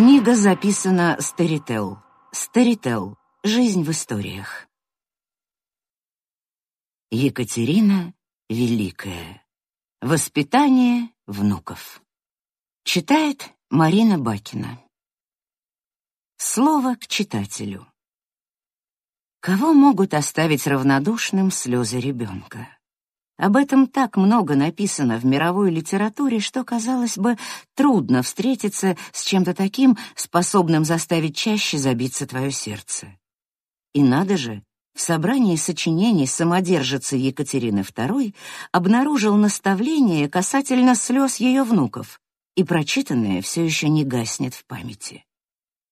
Книга записана Старител. Старител. Жизнь в историях. Екатерина Великая. Воспитание внуков. Читает Марина Бакина. Слово к читателю. Кого могут оставить равнодушным слезы ребенка? Об этом так много написано в мировой литературе, что, казалось бы, трудно встретиться с чем-то таким, способным заставить чаще забиться твое сердце. И надо же, в собрании сочинений самодержицы Екатерины II обнаружил наставление касательно слез ее внуков, и прочитанное все еще не гаснет в памяти.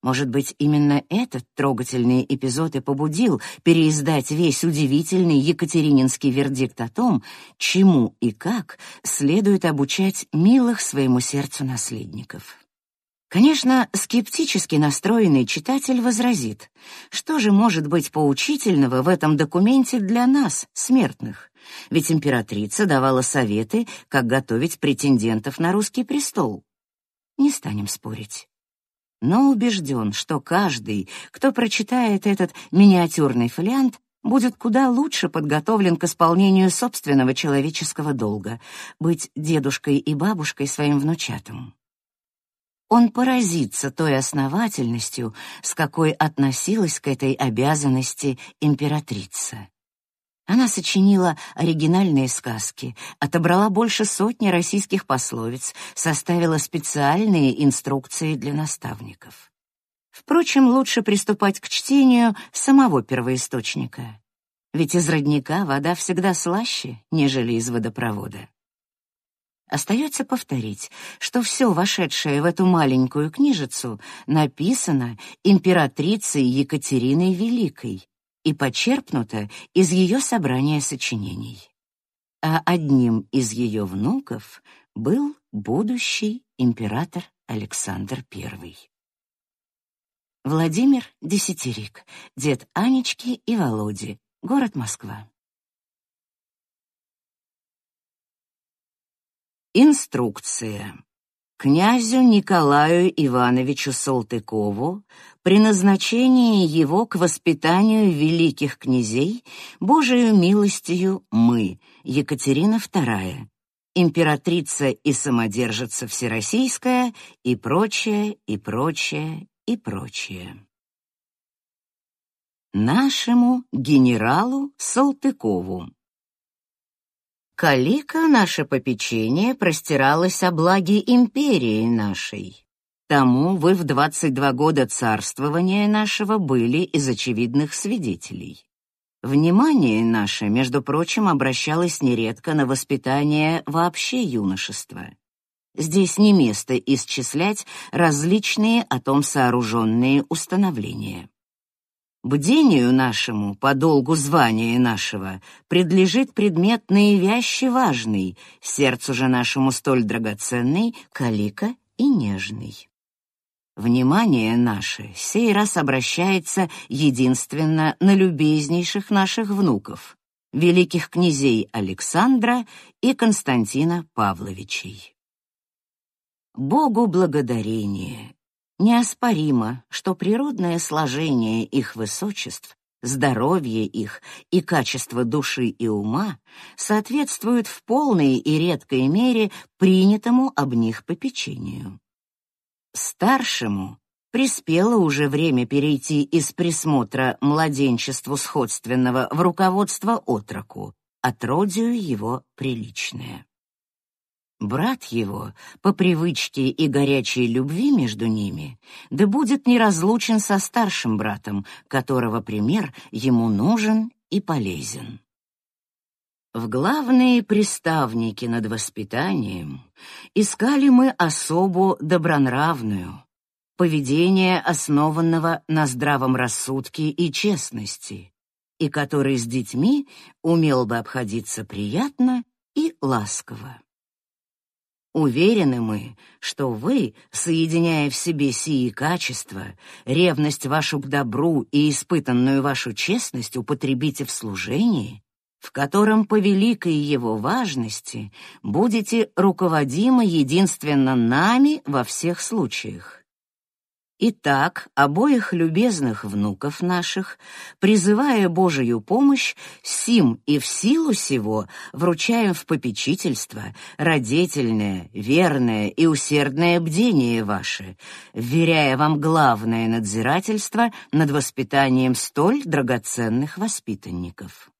Может быть, именно этот трогательный эпизод и побудил переиздать весь удивительный екатерининский вердикт о том, чему и как следует обучать милых своему сердцу наследников. Конечно, скептически настроенный читатель возразит, что же может быть поучительного в этом документе для нас, смертных? Ведь императрица давала советы, как готовить претендентов на русский престол. Не станем спорить но убежден, что каждый, кто прочитает этот миниатюрный фолиант, будет куда лучше подготовлен к исполнению собственного человеческого долга — быть дедушкой и бабушкой своим внучатам. Он поразится той основательностью, с какой относилась к этой обязанности императрица. Она сочинила оригинальные сказки, отобрала больше сотни российских пословиц, составила специальные инструкции для наставников. Впрочем, лучше приступать к чтению самого первоисточника. Ведь из родника вода всегда слаще, нежели из водопровода. Остается повторить, что все вошедшее в эту маленькую книжицу написано императрицей Екатериной Великой, и почерпнуто из ее собрания сочинений. А одним из ее внуков был будущий император Александр I. Владимир Десятирик, дед Анечки и Володи, город Москва. Инструкция князю Николаю Ивановичу Салтыкову при назначении его к воспитанию великих князей Божию милостью мы, Екатерина II, императрица и самодержица Всероссийская и прочее, и прочее, и прочее. Нашему генералу Салтыкову Калика наше попечение простиралось о благе империи нашей. Тому вы в двадцать два года царствования нашего были из очевидных свидетелей. Внимание наше, между прочим, обращалось нередко на воспитание вообще юношества. Здесь не место исчислять различные о том сооруженные установления. Бдению нашему, по долгу звания нашего, предлежит предмет наивяще важный, сердцу же нашему столь драгоценный, калика и нежный. Внимание наше сей раз обращается единственно на любезнейших наших внуков, великих князей Александра и Константина Павловичей. Богу благодарение Неоспоримо, что природное сложение их высочеств, здоровье их и качество души и ума соответствуют в полной и редкой мере принятому об них попечению. Старшему приспело уже время перейти из присмотра младенчеству сходственного в руководство отроку, отродию его приличное. Брат его, по привычке и горячей любви между ними, да будет неразлучен со старшим братом, которого пример ему нужен и полезен. В главные приставники над воспитанием искали мы особу добронравную, поведение основанного на здравом рассудке и честности, и который с детьми умел бы обходиться приятно и ласково. Уверены мы, что вы, соединяя в себе сии качества, ревность вашу к добру и испытанную вашу честность употребите в служении, в котором по великой его важности будете руководимы единственно нами во всех случаях. Итак, обоих любезных внуков наших, призывая Божию помощь, сим и в силу сего вручаем в попечительство родительное, верное и усердное бдение ваше, вверяя вам главное надзирательство над воспитанием столь драгоценных воспитанников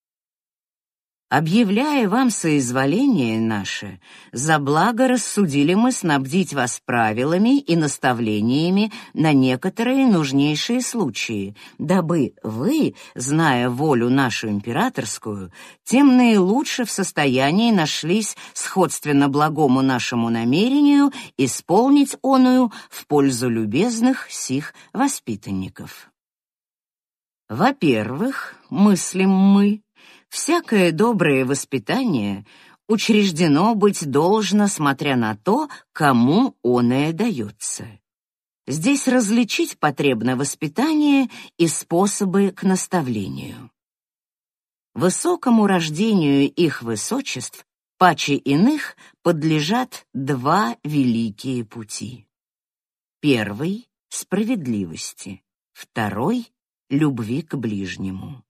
объявляя вам соизволение наше, за благо рассудили мы снабдить вас правилами и наставлениями на некоторые нужнейшие случаи, дабы вы, зная волю нашу императорскую, тем наилучше в состоянии нашлись сходственно благому нашему намерению исполнить оную в пользу любезных сих воспитанников. Во-первых, мыслим мы, Всякое доброе воспитание учреждено быть должно, смотря на то, кому оное дается. Здесь различить потребно воспитание и способы к наставлению. Высокому рождению их высочеств паче иных подлежат два великие пути. Первый — справедливости, второй — любви к ближнему.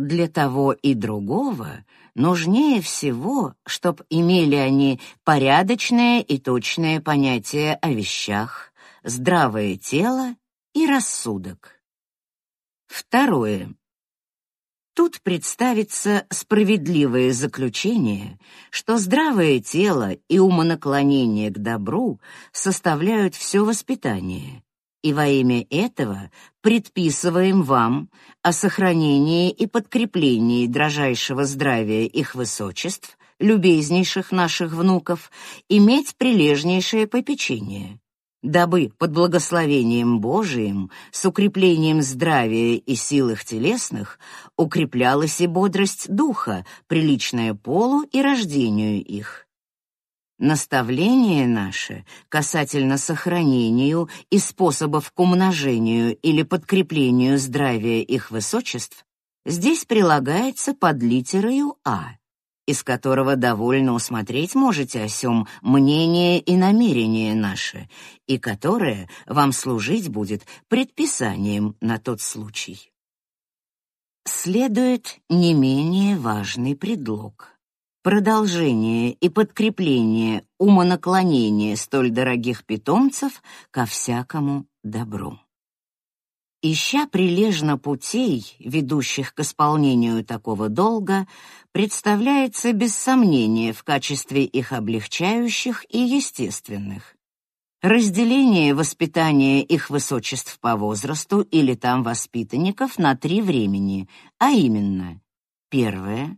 Для того и другого нужнее всего, чтоб имели они порядочное и точное понятие о вещах, здравое тело и рассудок. Второе. Тут представится справедливое заключение, что здравое тело и умонаклонение к добру составляют все воспитание, и во имя этого предписываем вам о сохранении и подкреплении дрожайшего здравия их высочеств, любезнейших наших внуков, иметь прилежнейшее попечение, дабы под благословением Божиим с укреплением здравия и сил их телесных укреплялась и бодрость духа, приличная полу и рождению их Наставление наше касательно сохранению и способов к умножению или подкреплению здравия их высочеств здесь прилагается под литерою «А», из которого довольно усмотреть можете о сём мнение и намерение наше, и которое вам служить будет предписанием на тот случай. Следует не менее важный предлог продолжение и подкрепление умонаклонения столь дорогих питомцев ко всякому добру. Ища прилежно путей, ведущих к исполнению такого долга, представляется без сомнения в качестве их облегчающих и естественных. Разделение воспитания их высочеств по возрасту или там воспитанников на три времени, а именно: первое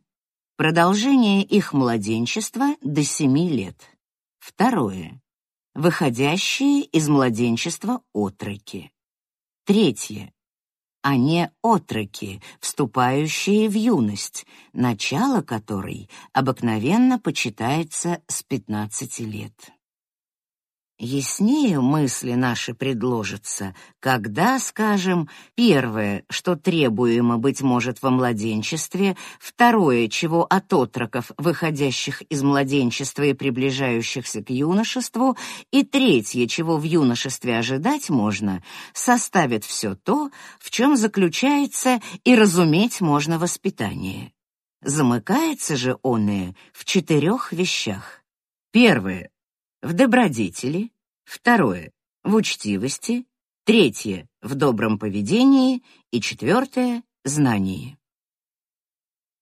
Продолжение их младенчества до семи лет. Второе. Выходящие из младенчества отроки. Третье. А не отроки, вступающие в юность, начало которой обыкновенно почитается с 15 лет. Яснее мысли наши предложатся, когда, скажем, первое, что требуемо быть может во младенчестве, второе, чего от отроков, выходящих из младенчества и приближающихся к юношеству, и третье, чего в юношестве ожидать можно, составит все то, в чем заключается и разуметь можно воспитание. Замыкается же оное в четырех вещах. Первое в добродетели, второе — в учтивости, третье — в добром поведении и четвертое — знании.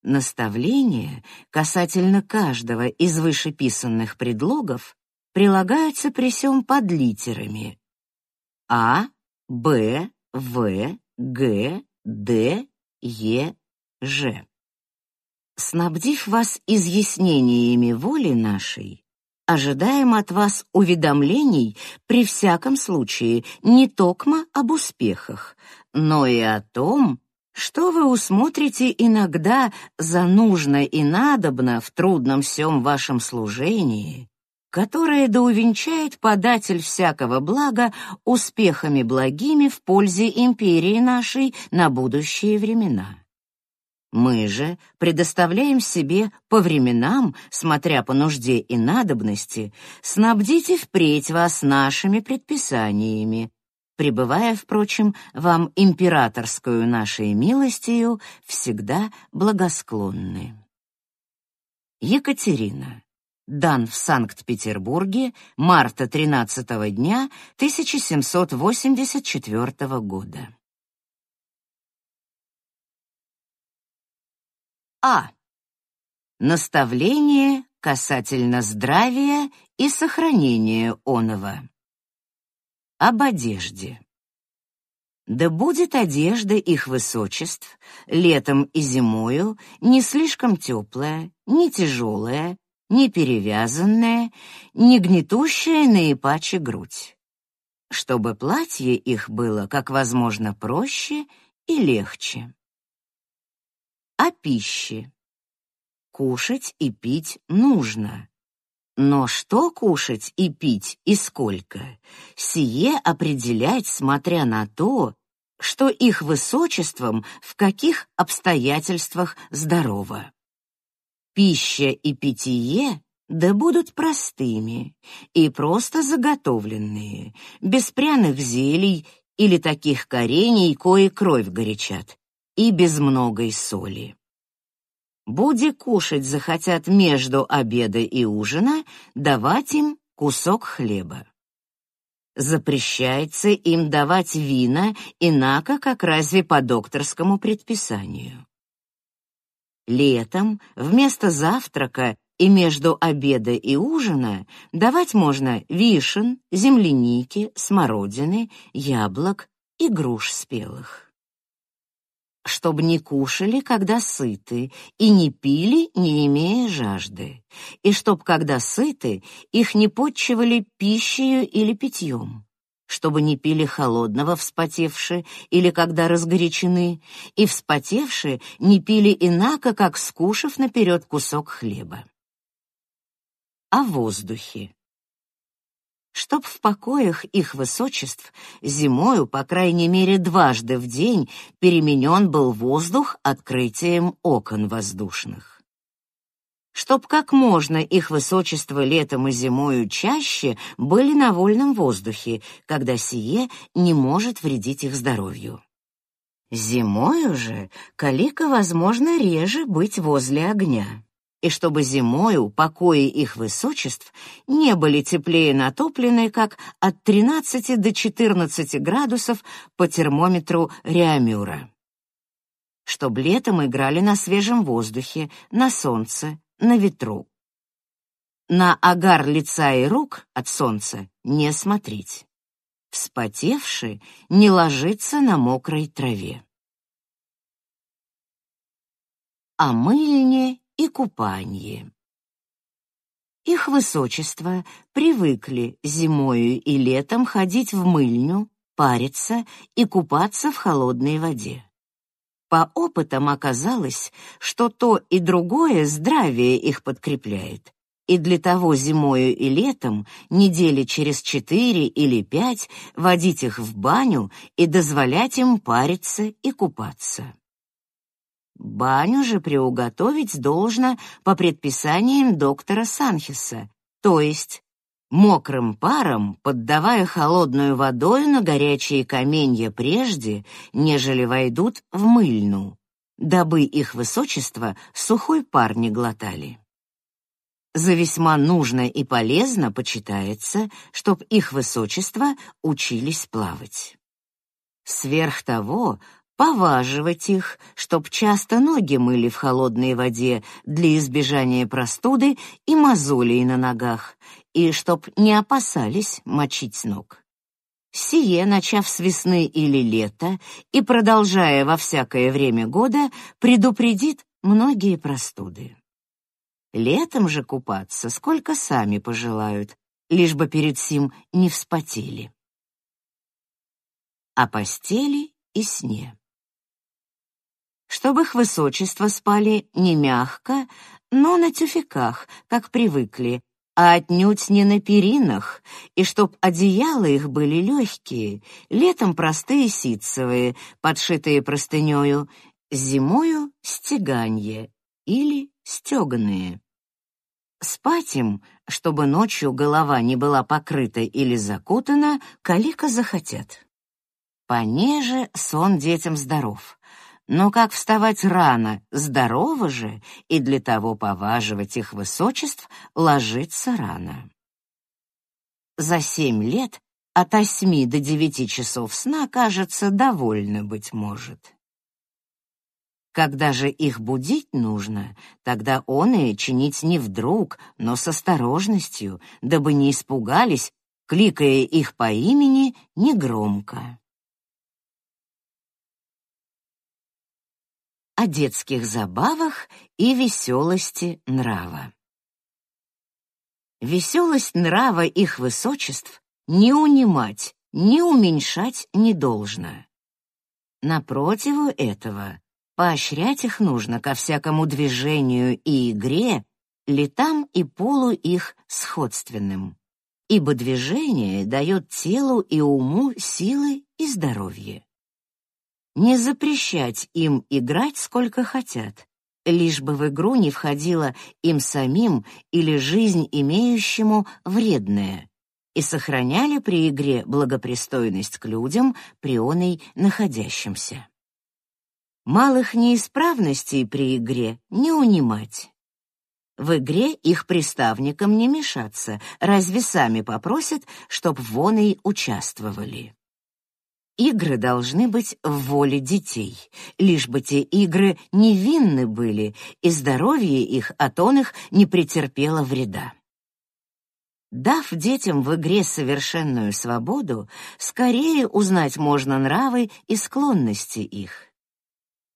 Наставления касательно каждого из вышеписанных предлогов прилагаются при сём под литерами А, Б, В, Г, Д, Е, Ж. Снабдив вас изъяснениями воли нашей, ожидаем от вас уведомлений при всяком случае не токмо об успехах, но и о том, что вы усмотрите иногда за нужно и надобно в трудном всем вашем служении, которое да увенчает податель всякого блага успехами благими в пользе империи нашей на будущие времена. Мы же предоставляем себе по временам, смотря по нужде и надобности, снабдите впредь вас нашими предписаниями, пребывая, впрочем, вам императорскую нашей милостью всегда благосклонны. Екатерина. Дан в Санкт-Петербурге марта 13 дня 1784 года. А. Наставление касательно здравия и сохранения оного. Об одежде. Да будет одежда их высочеств летом и зимою не слишком теплая, не тяжелая, не перевязанная, не гнетущая наипаче грудь, чтобы платье их было как возможно проще и легче. О пище. Кушать и пить нужно, но что кушать и пить и сколько, сие определять, смотря на то, что их высочеством в каких обстоятельствах здорово. Пища и питье да будут простыми и просто заготовленные, без пряных зелий или таких корений, кои кровь горячат, и без многой соли. Буди кушать захотят между обеда и ужина, давать им кусок хлеба. Запрещается им давать вина инако, как разве по докторскому предписанию. Летом вместо завтрака и между обеда и ужина давать можно вишен, земляники, смородины, яблок и груш спелых чтобы не кушали, когда сыты, и не пили, не имея жажды, и чтоб, когда сыты, их не подчивали пищей или питьем, чтобы не пили холодного вспотевши или когда разгорячены, и вспотевши не пили инако, как скушав наперед кусок хлеба. О воздухе чтоб в покоях их высочеств зимою, по крайней мере, дважды в день переменен был воздух открытием окон воздушных. Чтоб как можно их высочество летом и зимою чаще были на вольном воздухе, когда сие не может вредить их здоровью. Зимою же калика, возможно, реже быть возле огня и чтобы зимою покои их высочеств не были теплее натоплены, как от 13 до 14 градусов по термометру Реамюра. Чтоб летом играли на свежем воздухе, на солнце, на ветру. На агар лица и рук от солнца не смотреть. Вспотевши, не ложиться на мокрой траве. О мыльне и купанье. Их высочество привыкли зимою и летом ходить в мыльню, париться и купаться в холодной воде. По опытам оказалось, что то и другое здравие их подкрепляет, и для того зимою и летом недели через четыре или пять водить их в баню и дозволять им париться и купаться. Баню же приуготовить должно по предписаниям доктора Санхеса, то есть мокрым паром, поддавая холодную водой на горячие каменья прежде, нежели войдут в мыльну, дабы их высочество сухой пар не глотали. За весьма нужно и полезно почитается, чтоб их высочество учились плавать. Сверх того, поваживать их, чтоб часто ноги мыли в холодной воде для избежания простуды и мозолей на ногах, и чтоб не опасались мочить ног. Сие, начав с весны или лета и продолжая во всякое время года, предупредит многие простуды. Летом же купаться сколько сами пожелают, лишь бы перед сим не вспотели. О постели и сне чтобы их высочество спали не мягко, но на тюфяках, как привыкли, а отнюдь не на перинах, и чтоб одеяла их были легкие, летом простые ситцевые, подшитые простынёю, зимою стеганье или стеганые. Спать им, чтобы ночью голова не была покрыта или закутана, калика захотят. Понеже сон детям здоров. Но как вставать рано, здорово же, и для того поваживать их высочеств ложиться рано. За семь лет от восьми до девяти часов сна, кажется, довольно быть может. Когда же их будить нужно, тогда он и чинить не вдруг, но с осторожностью, дабы не испугались, кликая их по имени негромко. О детских забавах и веселости нрава. Веселость нрава их высочеств не унимать, не уменьшать не должно. Напротив этого, поощрять их нужно ко всякому движению и игре, летам и полу их сходственным, ибо движение дает телу и уму силы и здоровье. Не запрещать им играть сколько хотят, лишь бы в игру не входило им самим или жизнь имеющему вредное, и сохраняли при игре благопристойность к людям, при оной находящимся. Малых неисправностей при игре не унимать. В игре их приставникам не мешаться, разве сами попросят, чтоб вон и участвовали. Игры должны быть в воле детей, лишь бы те игры невинны были, и здоровье их от он не претерпело вреда. Дав детям в игре совершенную свободу, скорее узнать можно нравы и склонности их.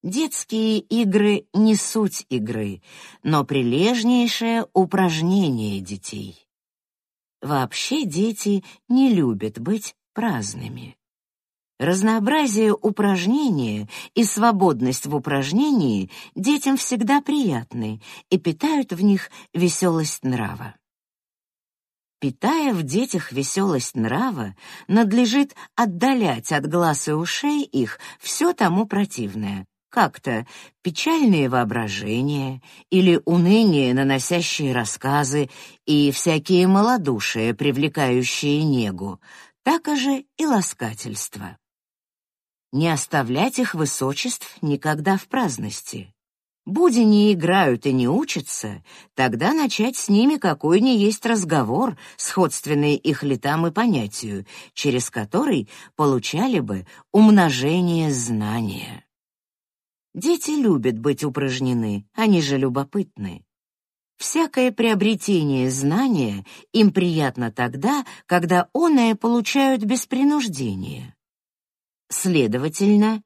Детские игры не суть игры, но прилежнейшее упражнение детей. Вообще дети не любят быть праздными. Разнообразие упражнения и свободность в упражнении детям всегда приятны и питают в них веселость нрава. Питая в детях веселость нрава, надлежит отдалять от глаз и ушей их все тому противное, как-то печальные воображения или уныние, наносящие рассказы и всякие малодушия, привлекающие негу, так же и ласкательство. Не оставлять их высочеств никогда в праздности. Буди не играют и не учатся, тогда начать с ними какой ни есть разговор, сходственный их летам и понятию, через который получали бы умножение знания. Дети любят быть упражнены, они же любопытны. Всякое приобретение знания им приятно тогда, когда оное получают без принуждения. Следовательно,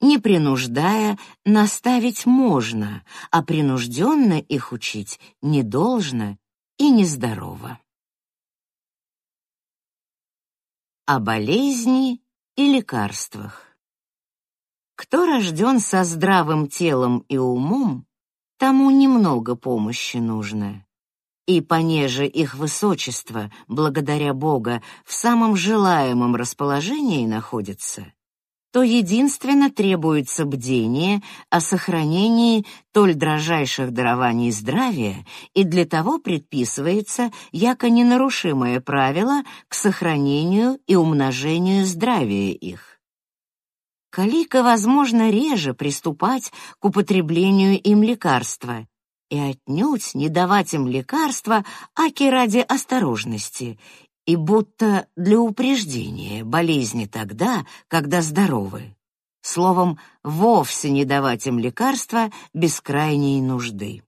не принуждая, наставить можно, а принужденно их учить не должно и нездорово. О болезни и лекарствах. Кто рожден со здравым телом и умом, тому немного помощи нужно. И понеже их высочество, благодаря Бога, в самом желаемом расположении находится, то единственно требуется бдение о сохранении толь дрожайших дарований здравия, и для того предписывается яко ненарушимое правило к сохранению и умножению здравия их. Калика, возможно, реже приступать к употреблению им лекарства, и отнюдь не давать им лекарства, аки ради осторожности, и будто для упреждения болезни тогда, когда здоровы. Словом, вовсе не давать им лекарства без крайней нужды.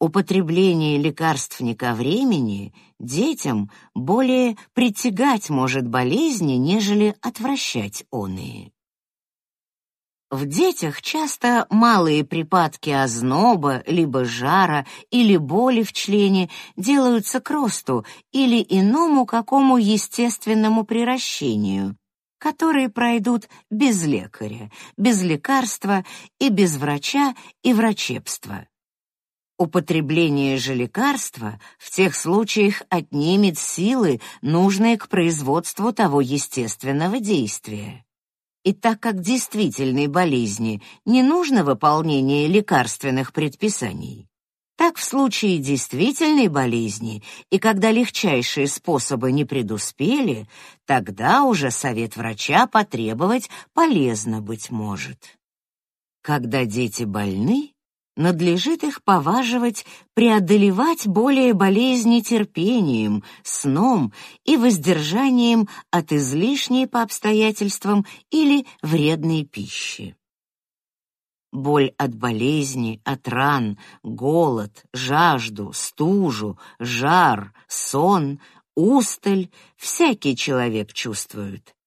Употребление лекарств не ко времени детям более притягать может болезни, нежели отвращать оные. В детях часто малые припадки озноба, либо жара или боли в члене делаются к росту или иному какому естественному приращению, которые пройдут без лекаря, без лекарства и без врача и врачебства. Употребление же лекарства в тех случаях отнимет силы, нужные к производству того естественного действия. И так как действительной болезни не нужно выполнение лекарственных предписаний, Так в случае действительной болезни и когда легчайшие способы не предуспели, тогда уже совет врача потребовать полезно быть может. Когда дети больны, надлежит их поваживать преодолевать более болезни терпением, сном и воздержанием от излишней по обстоятельствам или вредной пищи. Боль от болезни, от ран, голод, жажду, стужу, жар, сон, усталь всякий человек чувствует.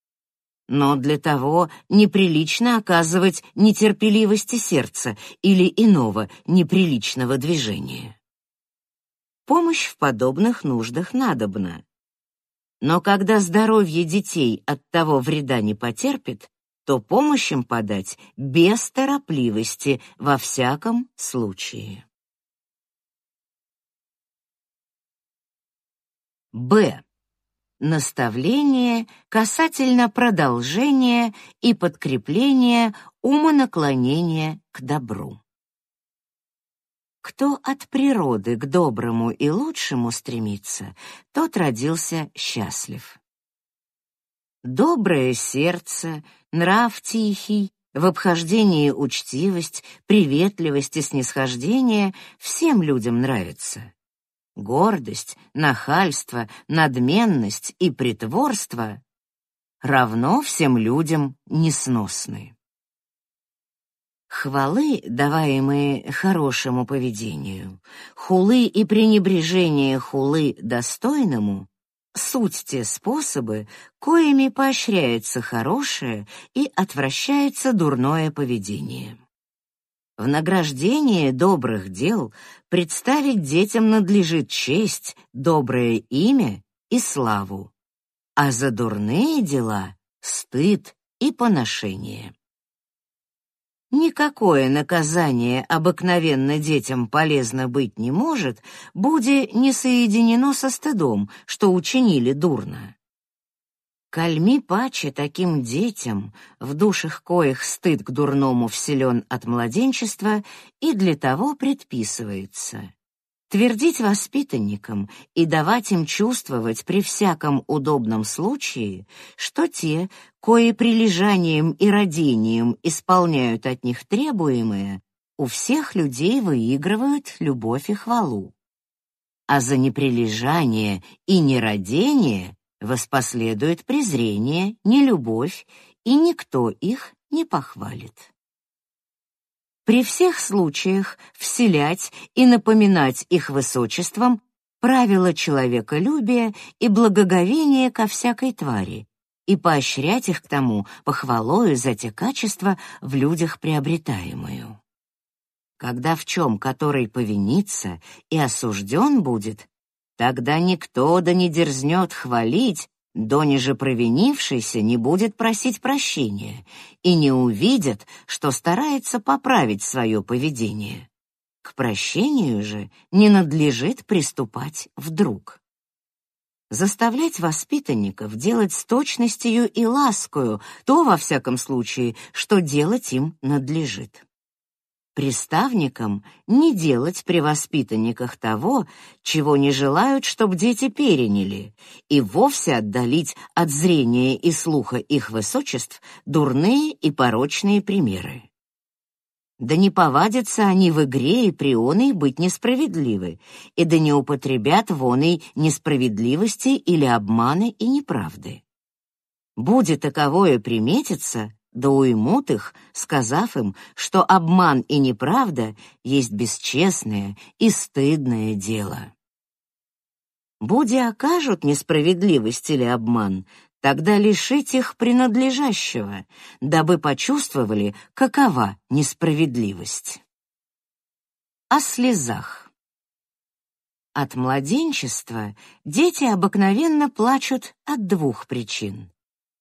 Но для того неприлично оказывать нетерпеливости сердца или иного неприличного движения. Помощь в подобных нуждах надобна. Но когда здоровье детей от того вреда не потерпит, то помощь им подать без торопливости во всяком случае. Б. Наставление касательно продолжения и подкрепления умонаклонения к добру. Кто от природы к доброму и лучшему стремится, тот родился счастлив. Доброе сердце, нрав тихий, в обхождении учтивость, приветливость и снисхождение всем людям нравится. Гордость, нахальство, надменность и притворство равно всем людям несносны. Хвалы, даваемые хорошему поведению, хулы и пренебрежение хулы достойному Суть те способы, коими поощряется хорошее и отвращается дурное поведение. В награждение добрых дел представить детям надлежит честь, доброе имя и славу, а за дурные дела — стыд и поношение. Никакое наказание обыкновенно детям полезно быть не может, буде не соединено со стыдом, что учинили дурно. Кальми паче таким детям, в душах коих стыд к дурному вселен от младенчества, и для того предписывается твердить воспитанникам и давать им чувствовать при всяком удобном случае, что те, кои прилежанием и родением исполняют от них требуемое, у всех людей выигрывают любовь и хвалу. А за неприлежание и нерадение воспоследует презрение, нелюбовь, и никто их не похвалит при всех случаях вселять и напоминать их высочествам правила человеколюбия и благоговения ко всякой твари и поощрять их к тому похвалою за те качества в людях приобретаемую. Когда в чем который повинится и осужден будет, тогда никто да не дерзнет хвалить Дони же провинившийся не будет просить прощения и не увидит, что старается поправить свое поведение. К прощению же не надлежит приступать вдруг. Заставлять воспитанников делать с точностью и ласкою то, во всяком случае, что делать им надлежит приставникам не делать при воспитанниках того, чего не желают, чтоб дети переняли, и вовсе отдалить от зрения и слуха их высочеств дурные и порочные примеры. Да не повадятся они в игре и прионой быть несправедливы, и да не употребят воной несправедливости или обманы и неправды. Будет таковое приметиться, да уймут их, сказав им, что обман и неправда есть бесчестное и стыдное дело. Буди окажут несправедливость или обман, тогда лишить их принадлежащего, дабы почувствовали, какова несправедливость. О слезах. От младенчества дети обыкновенно плачут от двух причин.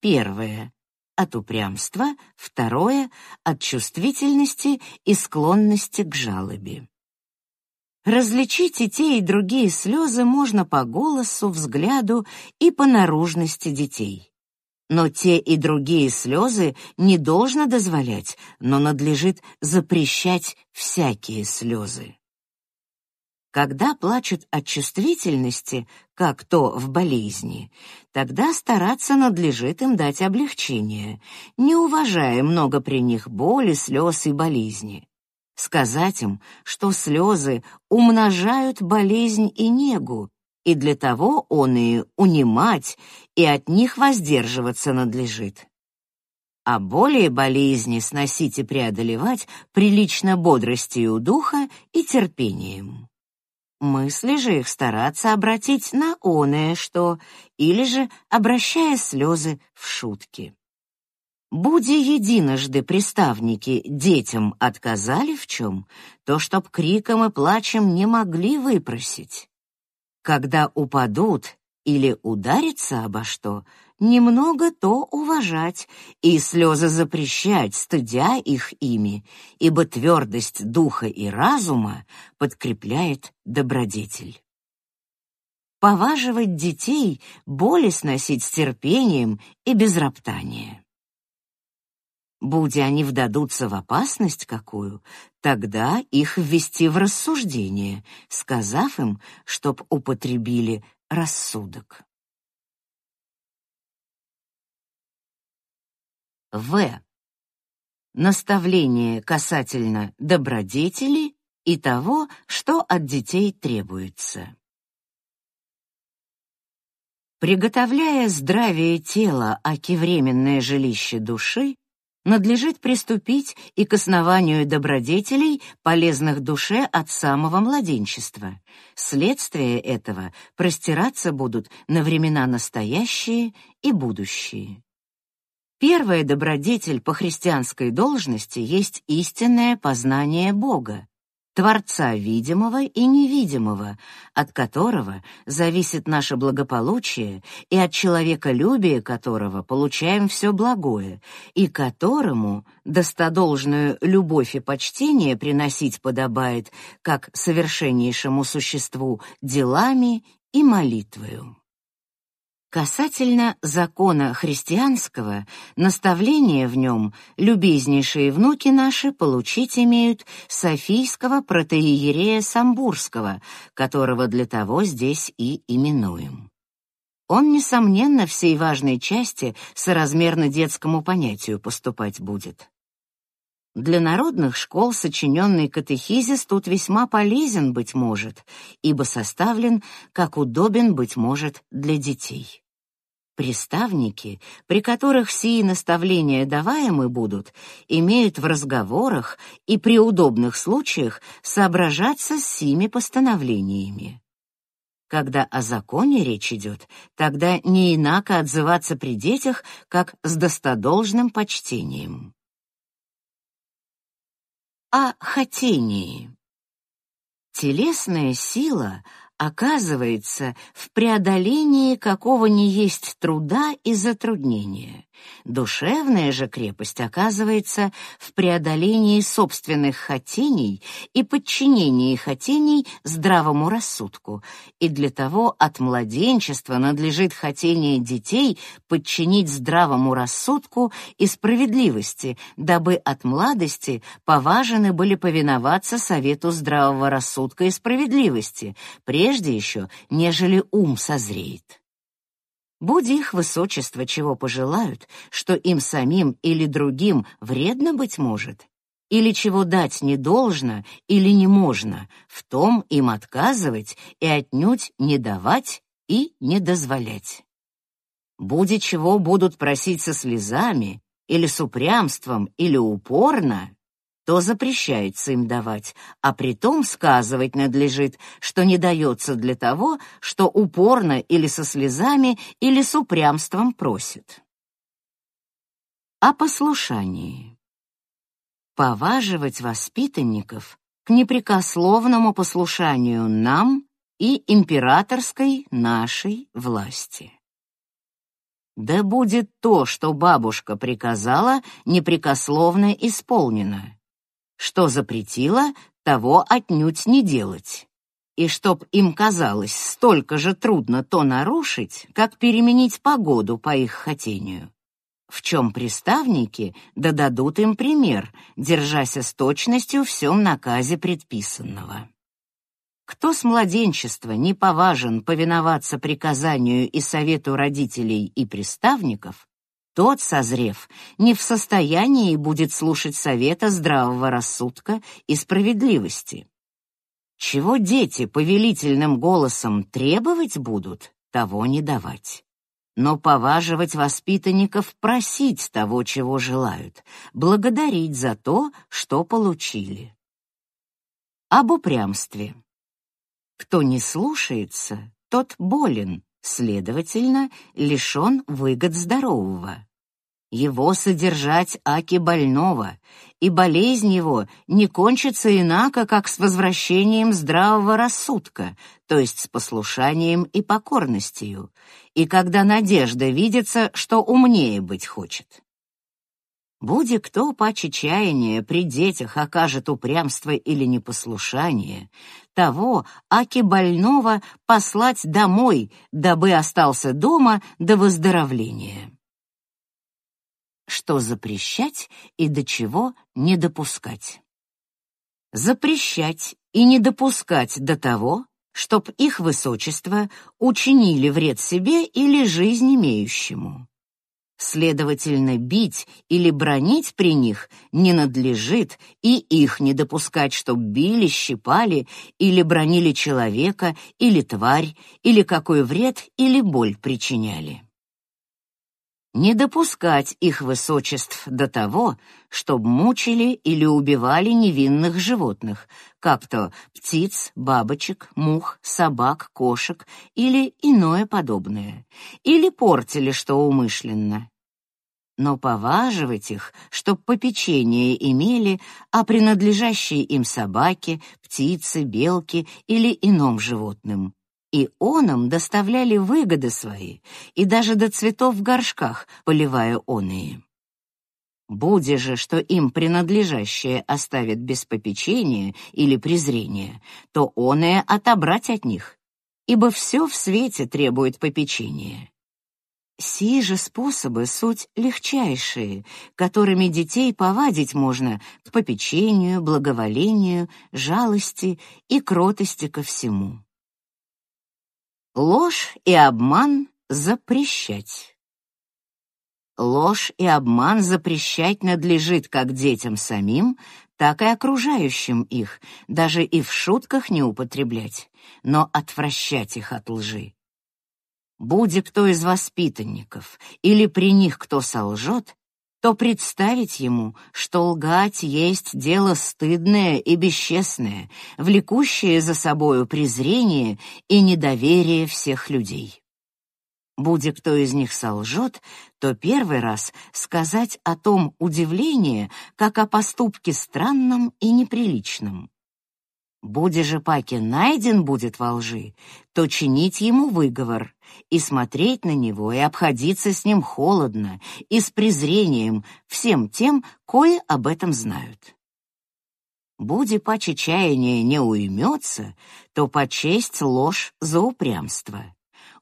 Первая от упрямства, второе — от чувствительности и склонности к жалобе. Различить и те, и другие слезы можно по голосу, взгляду и по наружности детей. Но те и другие слезы не должно дозволять, но надлежит запрещать всякие слезы. Когда плачут от чувствительности, как то в болезни, тогда стараться надлежит им дать облегчение, не уважая много при них боли, слез и болезни. Сказать им, что слезы умножают болезнь и негу, и для того он и унимать, и от них воздерживаться надлежит. А более болезни сносить и преодолевать прилично бодростью духа и терпением. Мысли же их стараться обратить на оное что, или же обращая слезы в шутки. Буди единожды приставники детям отказали в чем, то чтоб криком и плачем не могли выпросить. Когда упадут или удариться обо что, немного то уважать и слезы запрещать, стыдя их ими, ибо твердость духа и разума подкрепляет добродетель. Поваживать детей, боли сносить с терпением и без роптания. Будь они вдадутся в опасность какую, тогда их ввести в рассуждение, сказав им, чтоб употребили рассудок. В. Наставление касательно добродетели и того, что от детей требуется. Приготовляя здравие тела, аки временное жилище души, надлежит приступить и к основанию добродетелей, полезных душе от самого младенчества. Следствие этого простираться будут на времена настоящие и будущие. Первая добродетель по христианской должности есть истинное познание Бога, Творца видимого и невидимого, от которого зависит наше благополучие и от человеколюбия которого получаем все благое, и которому достодолжную любовь и почтение приносить подобает как совершеннейшему существу делами и молитвою. Касательно закона христианского, наставления в нем любезнейшие внуки наши получить имеют Софийского протоиерея Самбурского, которого для того здесь и именуем. Он, несомненно, всей важной части соразмерно детскому понятию поступать будет. Для народных школ сочиненный катехизис тут весьма полезен, быть может, ибо составлен, как удобен, быть может, для детей. Приставники, при которых сии наставления даваемы будут, имеют в разговорах и при удобных случаях соображаться с сими постановлениями. Когда о законе речь идет, тогда не инако отзываться при детях, как с достодолжным почтением. О хотении. Телесная сила оказывается в преодолении какого ни есть труда и затруднения. Душевная же крепость оказывается в преодолении собственных хотений и подчинении хотений здравому рассудку, и для того от младенчества надлежит хотение детей подчинить здравому рассудку и справедливости, дабы от младости поважены были повиноваться совету здравого рассудка и справедливости, прежде еще, нежели ум созреет. Будь их высочество чего пожелают, что им самим или другим вредно быть может, или чего дать не должно или не можно, в том им отказывать и отнюдь не давать и не дозволять. Буди чего будут просить со слезами, или с упрямством, или упорно, то запрещается им давать, а притом сказывать надлежит, что не дается для того, что упорно или со слезами, или с упрямством просит. О послушании. Поваживать воспитанников к непрекословному послушанию нам и императорской нашей власти. Да будет то, что бабушка приказала, непрекословно исполнено что запретила, того отнюдь не делать. И чтоб им казалось столько же трудно то нарушить, как переменить погоду по их хотению. В чем приставники да дадут им пример, держась с точностью всем наказе предписанного. Кто с младенчества не поважен повиноваться приказанию и совету родителей и приставников, тот, созрев, не в состоянии будет слушать совета здравого рассудка и справедливости. Чего дети повелительным голосом требовать будут, того не давать. Но поваживать воспитанников просить того, чего желают, благодарить за то, что получили. Об упрямстве. Кто не слушается, тот болен, следовательно, лишен выгод здорового. Его содержать аки больного, и болезнь его не кончится инако, как с возвращением здравого рассудка, то есть с послушанием и покорностью, и когда надежда видится, что умнее быть хочет. Буди кто паче чаяния при детях окажет упрямство или непослушание, того, аки больного, послать домой, дабы остался дома до выздоровления. Что запрещать и до чего не допускать? Запрещать и не допускать до того, чтоб их высочество учинили вред себе или жизнь имеющему Следовательно, бить или бронить при них не надлежит, и их не допускать, чтоб били, щипали или бронили человека, или тварь, или какой вред или боль причиняли. Не допускать их высочеств до того, чтоб мучили или убивали невинных животных, как то птиц, бабочек, мух, собак, кошек или иное подобное, или портили что умышленно, но поваживать их, чтоб попечение имели о принадлежащей им собаке, птице, белке или ином животным. И оном доставляли выгоды свои, и даже до цветов в горшках, поливая оные. Буде же, что им принадлежащее оставит без попечения или презрения, то оное отобрать от них, ибо все в свете требует попечения. Сии же способы суть легчайшие, которыми детей повадить можно к попечению, благоволению, жалости и кротости ко всему. Ложь и обман запрещать. Ложь и обман запрещать надлежит как детям самим, так и окружающим их, даже и в шутках не употреблять, но отвращать их от лжи. Буде кто из воспитанников или при них кто солжет, то представить ему, что лгать есть дело стыдное и бесчестное, влекущее за собою презрение и недоверие всех людей. Буде кто из них солжет, то первый раз сказать о том удивление, как о поступке странном и неприличном. Буде же Паки найден будет во лжи, то чинить ему выговор и смотреть на него и обходиться с ним холодно и с презрением всем тем, кое об этом знают. Буде паче чаяния не уймется, то почесть ложь за упрямство.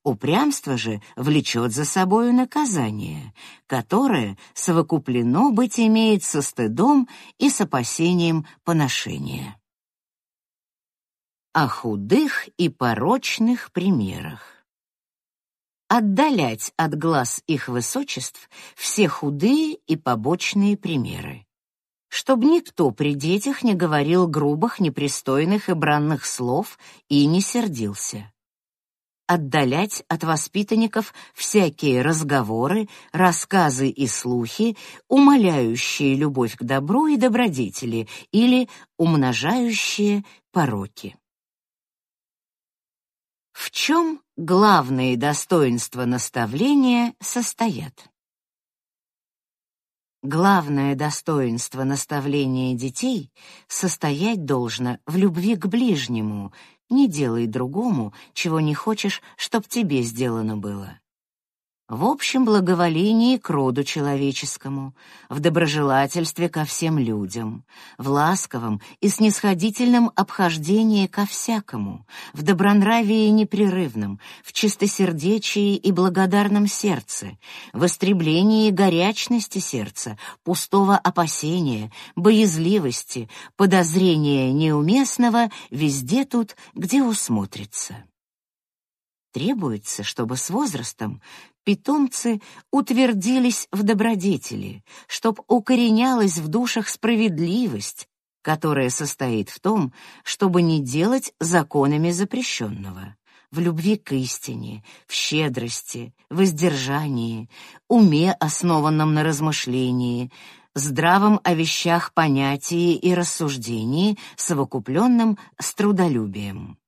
Упрямство же влечет за собою наказание, которое совокуплено быть имеет со стыдом и с опасением поношения о худых и порочных примерах. Отдалять от глаз их высочеств все худые и побочные примеры. Чтоб никто при детях не говорил грубых, непристойных и бранных слов и не сердился. Отдалять от воспитанников всякие разговоры, рассказы и слухи, умаляющие любовь к добру и добродетели или умножающие пороки. В чем главные достоинства наставления состоят? Главное достоинство наставления детей состоять должно в любви к ближнему. Не делай другому, чего не хочешь, чтоб тебе сделано было. В общем благоволении к роду человеческому, в доброжелательстве ко всем людям, в ласковом и снисходительном обхождении ко всякому, в добронравии непрерывном, в чистосердечии и благодарном сердце, в истреблении горячности сердца, пустого опасения, боязливости, подозрения неуместного везде тут, где усмотрится. Требуется, чтобы с возрастом питомцы утвердились в добродетели, чтоб укоренялась в душах справедливость, которая состоит в том, чтобы не делать законами запрещенного, в любви к истине, в щедрости, воздержании, уме, основанном на размышлении, здравом о вещах понятии и рассуждении, совокупленном с трудолюбием.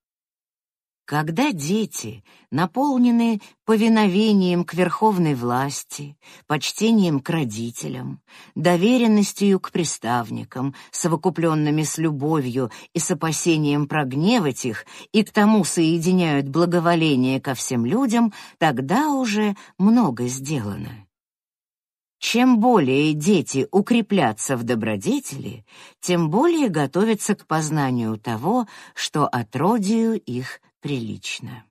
Когда дети наполнены повиновением к верховной власти, почтением к родителям, доверенностью к приставникам, совокупленными с любовью и с опасением прогневать их, и к тому соединяют благоволение ко всем людям, тогда уже много сделано. Чем более дети укрепляться в добродетели, тем более готовятся к познанию того, что отродию их прилично.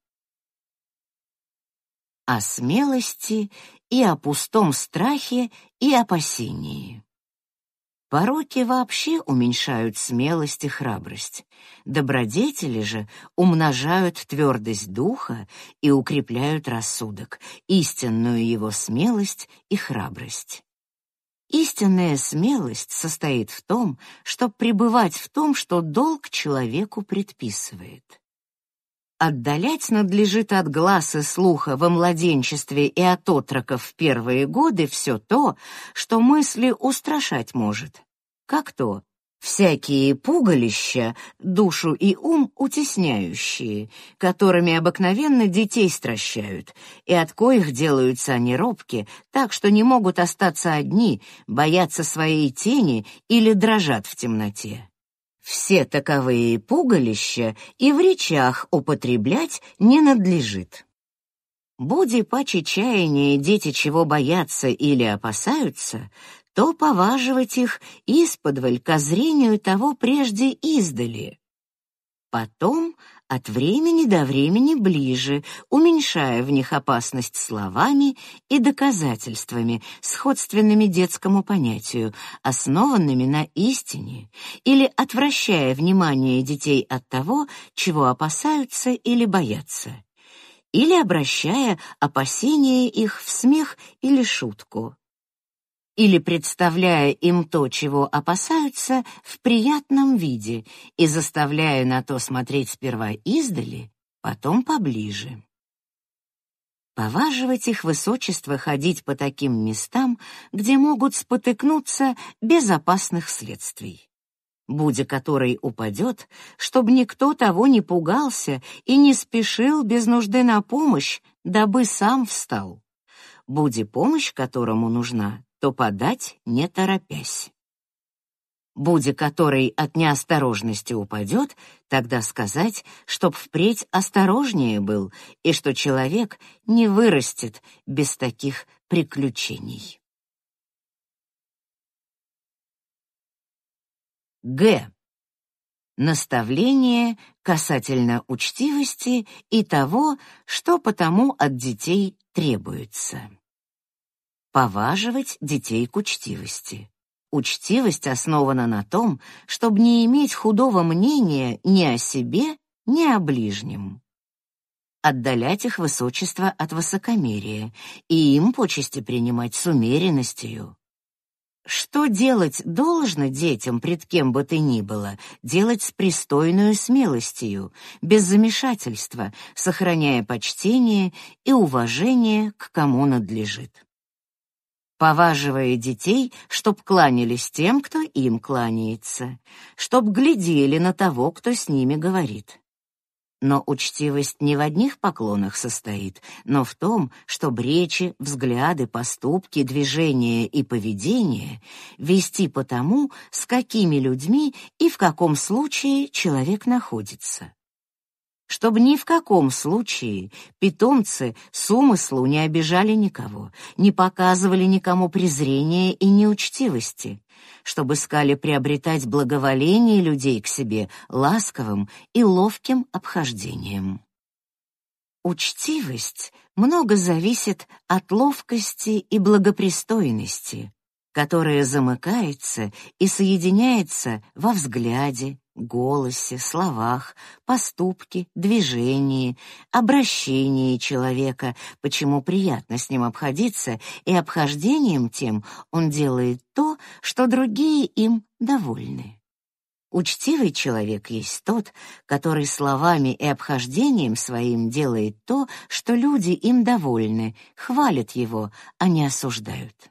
О смелости и о пустом страхе и опасении. Пороки вообще уменьшают смелость и храбрость. Добродетели же умножают твердость духа и укрепляют рассудок, истинную его смелость и храбрость. Истинная смелость состоит в том, чтобы пребывать в том, что долг человеку предписывает. Отдалять надлежит от глаз и слуха во младенчестве и от отроков в первые годы все то, что мысли устрашать может. Как то всякие пугалища, душу и ум утесняющие, которыми обыкновенно детей стращают, и от коих делаются они робки, так что не могут остаться одни, боятся своей тени или дрожат в темноте. Все таковые пугалища и в речах употреблять не надлежит. Буди паче чаяния дети чего боятся или опасаются, то поваживать их исподволь ко зрению того прежде издали. Потом от времени до времени ближе, уменьшая в них опасность словами и доказательствами, сходственными детскому понятию, основанными на истине, или отвращая внимание детей от того, чего опасаются или боятся, или обращая опасения их в смех или шутку или представляя им то, чего опасаются, в приятном виде и заставляя на то смотреть сперва издали, потом поближе. Поваживать их высочество ходить по таким местам, где могут спотыкнуться без опасных следствий. Будя который упадет, чтобы никто того не пугался и не спешил без нужды на помощь, дабы сам встал. Буди помощь которому нужна, то подать не торопясь. Буде который от неосторожности упадет, тогда сказать, чтоб впредь осторожнее был и что человек не вырастет без таких приключений. Г. Наставление касательно учтивости и того, что потому от детей требуется. Поваживать детей к учтивости. Учтивость основана на том, чтобы не иметь худого мнения ни о себе, ни о ближнем. Отдалять их высочество от высокомерия и им почести принимать с умеренностью. Что делать должно детям пред кем бы то ни было, делать с пристойную смелостью, без замешательства, сохраняя почтение и уважение к кому надлежит поваживая детей, чтоб кланялись тем, кто им кланяется, чтоб глядели на того, кто с ними говорит. Но учтивость не в одних поклонах состоит, но в том, что речи, взгляды, поступки, движения и поведение вести по тому, с какими людьми и в каком случае человек находится. Чтобы ни в каком случае питомцы с умыслу не обижали никого, не показывали никому презрения и неучтивости, чтобы искали приобретать благоволение людей к себе ласковым и ловким обхождением. Учтивость много зависит от ловкости и благопристойности, которая замыкается и соединяется во взгляде, голосе, словах, поступке, движении, обращении человека, почему приятно с ним обходиться, и обхождением тем он делает то, что другие им довольны. Учтивый человек есть тот, который словами и обхождением своим делает то, что люди им довольны, хвалят его, а не осуждают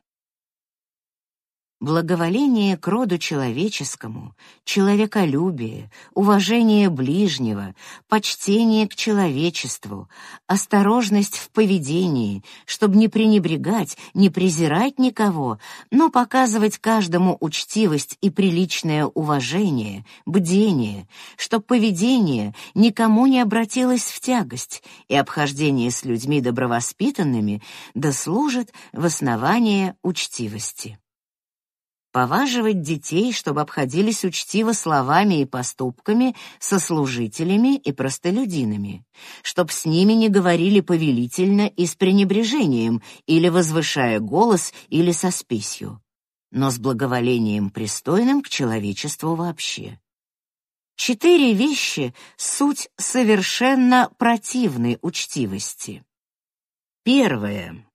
благоволение к роду человеческому, человеколюбие, уважение ближнего, почтение к человечеству, осторожность в поведении, чтобы не пренебрегать, не презирать никого, но показывать каждому учтивость и приличное уважение, бдение, чтоб поведение никому не обратилось в тягость, и обхождение с людьми добровоспитанными дослужит в основание учтивости поваживать детей, чтобы обходились учтиво словами и поступками со служителями и простолюдинами, чтоб с ними не говорили повелительно и с пренебрежением или возвышая голос или со спесью, но с благоволением пристойным к человечеству вообще. Четыре вещи — суть совершенно противной учтивости. Первое.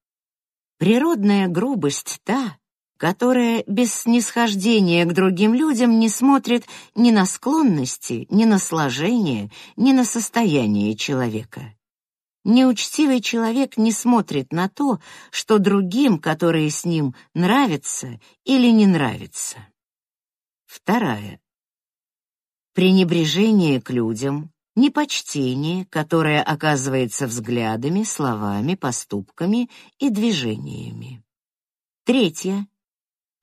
Природная грубость та, которая без снисхождения к другим людям не смотрит ни на склонности, ни на сложение, ни на состояние человека. Неучтивый человек не смотрит на то, что другим, которые с ним нравятся или не нравятся. Вторая. Пренебрежение к людям, непочтение, которое оказывается взглядами, словами, поступками и движениями. Третье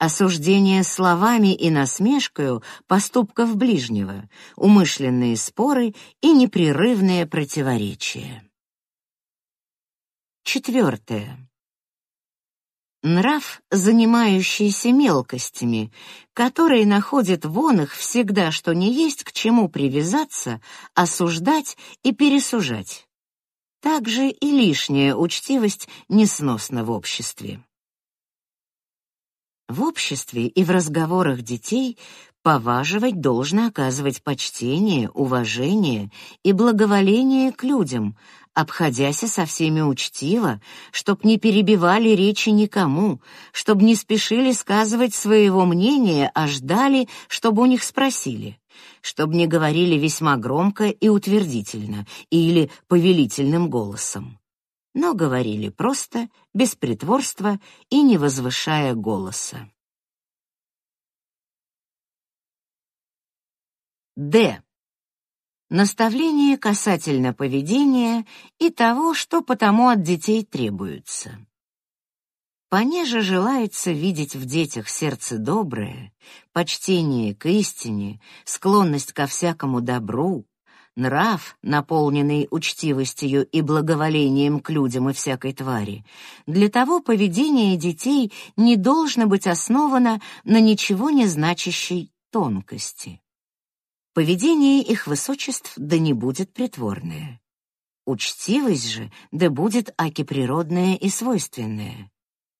осуждение словами и насмешкою поступков ближнего, умышленные споры и непрерывные противоречия. Четвертое. Нрав, занимающийся мелкостями, который находит вон их всегда, что не есть к чему привязаться, осуждать и пересужать. Также и лишняя учтивость несносна в обществе. В обществе и в разговорах детей поваживать должно оказывать почтение, уважение и благоволение к людям, обходясь со всеми учтиво, чтоб не перебивали речи никому, чтоб не спешили сказывать своего мнения, а ждали, чтобы у них спросили, чтоб не говорили весьма громко и утвердительно или повелительным голосом но говорили просто, без притворства и не возвышая голоса. Д. Наставление касательно поведения и того, что потому от детей требуется. Понеже желается видеть в детях сердце доброе, почтение к истине, склонность ко всякому добру, нрав, наполненный учтивостью и благоволением к людям и всякой твари, для того поведение детей не должно быть основано на ничего не значащей тонкости. Поведение их высочеств да не будет притворное. Учтивость же да будет аки природная и свойственная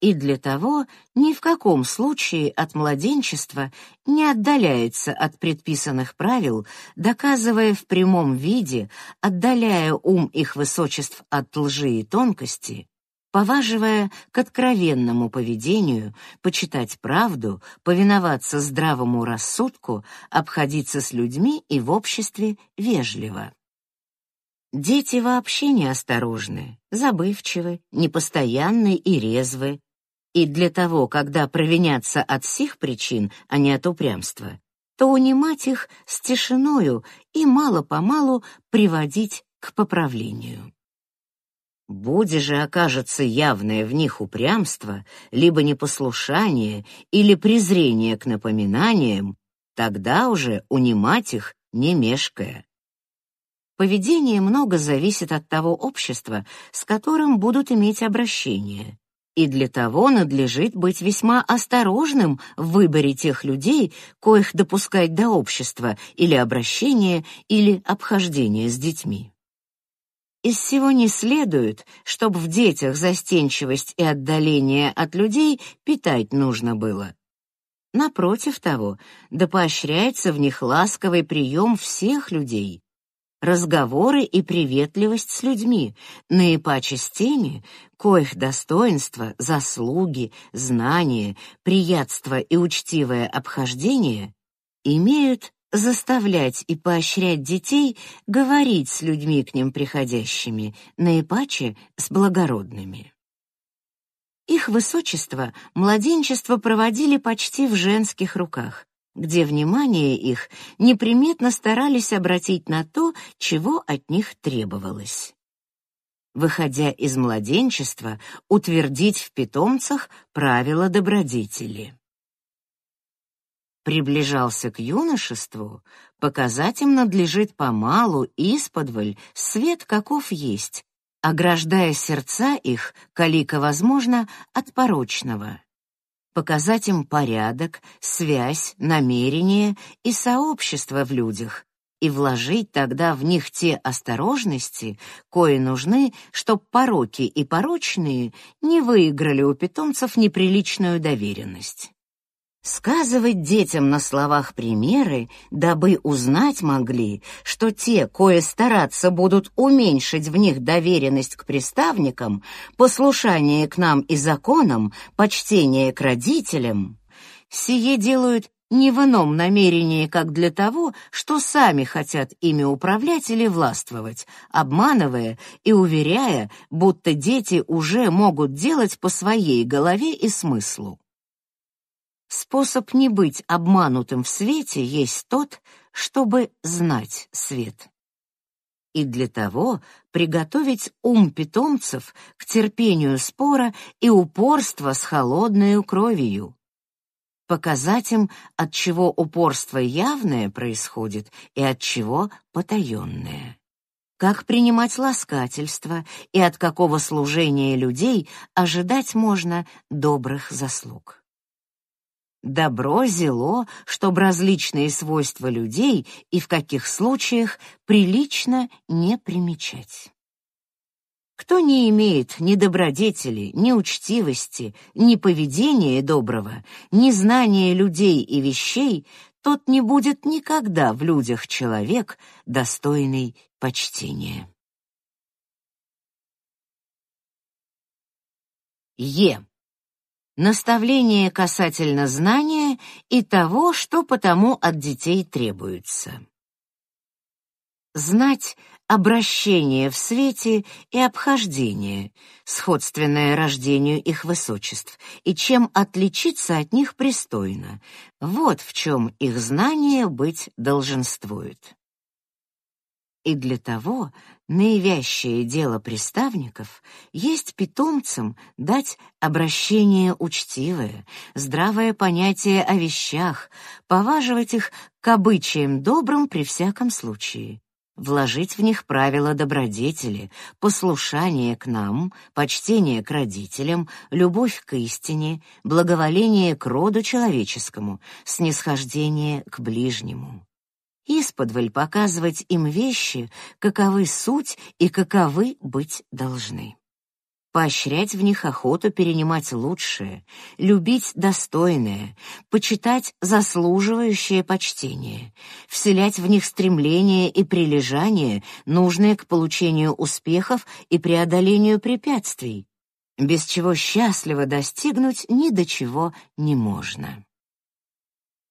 и для того ни в каком случае от младенчества не отдаляется от предписанных правил, доказывая в прямом виде, отдаляя ум их высочеств от лжи и тонкости, поваживая к откровенному поведению, почитать правду, повиноваться здравому рассудку, обходиться с людьми и в обществе вежливо. Дети вообще неосторожны, забывчивы, непостоянны и резвы, и для того, когда провинятся от сих причин, а не от упрямства, то унимать их с тишиною и мало-помалу приводить к поправлению. Буде же окажется явное в них упрямство, либо непослушание или презрение к напоминаниям, тогда уже унимать их не мешкая. поведение много зависит от того общества, с которым будут иметь обращение. И для того надлежит быть весьма осторожным в выборе тех людей, коих допускать до общества или обращения, или обхождения с детьми. Из всего не следует, чтобы в детях застенчивость и отдаление от людей питать нужно было. Напротив того, да поощряется в них ласковый прием всех людей, разговоры и приветливость с людьми, наипаче с теми, коих достоинства, заслуги, знания, приятство и учтивое обхождение имеют заставлять и поощрять детей говорить с людьми к ним приходящими, наипаче с благородными. Их высочество младенчество проводили почти в женских руках, где внимание их неприметно старались обратить на то, чего от них требовалось. Выходя из младенчества, утвердить в питомцах правила добродетели приближался к юношеству, показать им надлежит помалу, исподволь, свет каков есть, ограждая сердца их, калика возможно, от порочного. Показать им порядок, связь, намерение и сообщество в людях, и вложить тогда в них те осторожности, кои нужны, чтоб пороки и порочные не выиграли у питомцев неприличную доверенность. Сказывать детям на словах примеры, дабы узнать могли, что те, кое стараться будут уменьшить в них доверенность к приставникам, послушание к нам и законам, почтение к родителям, сие делают не в ином намерении, как для того, что сами хотят ими управлять или властвовать, обманывая и уверяя, будто дети уже могут делать по своей голове и смыслу. Способ не быть обманутым в свете есть тот, чтобы знать свет. И для того приготовить ум питомцев к терпению спора и упорства с холодной кровью. Показать им, от чего упорство явное происходит и от чего потаенное. Как принимать ласкательство и от какого служения людей ожидать можно добрых заслуг. Добро, зело, чтобы различные свойства людей и в каких случаях прилично не примечать. Кто не имеет ни добродетели, ни учтивости, ни поведения доброго, ни знания людей и вещей, тот не будет никогда в людях человек, достойный почтения. Е. Наставление касательно знания и того, что потому от детей требуется. Знать обращение в свете и обхождение, сходственное рождению их высочеств, и чем отличиться от них пристойно. Вот в чем их знание быть долженствует. И для того наивящее дело приставников есть питомцам дать обращение учтивое, здравое понятие о вещах, поваживать их к обычаям добрым при всяком случае, вложить в них правила добродетели, послушание к нам, почтение к родителям, любовь к истине, благоволение к роду человеческому, снисхождение к ближнему исподволь показывать им вещи, каковы суть и каковы быть должны. Поощрять в них охоту перенимать лучшее, любить достойное, почитать заслуживающее почтение, вселять в них стремление и прилежание, нужное к получению успехов и преодолению препятствий, без чего счастливо достигнуть ни до чего не можно.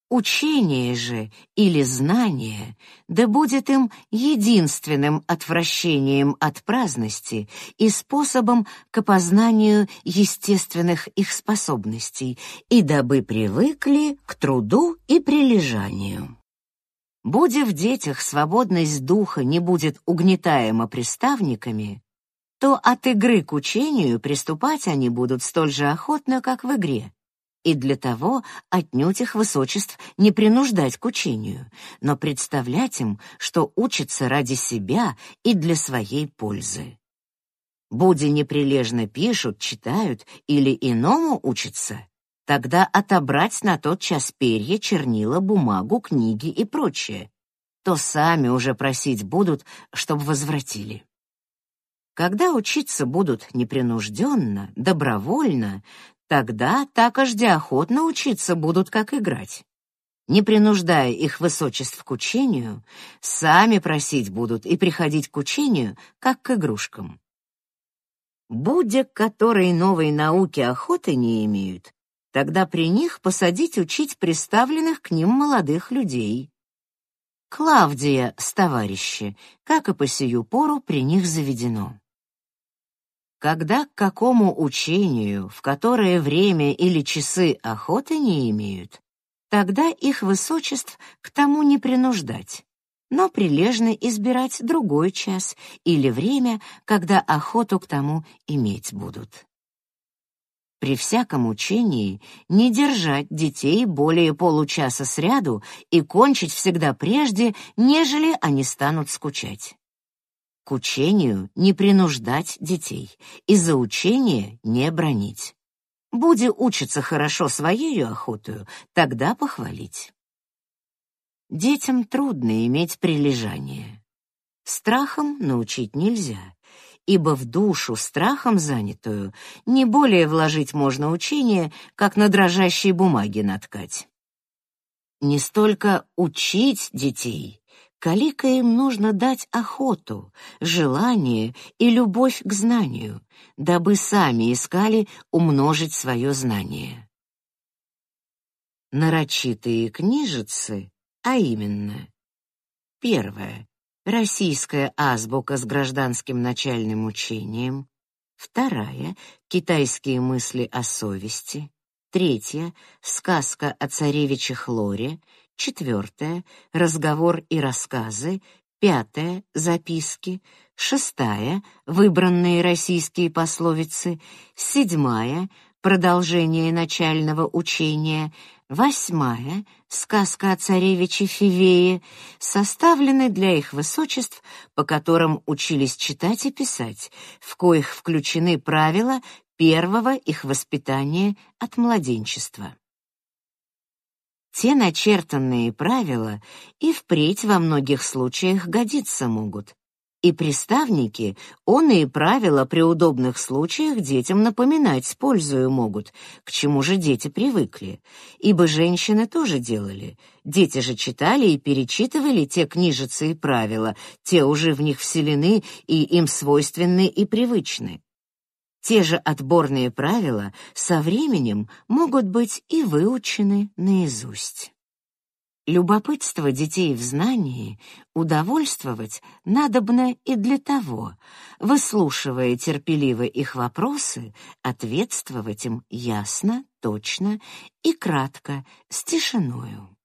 Учение же или знание да будет им единственным отвращением от праздности и способом к опознанию естественных их способностей, и дабы привыкли к труду и прилежанию. Будя в детях свободность духа не будет угнетаема приставниками, то от игры к учению приступать они будут столь же охотно, как в игре и для того отнюдь их высочеств не принуждать к учению, но представлять им, что учатся ради себя и для своей пользы. Буди неприлежно пишут, читают или иному учатся, тогда отобрать на тот час перья, чернила, бумагу, книги и прочее, то сами уже просить будут, чтобы возвратили. Когда учиться будут непринужденно, добровольно, Тогда так такожди охотно учиться будут, как играть. Не принуждая их высочеств к учению, сами просить будут и приходить к учению, как к игрушкам. Будя, которые новой науки охоты не имеют, тогда при них посадить учить приставленных к ним молодых людей. Клавдия с товарищи, как и по сию пору при них заведено. Когда к какому учению, в которое время или часы охоты не имеют, тогда их высочеств к тому не принуждать, но прилежно избирать другой час или время, когда охоту к тому иметь будут. При всяком учении не держать детей более получаса сряду и кончить всегда прежде, нежели они станут скучать. К учению не принуждать детей и за учение не бронить. Буди учиться хорошо своей охотою, тогда похвалить. Детям трудно иметь прилежание. Страхом научить нельзя, ибо в душу страхом занятую не более вложить можно учение, как на дрожащей бумаге наткать. Не столько учить детей, Калика им нужно дать охоту, желание и любовь к знанию, дабы сами искали умножить свое знание. Нарочитые книжицы, а именно: первое. Российская азбука с гражданским начальным учением, вторая. Китайские мысли о совести, третья. Сказка о царевиче Хлоре, четвертое — разговор и рассказы, пятое — записки, шестая — выбранные российские пословицы, седьмая — продолжение начального учения, восьмая — сказка о царевиче Фивее, составлены для их высочеств, по которым учились читать и писать, в коих включены правила первого их воспитания от младенчества. Те начертанные правила и впредь во многих случаях годиться могут. И приставники, он и правила при удобных случаях детям напоминать с пользою могут, к чему же дети привыкли. Ибо женщины тоже делали. Дети же читали и перечитывали те книжицы и правила, те уже в них вселены и им свойственны и привычны. Те же отборные правила со временем могут быть и выучены наизусть. Любопытство детей в знании удовольствовать надобно и для того, выслушивая терпеливо их вопросы, ответствовать им ясно, точно и кратко, с тишиною.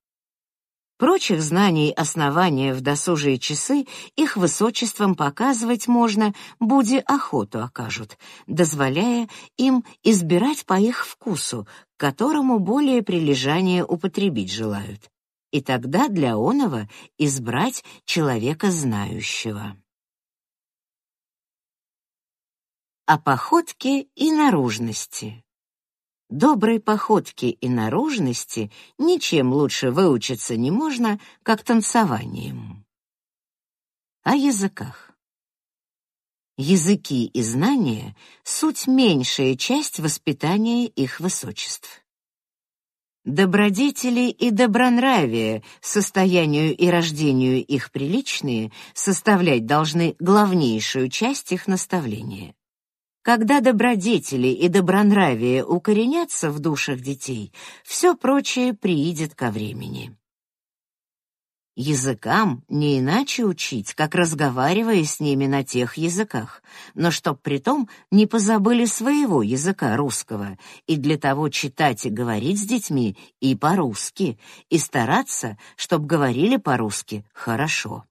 Прочих знаний основания в досужие часы их высочеством показывать можно, буди охоту окажут, дозволяя им избирать по их вкусу, к которому более прилежание употребить желают. И тогда для оного избрать человека знающего. О походке и наружности Доброй походке и наружности ничем лучше выучиться не можно, как танцеванием. О языках. Языки и знания — суть меньшая часть воспитания их высочеств. Добродетели и добронравие, состоянию и рождению их приличные, составлять должны главнейшую часть их наставления. Когда добродетели и добронравие укоренятся в душах детей, все прочее приидет ко времени. Языкам не иначе учить, как разговаривая с ними на тех языках, но чтоб притом не позабыли своего языка русского, и для того читать и говорить с детьми и по-русски, и стараться, чтоб говорили по-русски хорошо.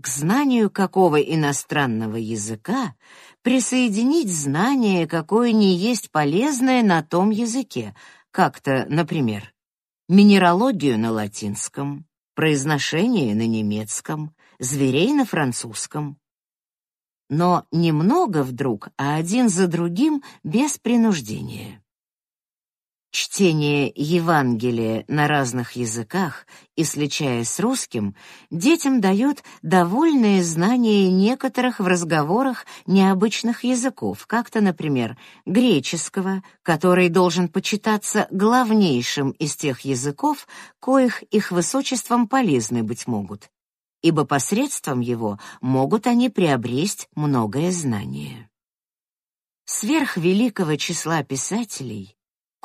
К знанию какого иностранного языка присоединить знание, какое не есть полезное на том языке, как-то, например, минералогию на латинском, произношение на немецком, зверей на французском. Но немного вдруг, а один за другим без принуждения. Чтение Евангелия на разных языках и сличаясь с русским, детям дает довольное знание некоторых в разговорах необычных языков, как-то, например, греческого, который должен почитаться главнейшим из тех языков, коих их высочеством полезны быть могут, ибо посредством его могут они приобресть многое знание. Сверх великого числа писателей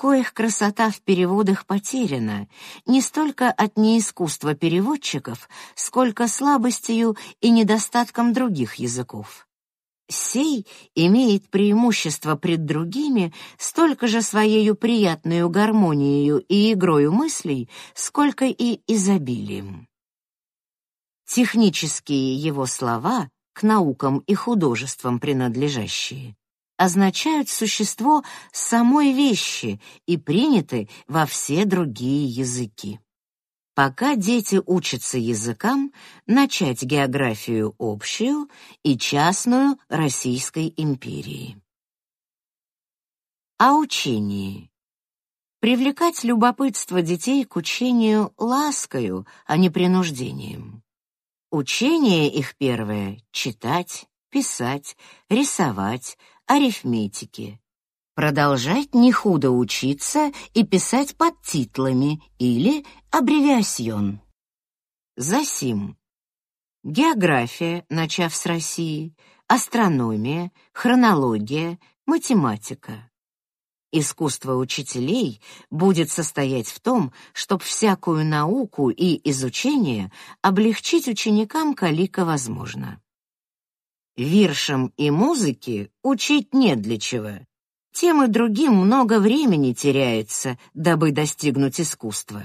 коих красота в переводах потеряна не столько от неискусства переводчиков, сколько слабостью и недостатком других языков. Сей имеет преимущество пред другими столько же своею приятную гармонией и игрою мыслей, сколько и изобилием. Технические его слова, к наукам и художествам принадлежащие, означают существо самой вещи и приняты во все другие языки. Пока дети учатся языкам, начать географию общую и частную Российской империи. О учении. Привлекать любопытство детей к учению ласкою, а не принуждением. Учение их первое — читать, писать, рисовать, арифметики. Продолжать не худо учиться и писать под титлами или аббревиасьон. Засим. География, начав с России, астрономия, хронология, математика. Искусство учителей будет состоять в том, чтобы всякую науку и изучение облегчить ученикам калика возможно. Виршам и музыке учить не для чего. Тем и другим много времени теряется, дабы достигнуть искусства.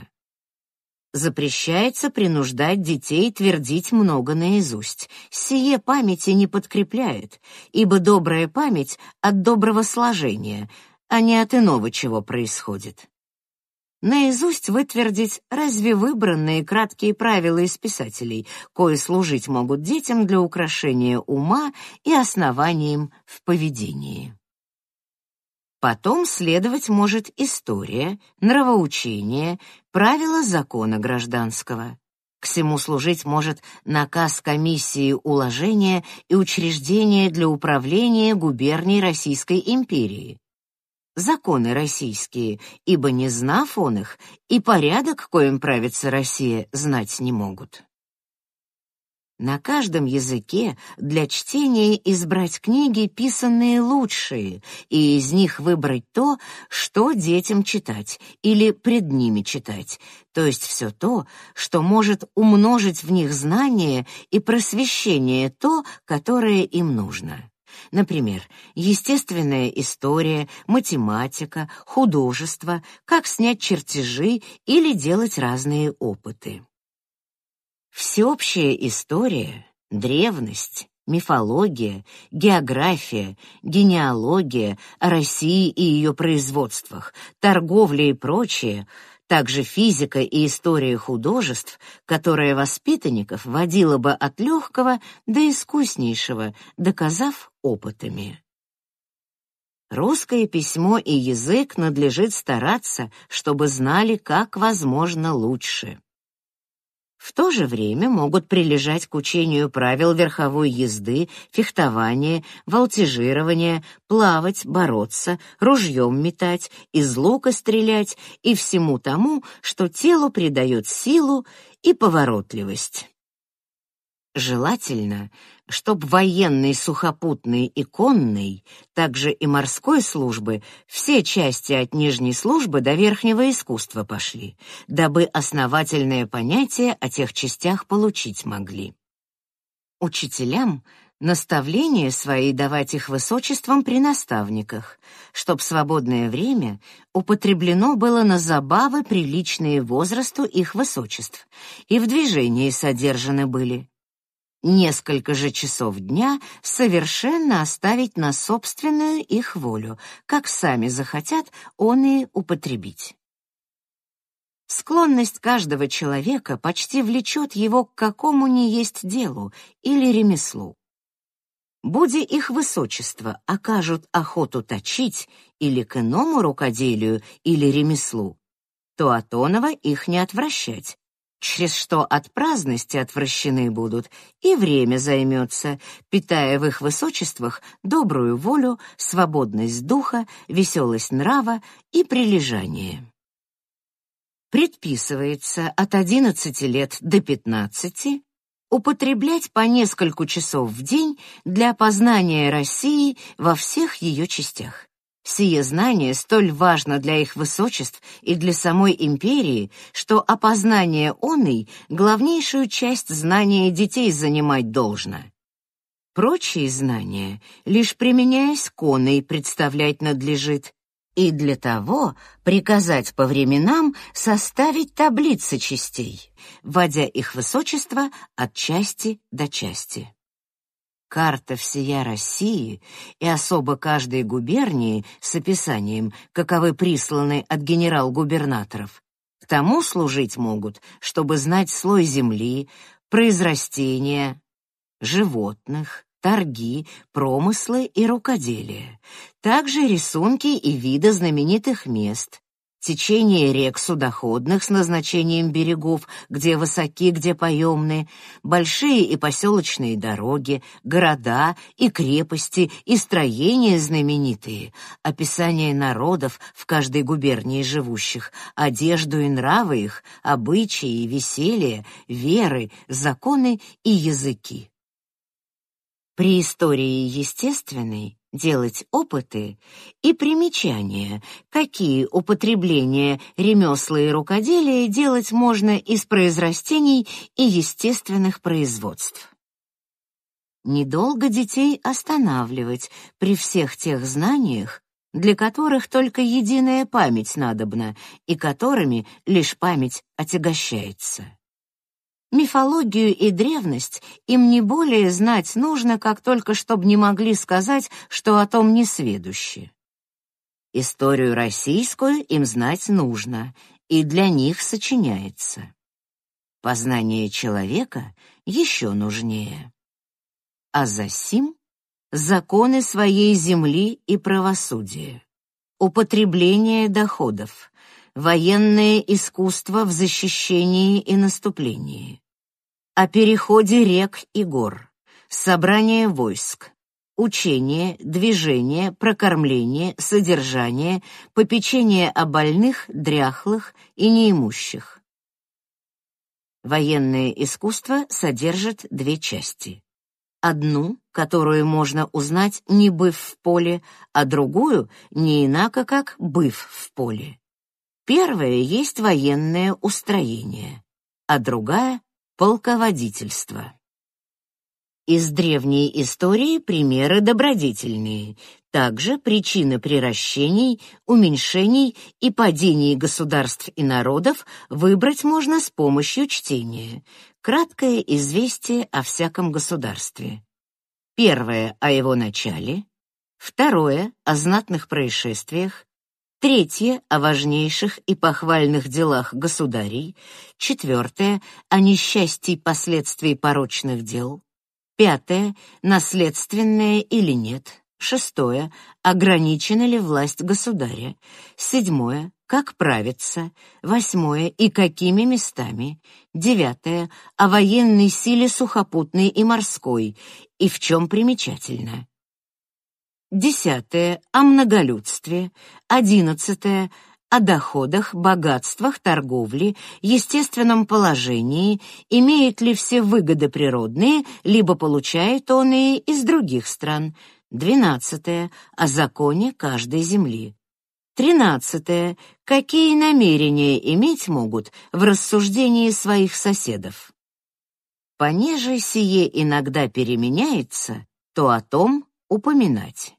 Запрещается принуждать детей твердить много наизусть. Сие памяти не подкрепляет, ибо добрая память от доброго сложения, а не от иного чего происходит наизусть вытвердить разве выбранные краткие правила из писателей, кои служить могут детям для украшения ума и основанием в поведении. Потом следовать может история, нравоучение, правила закона гражданского. К всему служить может наказ комиссии уложения и учреждения для управления губерний Российской империи, законы российские, ибо не знав он их, и порядок, коим правится Россия, знать не могут. На каждом языке для чтения избрать книги, писанные лучшие, и из них выбрать то, что детям читать или пред ними читать, то есть все то, что может умножить в них знание и просвещение то, которое им нужно. Например, естественная история, математика, художество, как снять чертежи или делать разные опыты. Всеобщая история, древность, мифология, география, генеалогия о России и ее производствах, торговля и прочее — также физика и история художеств, которая воспитанников водила бы от легкого до искуснейшего, доказав опытами. Русское письмо и язык надлежит стараться, чтобы знали как возможно лучше. В то же время могут прилежать к учению правил верховой езды, фехтования, волтижирования, плавать, бороться, ружьем метать, из лука стрелять и всему тому, что телу придает силу и поворотливость. Желательно, чтоб военной, сухопутной и конной, также и морской службы, все части от нижней службы до верхнего искусства пошли, дабы основательное понятие о тех частях получить могли. Учителям наставления свои давать их высочеством при наставниках, чтоб свободное время употреблено было на забавы, приличные возрасту их высочеств, и в движении содержаны были Несколько же часов дня совершенно оставить на собственную их волю, как сами захотят он и употребить. Склонность каждого человека почти влечет его к какому ни есть делу или ремеслу. Буди их высочество окажут охоту точить или к иному рукоделию или ремеслу, то от оного их не отвращать, через что от праздности отвращены будут, и время займется, питая в их высочествах добрую волю, свободность духа, веселость нрава и прилежание. Предписывается от 11 лет до 15 употреблять по нескольку часов в день для познания России во всех ее частях. Сие знание столь важно для их высочеств и для самой империи, что опознание оной главнейшую часть знания детей занимать должно. Прочие знания, лишь применяясь к оной, представлять надлежит, и для того приказать по временам составить таблицы частей, вводя их высочество от части до части. Карта всея России и особо каждой губернии с описанием, каковы присланы от генерал-губернаторов, к тому служить могут, чтобы знать слой земли, произрастения, животных, торги, промыслы и рукоделие, также рисунки и виды знаменитых мест, течение рек судоходных с назначением берегов, где высоки, где поемные, большие и поселочные дороги, города и крепости и строения знаменитые, описание народов в каждой губернии живущих, одежду и нравы их, обычаи и веселье, веры, законы и языки. При истории естественной делать опыты и примечания, какие употребления ремесла и рукоделия делать можно из произрастений и естественных производств. Недолго детей останавливать при всех тех знаниях, для которых только единая память надобна и которыми лишь память отягощается. Мифологию и древность им не более знать нужно, как только чтоб не могли сказать, что о том не сведущи. Историю российскую им знать нужно, и для них сочиняется. Познание человека еще нужнее. А за сим законы своей земли и правосудие, употребление доходов, военное искусство в защищении и наступлении, о переходе рек и гор, собрание войск, учение, движение, прокормление, содержание, попечение о больных, дряхлых и неимущих. Военное искусство содержит две части. Одну, которую можно узнать, не быв в поле, а другую, не инако, как быв в поле. Первая есть военное устроение, а другая — полководительство. Из древней истории примеры добродетельные. Также причины приращений, уменьшений и падений государств и народов выбрать можно с помощью чтения. Краткое известие о всяком государстве. Первое — о его начале. Второе — о знатных происшествиях. Третье — о важнейших и похвальных делах государей. Четвертое — о несчастье последствий порочных дел. Пятое — наследственное или нет. Шестое — ограничена ли власть государя. Седьмое — как правиться. Восьмое — и какими местами. Девятое — о военной силе сухопутной и морской, и в чем примечательно. Десятое — о многолюдстве. Одиннадцатое — о доходах, богатствах, торговле, естественном положении, имеет ли все выгоды природные, либо получает он и из других стран. Двенадцатое — о законе каждой земли. Тринадцатое — какие намерения иметь могут в рассуждении своих соседов. Понеже сие иногда переменяется, то о том упоминать.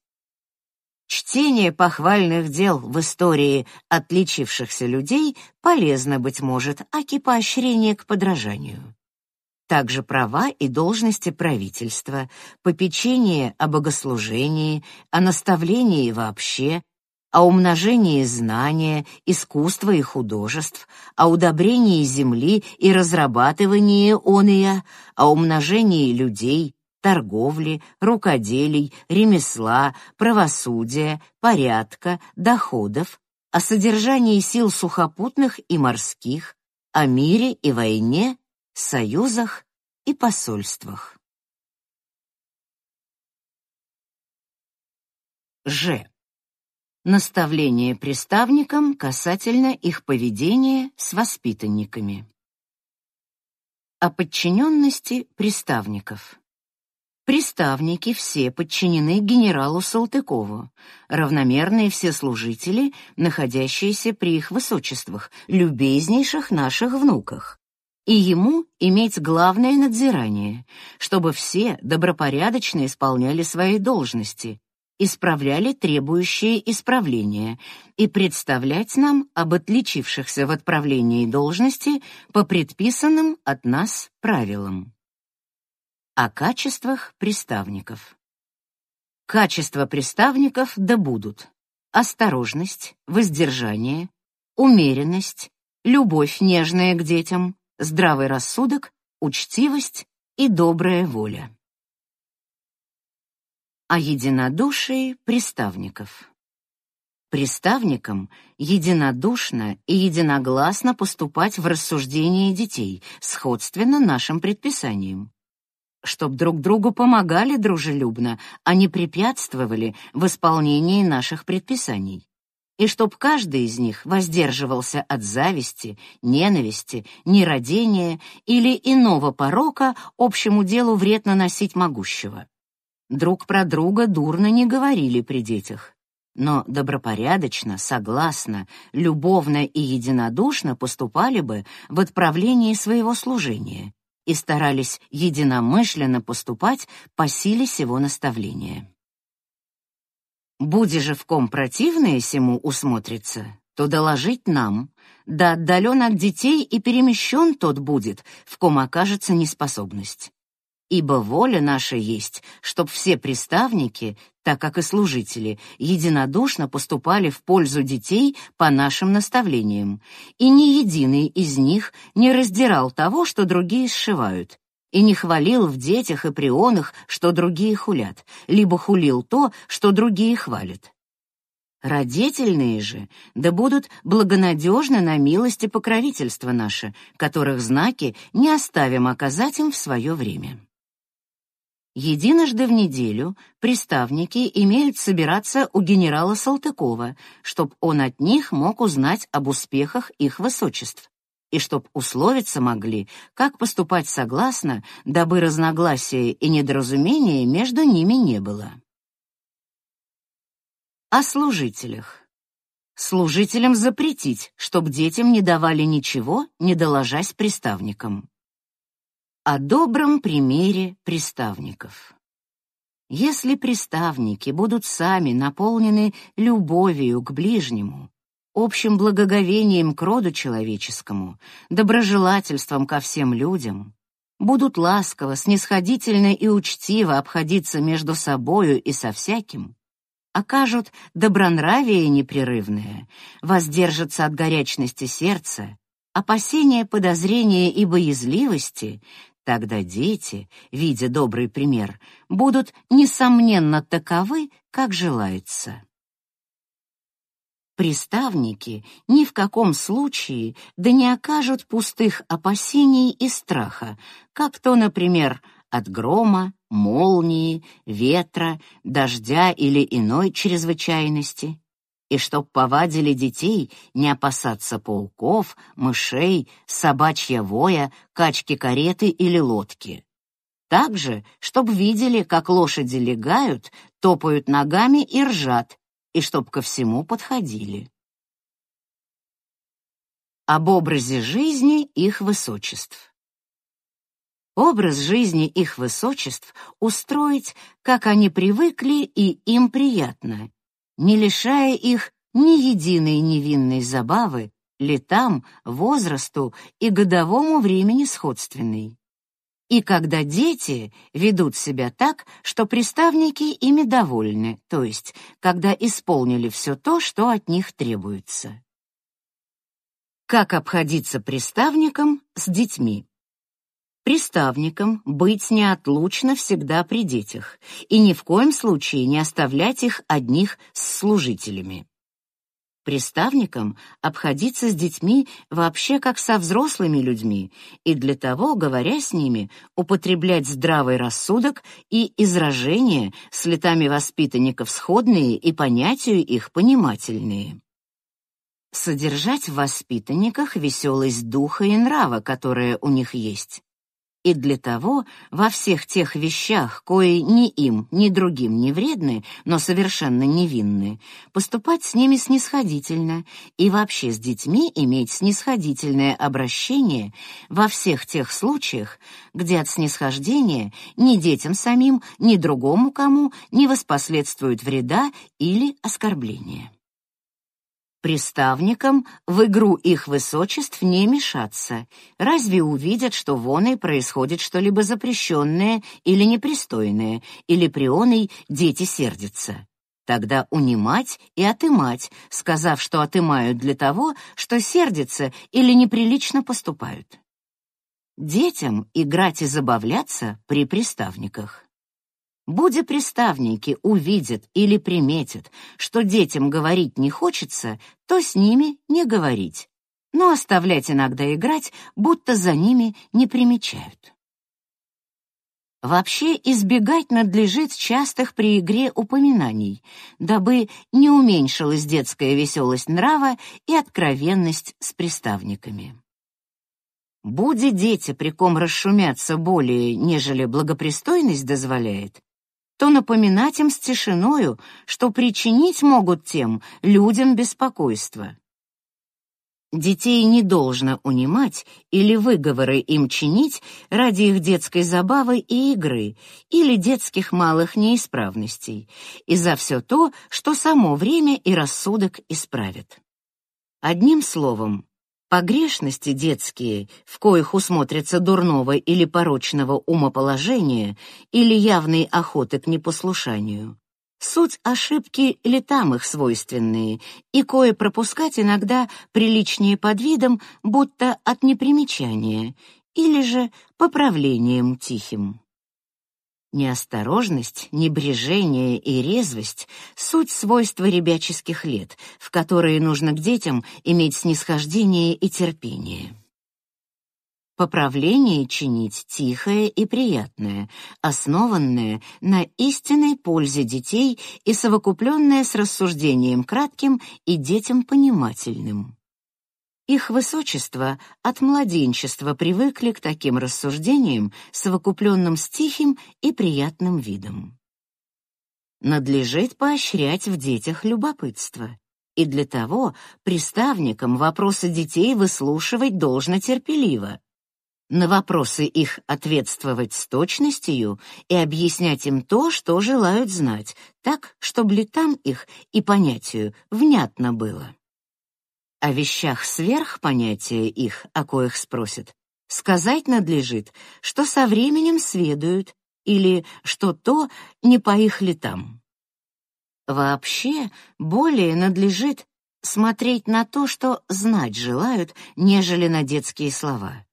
Чтение похвальных дел в истории отличившихся людей полезно, быть может, аки поощрение к подражанию. также права и должности правительства, попечение о богослужении, о наставлении вообще, о умножении знания, искусства и художеств, о удобрении земли и разрабатывании ония, о умножении людей, торговли, рукоделий, ремесла, правосудия, порядка, доходов, о содержании сил сухопутных и морских, о мире и войне, союзах и посольствах. Ж. Наставление приставникам касательно их поведения с воспитанниками. О подчиненности приставников. Приставники все подчинены генералу Салтыкову, равномерные все служители, находящиеся при их высочествах, любезнейших наших внуках. И ему иметь главное надзирание, чтобы все добропорядочно исполняли свои должности, исправляли требующие исправления и представлять нам об отличившихся в отправлении должности по предписанным от нас правилам. О качествах приставников. Качества приставников да будут: осторожность, воздержание, умеренность, любовь нежная к детям, здравый рассудок, учтивость и добрая воля. О единодушии приставников. Приставникам единодушно и единогласно поступать в рассуждении детей, сходственно нашим предписаниям чтоб друг другу помогали дружелюбно, а не препятствовали в исполнении наших предписаний. И чтоб каждый из них воздерживался от зависти, ненависти, нерадения или иного порока общему делу вред наносить могущего. Друг про друга дурно не говорили при детях, но добропорядочно, согласно, любовно и единодушно поступали бы в отправлении своего служения и старались единомышленно поступать по силе сего наставления. Буди же в ком противное сему усмотрится, то доложить нам, да отдален от детей и перемещен тот будет, в ком окажется неспособность. Ибо воля наша есть, чтоб все приставники, так как и служители, единодушно поступали в пользу детей по нашим наставлениям, и ни единый из них не раздирал того, что другие сшивают, и не хвалил в детях и прионах, что другие хулят, либо хулил то, что другие хвалят. Родительные же да будут благонадежны на милость и покровительство наше, которых знаки не оставим оказать им в свое время. Единожды в неделю приставники имеют собираться у генерала Салтыкова, чтоб он от них мог узнать об успехах их высочеств, и чтоб условиться могли, как поступать согласно, дабы разногласия и недоразумения между ними не было. О служителях. Служителям запретить, чтоб детям не давали ничего, не доложась приставникам о добром примере приставников. Если приставники будут сами наполнены любовью к ближнему, общим благоговением к роду человеческому, доброжелательством ко всем людям, будут ласково, снисходительно и учтиво обходиться между собою и со всяким, окажут добронравие непрерывное, воздержатся от горячности сердца, опасения, подозрения и боязливости, Тогда дети, видя добрый пример, будут несомненно таковы, как желается. Приставники ни в каком случае да не окажут пустых опасений и страха, как то, например, от грома, молнии, ветра, дождя или иной чрезвычайности и чтоб повадили детей не опасаться пауков, мышей, собачья воя, качки-кареты или лодки. Также, чтоб видели, как лошади легают, топают ногами и ржат, и чтоб ко всему подходили. Об образе жизни их высочеств. Образ жизни их высочеств устроить, как они привыкли и им приятно, не лишая их ни единой невинной забавы, летам, возрасту и годовому времени сходственной. и когда дети ведут себя так, что приставники ими довольны, то есть когда исполнили все то, что от них требуется. Как обходиться приставникам с детьми? Приставникам быть неотлучно всегда при детях и ни в коем случае не оставлять их одних с служителями приставникам обходиться с детьми вообще как со взрослыми людьми, и для того, говоря с ними, употреблять здравый рассудок и изражения с летами воспитанников сходные и понятию их понимательные. Содержать в воспитанниках веселость духа и нрава, которая у них есть, и для того во всех тех вещах, кои ни им, ни другим не вредны, но совершенно невинны, поступать с ними снисходительно и вообще с детьми иметь снисходительное обращение во всех тех случаях, где от снисхождения ни детям самим, ни другому кому не воспоследствует вреда или оскорбления приставникам в игру их высочеств не мешаться. Разве увидят, что вон и происходит что-либо запрещенное или непристойное, или при оной дети сердятся? Тогда унимать и отымать, сказав, что отымают для того, что сердятся или неприлично поступают. Детям играть и забавляться при приставниках. Будя приставники увидят или приметят, что детям говорить не хочется, то с ними не говорить, но оставлять иногда играть, будто за ними не примечают. Вообще избегать надлежит частых при игре упоминаний, дабы не уменьшилась детская веселость нрава и откровенность с приставниками. Буди дети, при ком расшумятся более, нежели благопристойность дозволяет, то напоминать им с тишиною, что причинить могут тем людям беспокойство. Детей не должно унимать или выговоры им чинить ради их детской забавы и игры или детских малых неисправностей, и за все то, что само время и рассудок исправят. Одним словом, Погрешности детские, в коих усмотрятся дурного или порочного умоположения или явной охоты к непослушанию. Суть ошибки летам их свойственные, и кое пропускать иногда приличнее под видом, будто от непримечания, или же поправлением тихим. Неосторожность, небрежение и резвость — суть свойства ребяческих лет, в которые нужно к детям иметь снисхождение и терпение. Поправление чинить тихое и приятное, основанное на истинной пользе детей и совокупленное с рассуждением кратким и детям понимательным. Их высочество от младенчества привыкли к таким рассуждениям, совокупленным с тихим и приятным видом. Надлежит поощрять в детях любопытство, и для того приставникам вопросы детей выслушивать должно терпеливо, на вопросы их ответствовать с точностью и объяснять им то, что желают знать, так, чтобы летам их и понятию внятно было о вещах сверх понятия их, о коих спросят, сказать надлежит, что со временем сведают, или что то не по их летам. Вообще, более надлежит смотреть на то, что знать желают, нежели на детские слова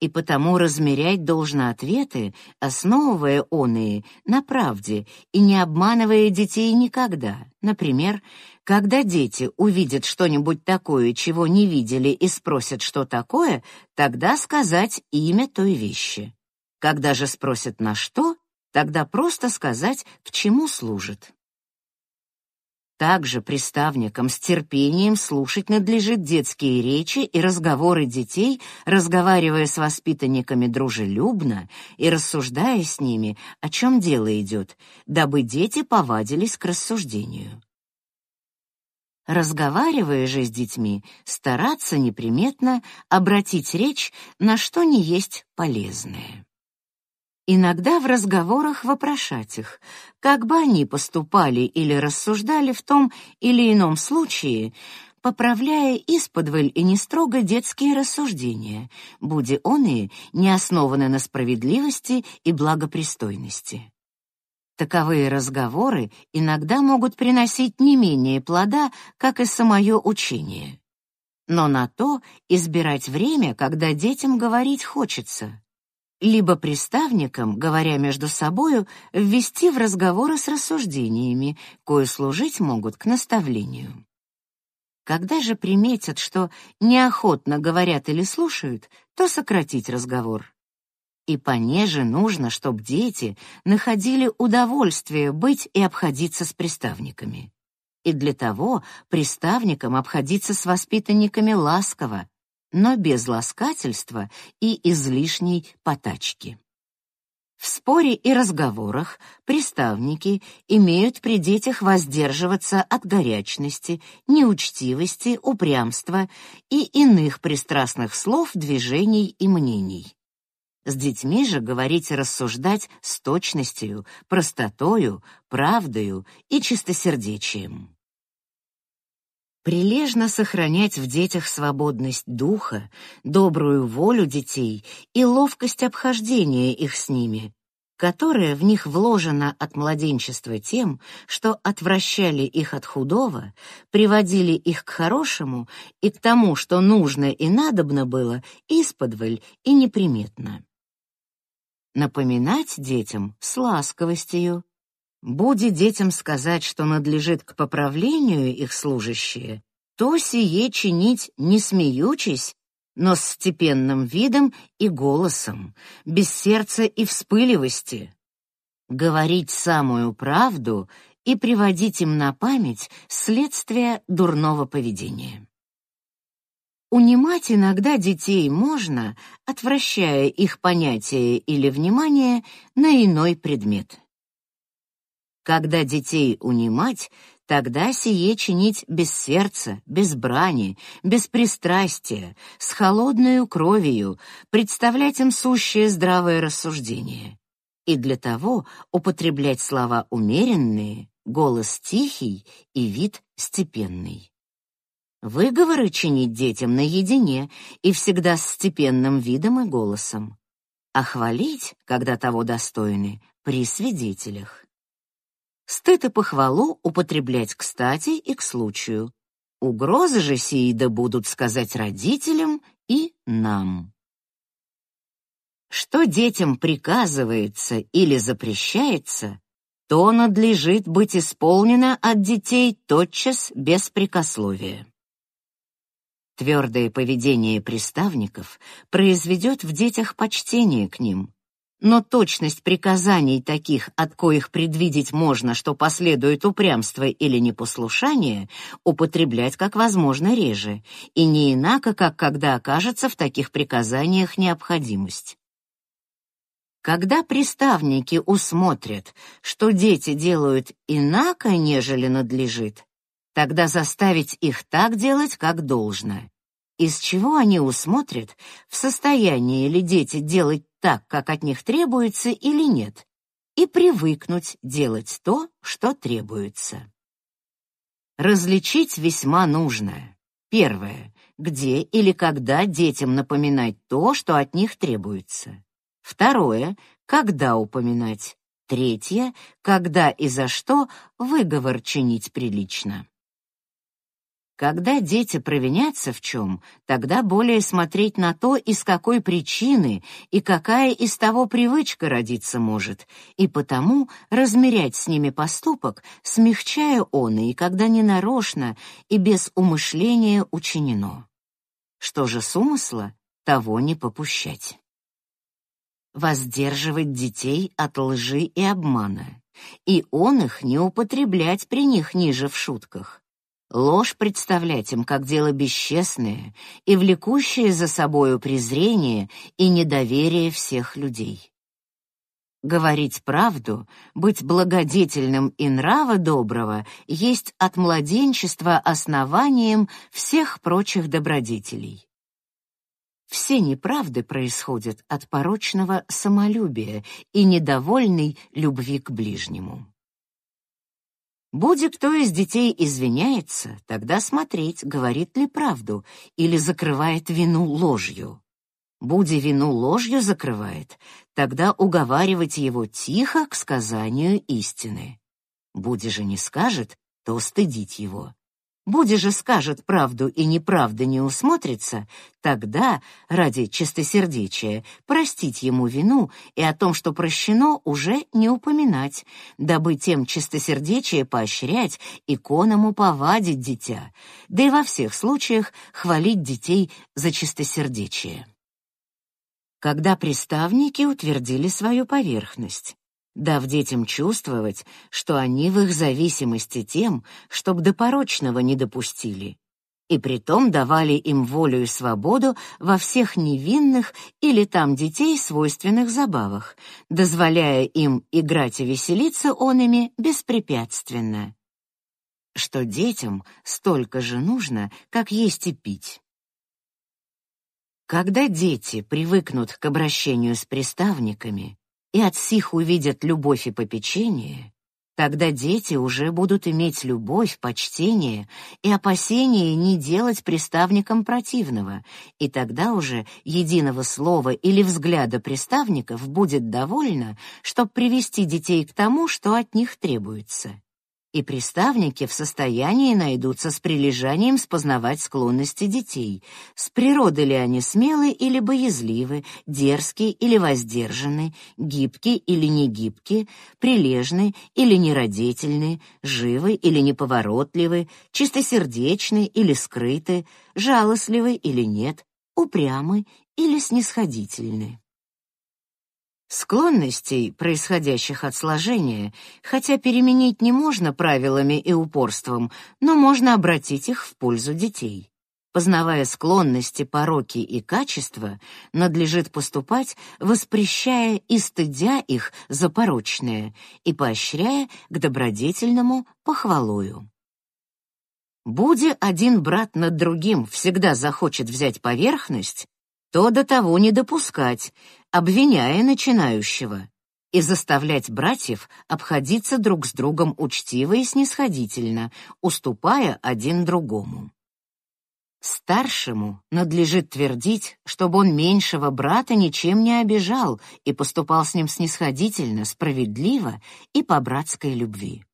и потому размерять должно ответы, основывая оные на правде и не обманывая детей никогда. Например, когда дети увидят что-нибудь такое, чего не видели, и спросят, что такое, тогда сказать имя той вещи. Когда же спросят на что, тогда просто сказать, к чему служит. Также приставникам с терпением слушать надлежит детские речи и разговоры детей, разговаривая с воспитанниками дружелюбно и рассуждая с ними, о чем дело идет, дабы дети повадились к рассуждению. Разговаривая же с детьми, стараться неприметно обратить речь на что не есть полезное. Иногда в разговорах вопрошать их, как бы они поступали или рассуждали в том или ином случае, поправляя исподволь и не строго детские рассуждения, буди он и не основаны на справедливости и благопристойности. Таковые разговоры иногда могут приносить не менее плода, как и самое учение. Но на то избирать время, когда детям говорить хочется. Либо приставникам, говоря между собою, ввести в разговоры с рассуждениями, кое служить могут к наставлению. Когда же приметят, что неохотно говорят или слушают, то сократить разговор. И понеже нужно, чтобы дети находили удовольствие быть и обходиться с приставниками. И для того приставникам обходиться с воспитанниками ласково, но без ласкательства и излишней потачки. В споре и разговорах приставники имеют при детях воздерживаться от горячности, неучтивости, упрямства и иных пристрастных слов, движений и мнений. С детьми же говорить и рассуждать с точностью, простотою, правдою и чистосердечием. Прилежно сохранять в детях свободность духа, добрую волю детей и ловкость обхождения их с ними, которая в них вложена от младенчества тем, что отвращали их от худого, приводили их к хорошему и к тому, что нужно и надобно было, исподволь и неприметно напоминать детям с ласковостью. Буди детям сказать, что надлежит к поправлению их служащие, то сие чинить не смеючись, но с степенным видом и голосом, без сердца и вспыливости. Говорить самую правду и приводить им на память следствие дурного поведения. Унимать иногда детей можно, отвращая их понятие или внимание на иной предмет. Когда детей унимать, тогда сие чинить без сердца, без брани, без пристрастия, с холодной кровью, представлять им сущее здравое рассуждение. И для того употреблять слова умеренные, голос тихий и вид степенный. Выговоры чинить детям наедине и всегда с степенным видом и голосом. А хвалить, когда того достойны, при свидетелях. Стыд и похвалу употреблять кстати и к случаю. Угрозы же сии да будут сказать родителям и нам. Что детям приказывается или запрещается, то надлежит быть исполнено от детей тотчас без прикословия. Твердое поведение приставников произведет в детях почтение к ним, но точность приказаний таких, от коих предвидеть можно, что последует упрямство или непослушание, употреблять как возможно реже, и не инако, как когда окажется в таких приказаниях необходимость. Когда приставники усмотрят, что дети делают инако, нежели надлежит, Тогда заставить их так делать, как должно. Из чего они усмотрят, в состоянии ли дети делать так, как от них требуется или нет, и привыкнуть делать то, что требуется. Различить весьма нужно. Первое где или когда детям напоминать то, что от них требуется. Второе когда упоминать. Третье когда и за что выговор чинить прилично. Когда дети провинятся в чем, тогда более смотреть на то, из какой причины и какая из того привычка родиться может, и потому размерять с ними поступок, смягчая он и когда ненарочно и без умышления учинено. Что же с умысла, того не попущать. Воздерживать детей от лжи и обмана, и он их не употреблять при них ниже в шутках Ложь представлять им как дело бесчестное и влекущее за собою презрение и недоверие всех людей. Говорить правду, быть благодетельным и нрава доброго есть от младенчества основанием всех прочих добродетелей. Все неправды происходят от порочного самолюбия и недовольной любви к ближнему. Будет кто из детей извиняется, тогда смотреть, говорит ли правду или закрывает вину ложью. Буди вину ложью закрывает, тогда уговаривать его тихо к сказанию истины. Буди же не скажет, то стыдить его. Буди же скажет правду и неправда не усмотрится, тогда, ради чистосердечия, простить ему вину и о том, что прощено, уже не упоминать, дабы тем чистосердечие поощрять, иконому повадить дитя, да и во всех случаях хвалить детей за чистосердечие. Когда приставники утвердили свою поверхность, дав детям чувствовать, что они в их зависимости тем, чтоб до порочного не допустили, и притом давали им волю и свободу во всех невинных или там детей свойственных забавах, дозволяя им играть и веселиться он ими беспрепятственно. Что детям столько же нужно, как есть и пить. Когда дети привыкнут к обращению с приставниками, и от сих увидят любовь и попечение, тогда дети уже будут иметь любовь, почтение и опасение не делать приставникам противного, и тогда уже единого слова или взгляда приставников будет довольно, чтобы привести детей к тому, что от них требуется и приставники в состоянии найдутся с прилежанием спознавать склонности детей, с природы ли они смелы или боязливы, дерзкие или воздержаны, гибкие или негибкие, прилежны или нерадительны, живы или неповоротливы, чистосердечны или скрыты, жалостливы или нет, упрямы или снисходительны. Склонностей, происходящих от сложения, хотя переменить не можно правилами и упорством, но можно обратить их в пользу детей. Познавая склонности, пороки и качества, надлежит поступать, воспрещая и стыдя их за порочное и поощряя к добродетельному похвалою. Буде один брат над другим всегда захочет взять поверхность, то до того не допускать, обвиняя начинающего, и заставлять братьев обходиться друг с другом учтиво и снисходительно, уступая один другому. Старшему надлежит твердить, чтобы он меньшего брата ничем не обижал и поступал с ним снисходительно, справедливо и по братской любви.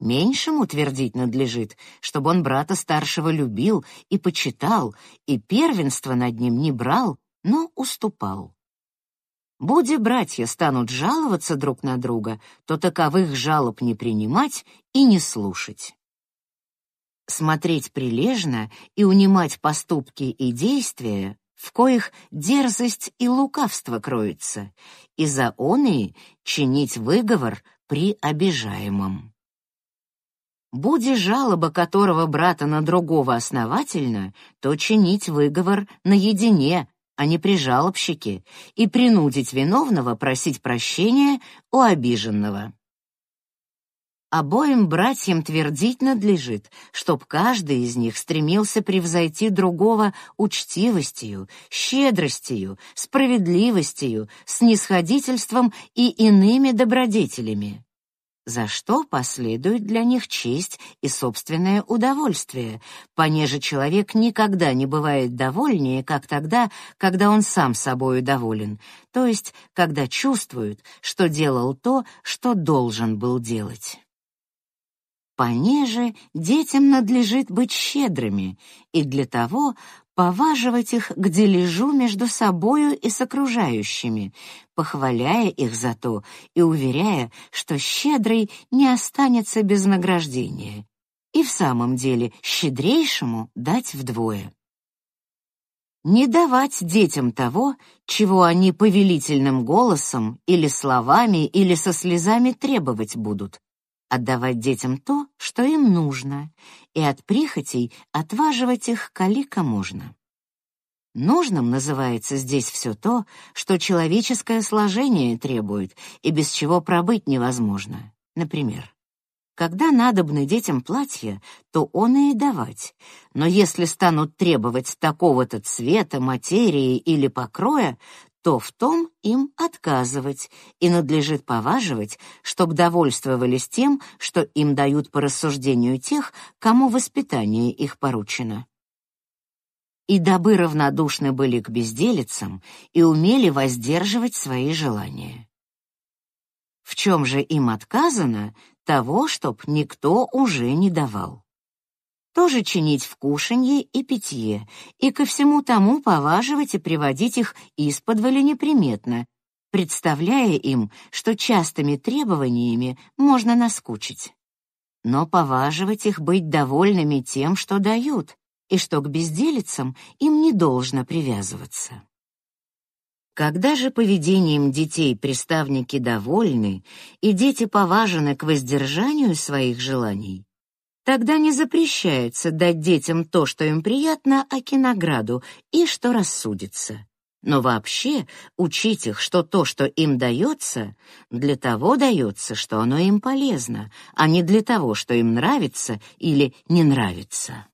Меньшему твердить надлежит, чтобы он брата старшего любил и почитал, и первенство над ним не брал, но уступал. Буди братья станут жаловаться друг на друга, то таковых жалоб не принимать и не слушать. Смотреть прилежно и унимать поступки и действия, в коих дерзость и лукавство кроются, и за оные чинить выговор при обижаемом. Буди жалоба которого брата на другого основательно, то чинить выговор наедине, а не при жалобщике, и принудить виновного просить прощения у обиженного. Обоим братьям твердить надлежит, чтоб каждый из них стремился превзойти другого учтивостью, щедростью, справедливостью, снисходительством и иными добродетелями за что последует для них честь и собственное удовольствие, понеже человек никогда не бывает довольнее, как тогда, когда он сам собою доволен, то есть когда чувствует, что делал то, что должен был делать. Понеже детям надлежит быть щедрыми, и для того поваживать их к дележу между собою и с окружающими, похваляя их за то и уверяя, что щедрый не останется без награждения, и в самом деле щедрейшему дать вдвое. Не давать детям того, чего они повелительным голосом или словами или со слезами требовать будут, отдавать детям то, что им нужно, и от прихотей отваживать их калика можно. Нужным называется здесь все то, что человеческое сложение требует и без чего пробыть невозможно. Например, когда надобны детям платья, то он и давать. Но если станут требовать такого-то цвета, материи или покроя, то в том им отказывать, и надлежит поваживать, чтоб довольствовались тем, что им дают по рассуждению тех, кому воспитание их поручено. И дабы равнодушны были к безделицам и умели воздерживать свои желания. В чем же им отказано, того, чтоб никто уже не давал тоже чинить в кушанье и питье, и ко всему тому поваживать и приводить их исподволе неприметно, представляя им, что частыми требованиями можно наскучить. Но поваживать их быть довольными тем, что дают, и что к безделицам им не должно привязываться. Когда же поведением детей приставники довольны, и дети поважены к воздержанию своих желаний, Тогда не запрещается дать детям то, что им приятно, а кинограду, и что рассудится. Но вообще учить их, что то, что им дается, для того дается, что оно им полезно, а не для того, что им нравится или не нравится.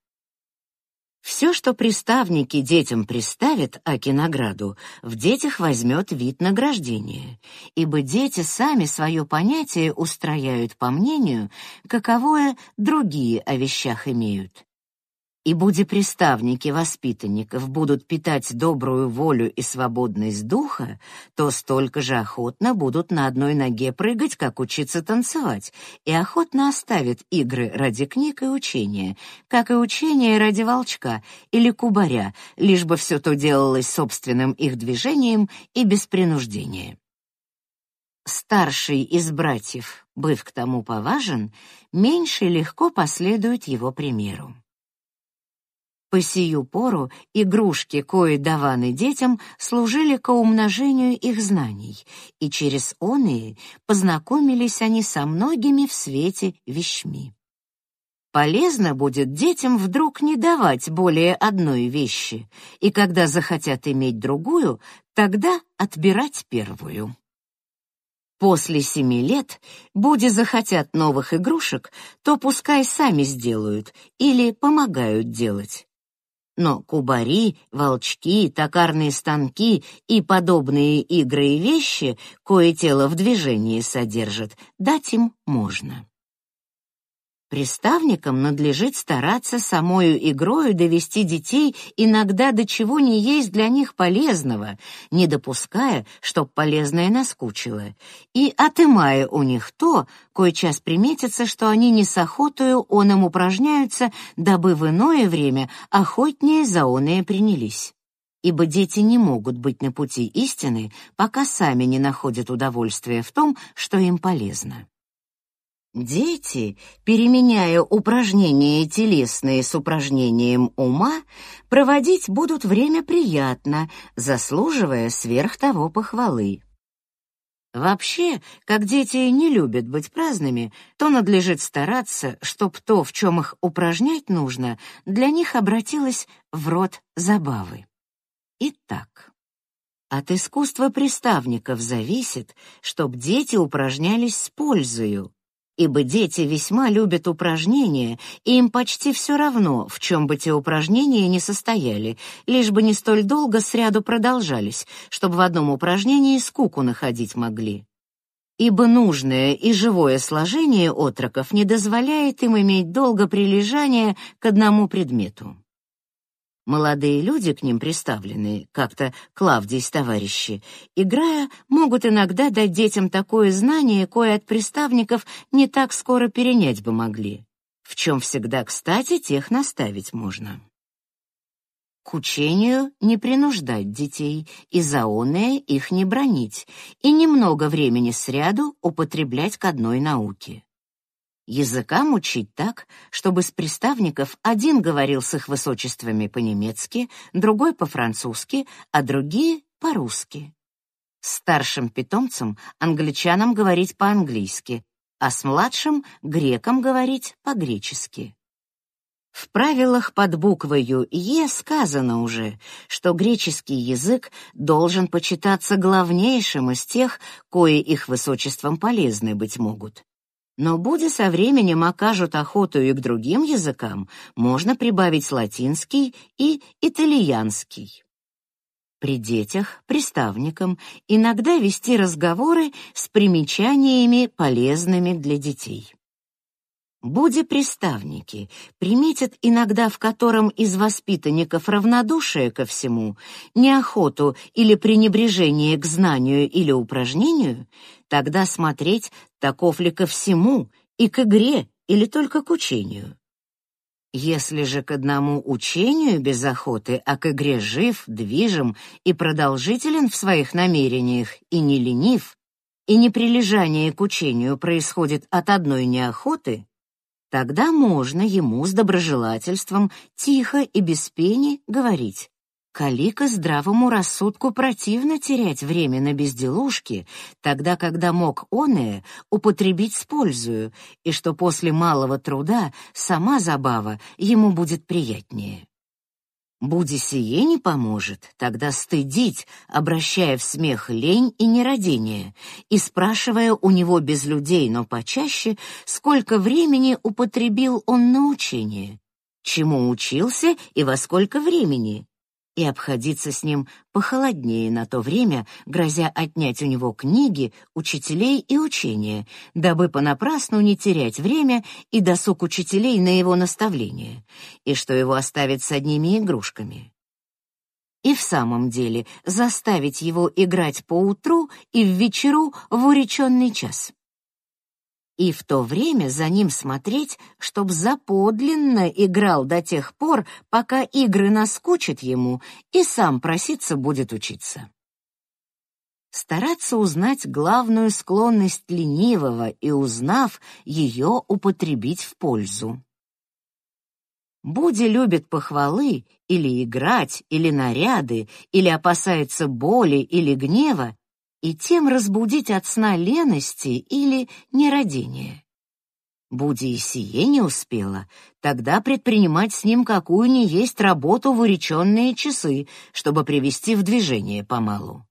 Все, что приставники детям приставят аки награду, в детях возьмет вид награждения, ибо дети сами свое понятие устрояют по мнению, каковое другие о вещах имеют. И буди приставники воспитанников будут питать добрую волю и свободность духа, то столько же охотно будут на одной ноге прыгать, как учиться танцевать, и охотно оставят игры ради книг и учения, как и учение ради волчка или кубаря, лишь бы все то делалось собственным их движением и без принуждения. Старший из братьев, быв к тому поважен, меньше легко последует его примеру. По сию пору игрушки, кои даваны детям, служили ко умножению их знаний, и через оные познакомились они со многими в свете вещми. Полезно будет детям вдруг не давать более одной вещи, и когда захотят иметь другую, тогда отбирать первую. После семи лет, буди захотят новых игрушек, то пускай сами сделают или помогают делать. Но кубари, волчки, токарные станки и подобные игры и вещи, кое тело в движении содержит, дать им можно. Приставникам надлежит стараться самою игрою довести детей иногда до чего не есть для них полезного, не допуская, чтоб полезное наскучило, и отымая у них то, кое час приметится, что они не с охотою он им упражняются, дабы в иное время охотнее за оное принялись. Ибо дети не могут быть на пути истины, пока сами не находят удовольствия в том, что им полезно. Дети, переменяя упражнения телесные с упражнением ума, проводить будут время приятно, заслуживая сверх того похвалы. Вообще, как дети не любят быть праздными, то надлежит стараться, чтоб то, в чем их упражнять нужно, для них обратилось в род забавы. Итак, от искусства приставников зависит, чтоб дети упражнялись с пользою, ибо дети весьма любят упражнения, и им почти все равно, в чем бы те упражнения ни состояли, лишь бы не столь долго сряду продолжались, чтобы в одном упражнении скуку находить могли. Ибо нужное и живое сложение отроков не дозволяет им иметь долго прилежания к одному предмету. Молодые люди к ним приставленные, как-то Клавдий с товарищи, играя, могут иногда дать детям такое знание, кое от приставников не так скоро перенять бы могли. В чем всегда, кстати, тех наставить можно. К учению не принуждать детей, и заонное их не бронить, и немного времени сряду употреблять к одной науке. Языкам учить так, чтобы с приставников один говорил с их высочествами по-немецки, другой по-французски, а другие — по-русски. Старшим питомцам англичанам говорить по-английски, а с младшим грекам говорить по-гречески. В правилах под буквою «Е» сказано уже, что греческий язык должен почитаться главнейшим из тех, кои их высочеством полезны быть могут. Но будя со временем окажут охоту и к другим языкам, можно прибавить латинский и итальянский. при детях, приставникам, иногда вести разговоры с примечаниями, полезными для детей. Буди-приставники приметят иногда в котором из воспитанников равнодушие ко всему, неохоту или пренебрежение к знанию или упражнению, тогда смотреть, таков ли ко всему, и к игре, или только к учению. Если же к одному учению без охоты, а к игре жив, движим и продолжителен в своих намерениях и не ленив, и неприлежание к учению происходит от одной неохоты, тогда можно ему с доброжелательством тихо и без пени говорить Калика здравому рассудку противно терять время на безделушки, тогда, когда мог оное употребить с пользою, и что после малого труда сама забава ему будет приятнее. Буди сие не поможет, тогда стыдить, обращая в смех лень и нерадение, и спрашивая у него без людей, но почаще, сколько времени употребил он на учение, чему учился и во сколько времени, и обходиться с ним похолоднее на то время, грозя отнять у него книги, учителей и учения, дабы понапрасну не терять время и досуг учителей на его наставление, и что его оставят с одними игрушками. И в самом деле заставить его играть по утру и в вечеру в уреченный час и в то время за ним смотреть, чтоб заподлинно играл до тех пор, пока игры наскучат ему, и сам проситься будет учиться. Стараться узнать главную склонность ленивого и, узнав, ее употребить в пользу. Буди любит похвалы или играть, или наряды, или опасается боли или гнева, и тем разбудить от сна лености или нерадения. Буди и сие не успела, тогда предпринимать с ним какую ни есть работу в уреченные часы, чтобы привести в движение помалу.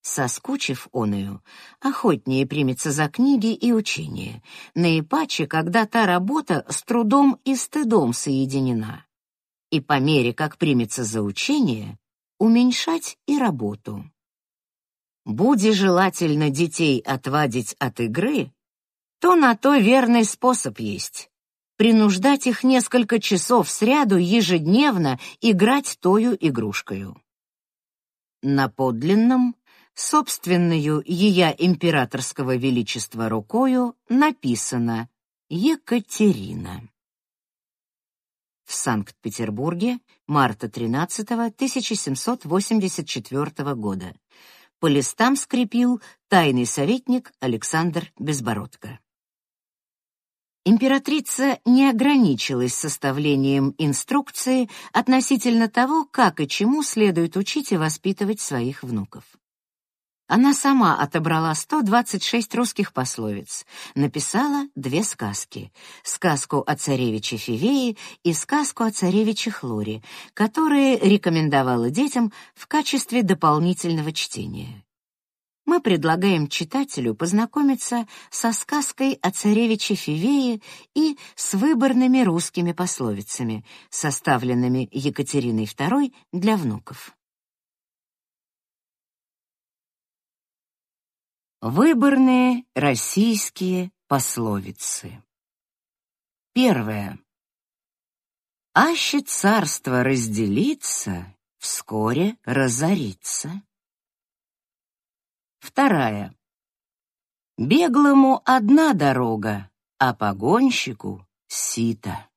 Соскучив оную, охотнее примется за книги и учения, наипаче, когда та работа с трудом и стыдом соединена. И по мере, как примется за учение, уменьшать и работу. Буди желательно детей отвадить от игры, то на то верный способ есть. Принуждать их несколько часов сряду ежедневно играть тою игрушкою. На подлинном, собственную ея императорского величества рукою написано Екатерина. В Санкт-Петербурге, марта 13 1784 года по листам скрепил тайный советник Александр Безбородко. Императрица не ограничилась составлением инструкции относительно того, как и чему следует учить и воспитывать своих внуков. Она сама отобрала 126 русских пословиц, написала две сказки: сказку о царевиче Фивее и сказку о царевиче Хлоре, которые рекомендовала детям в качестве дополнительного чтения. Мы предлагаем читателю познакомиться со сказкой о царевиче Фивее и с выборными русскими пословицами, составленными Екатериной II для внуков. Выборные российские пословицы. Первое. Аще царство разделится, вскоре разорится. Вторая. Беглому одна дорога, а погонщику — сито.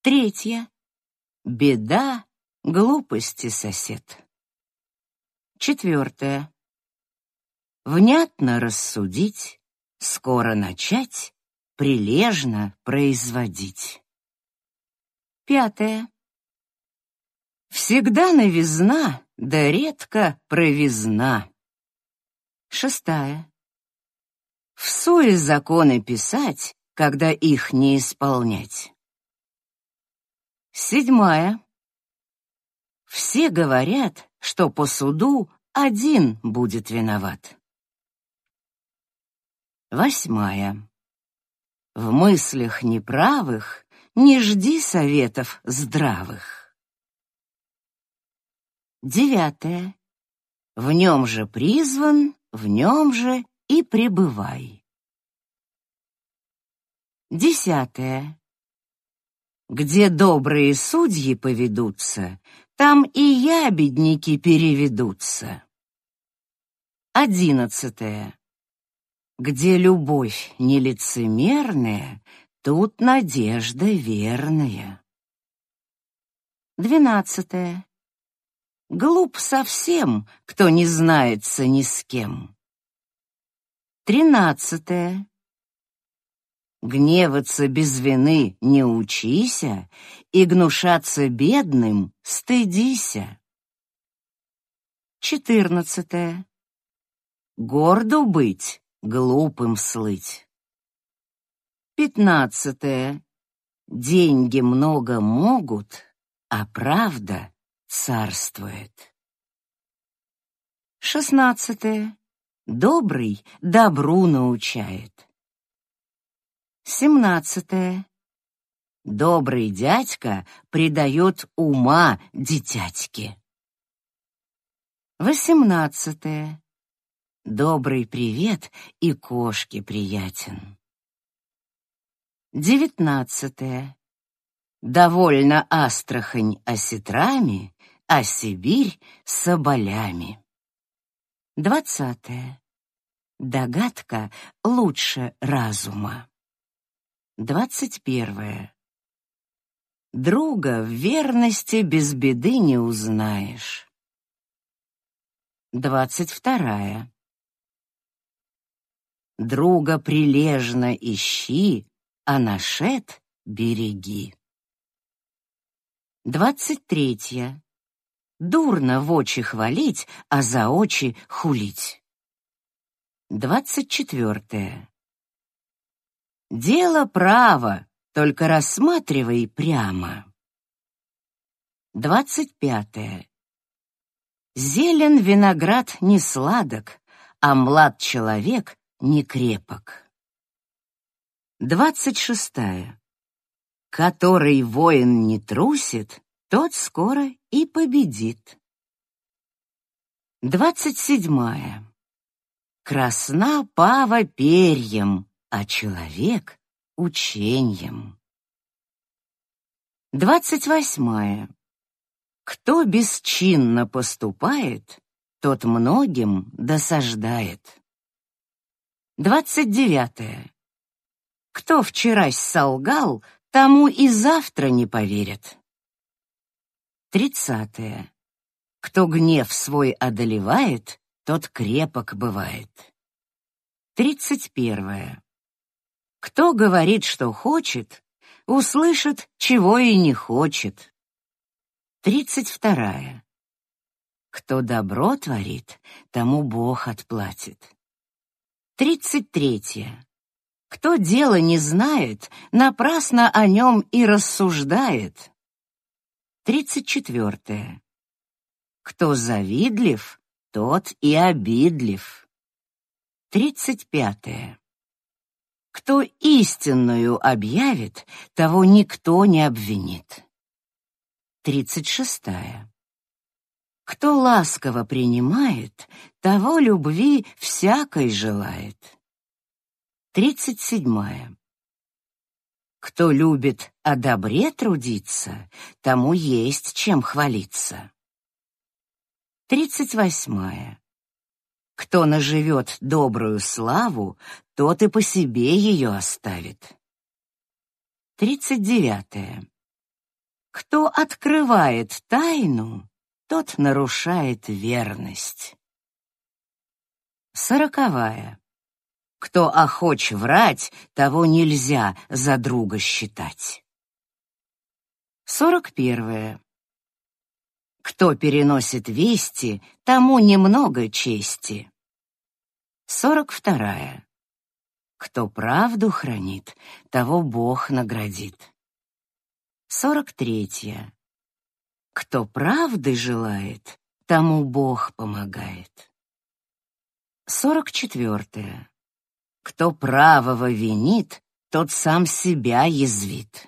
Третья. Беда, глупости сосед. Четвертое внятно рассудить, скоро начать, прилежно производить. Пятое. Всегда новизна, да редко провизна. Шестая. В суе законы писать, когда их не исполнять. Седьмая. Все говорят, что по суду один будет виноват. Восьмая. В мыслях неправых не жди советов здравых. Девятое. В нем же призван, в нем же и пребывай. Десятое. Где добрые судьи поведутся, там и ябедники переведутся. Одиннадцатое. Где любовь нелицемерная, тут надежда верная. Двенадцатое. Глуп совсем, кто не знается ни с кем. Тринадцатое. Гневаться без вины не учися, и гнушаться бедным стыдися. Четырнадцатое. Горду быть, глупым слыть. Пятнадцатое. Деньги много могут, а правда царствует. Шестнадцатое. Добрый добру научает. Семнадцатое. Добрый дядька придает ума дитятьке. Восемнадцатое. Добрый привет и кошке приятен. Девятнадцатое. Довольно Астрахань осетрами, а Сибирь соболями. Двадцатое. Догадка лучше разума. Двадцать первое. Друга в верности без беды не узнаешь. Двадцать вторая. Друга прилежно ищи, а нашед береги. Двадцать третья. Дурно в очи хвалить, а за очи хулить. Двадцать четвертое. Дело право, только рассматривай прямо. Двадцать пятое. Зелен виноград не сладок, а млад человек не крепок. Двадцать шестая. Который воин не трусит, тот скоро и победит. Двадцать седьмая. Красна пава перьям, а человек — ученьем. Двадцать восьмая. Кто бесчинно поступает, тот многим досаждает. Двадцать девятое. Кто вчера солгал, тому и завтра не поверят. Тридцатое. Кто гнев свой одолевает, тот крепок бывает. Тридцать первое. Кто говорит, что хочет, услышит, чего и не хочет. Тридцать вторая. Кто добро творит, тому Бог отплатит. Тридцать третье. Кто дело не знает, напрасно о нем и рассуждает. Тридцать четвертое. Кто завидлив, тот и обидлив. Тридцать пятое. Кто истинную объявит, того никто не обвинит. Тридцать шестая. Кто ласково принимает, того любви всякой желает. Тридцать седьмая. Кто любит о добре трудиться, тому есть чем хвалиться. Тридцать восьмая. Кто наживет добрую славу, тот и по себе ее оставит. Тридцать девятая. Кто открывает тайну, тот нарушает верность. Сороковая. Кто охоч врать, того нельзя за друга считать. Сорок первое. Кто переносит вести, тому немного чести. Сорок вторая. Кто правду хранит, того Бог наградит. Сорок третья. Кто правды желает, тому Бог помогает. Сорок четвертое. Кто правого винит, тот сам себя язвит.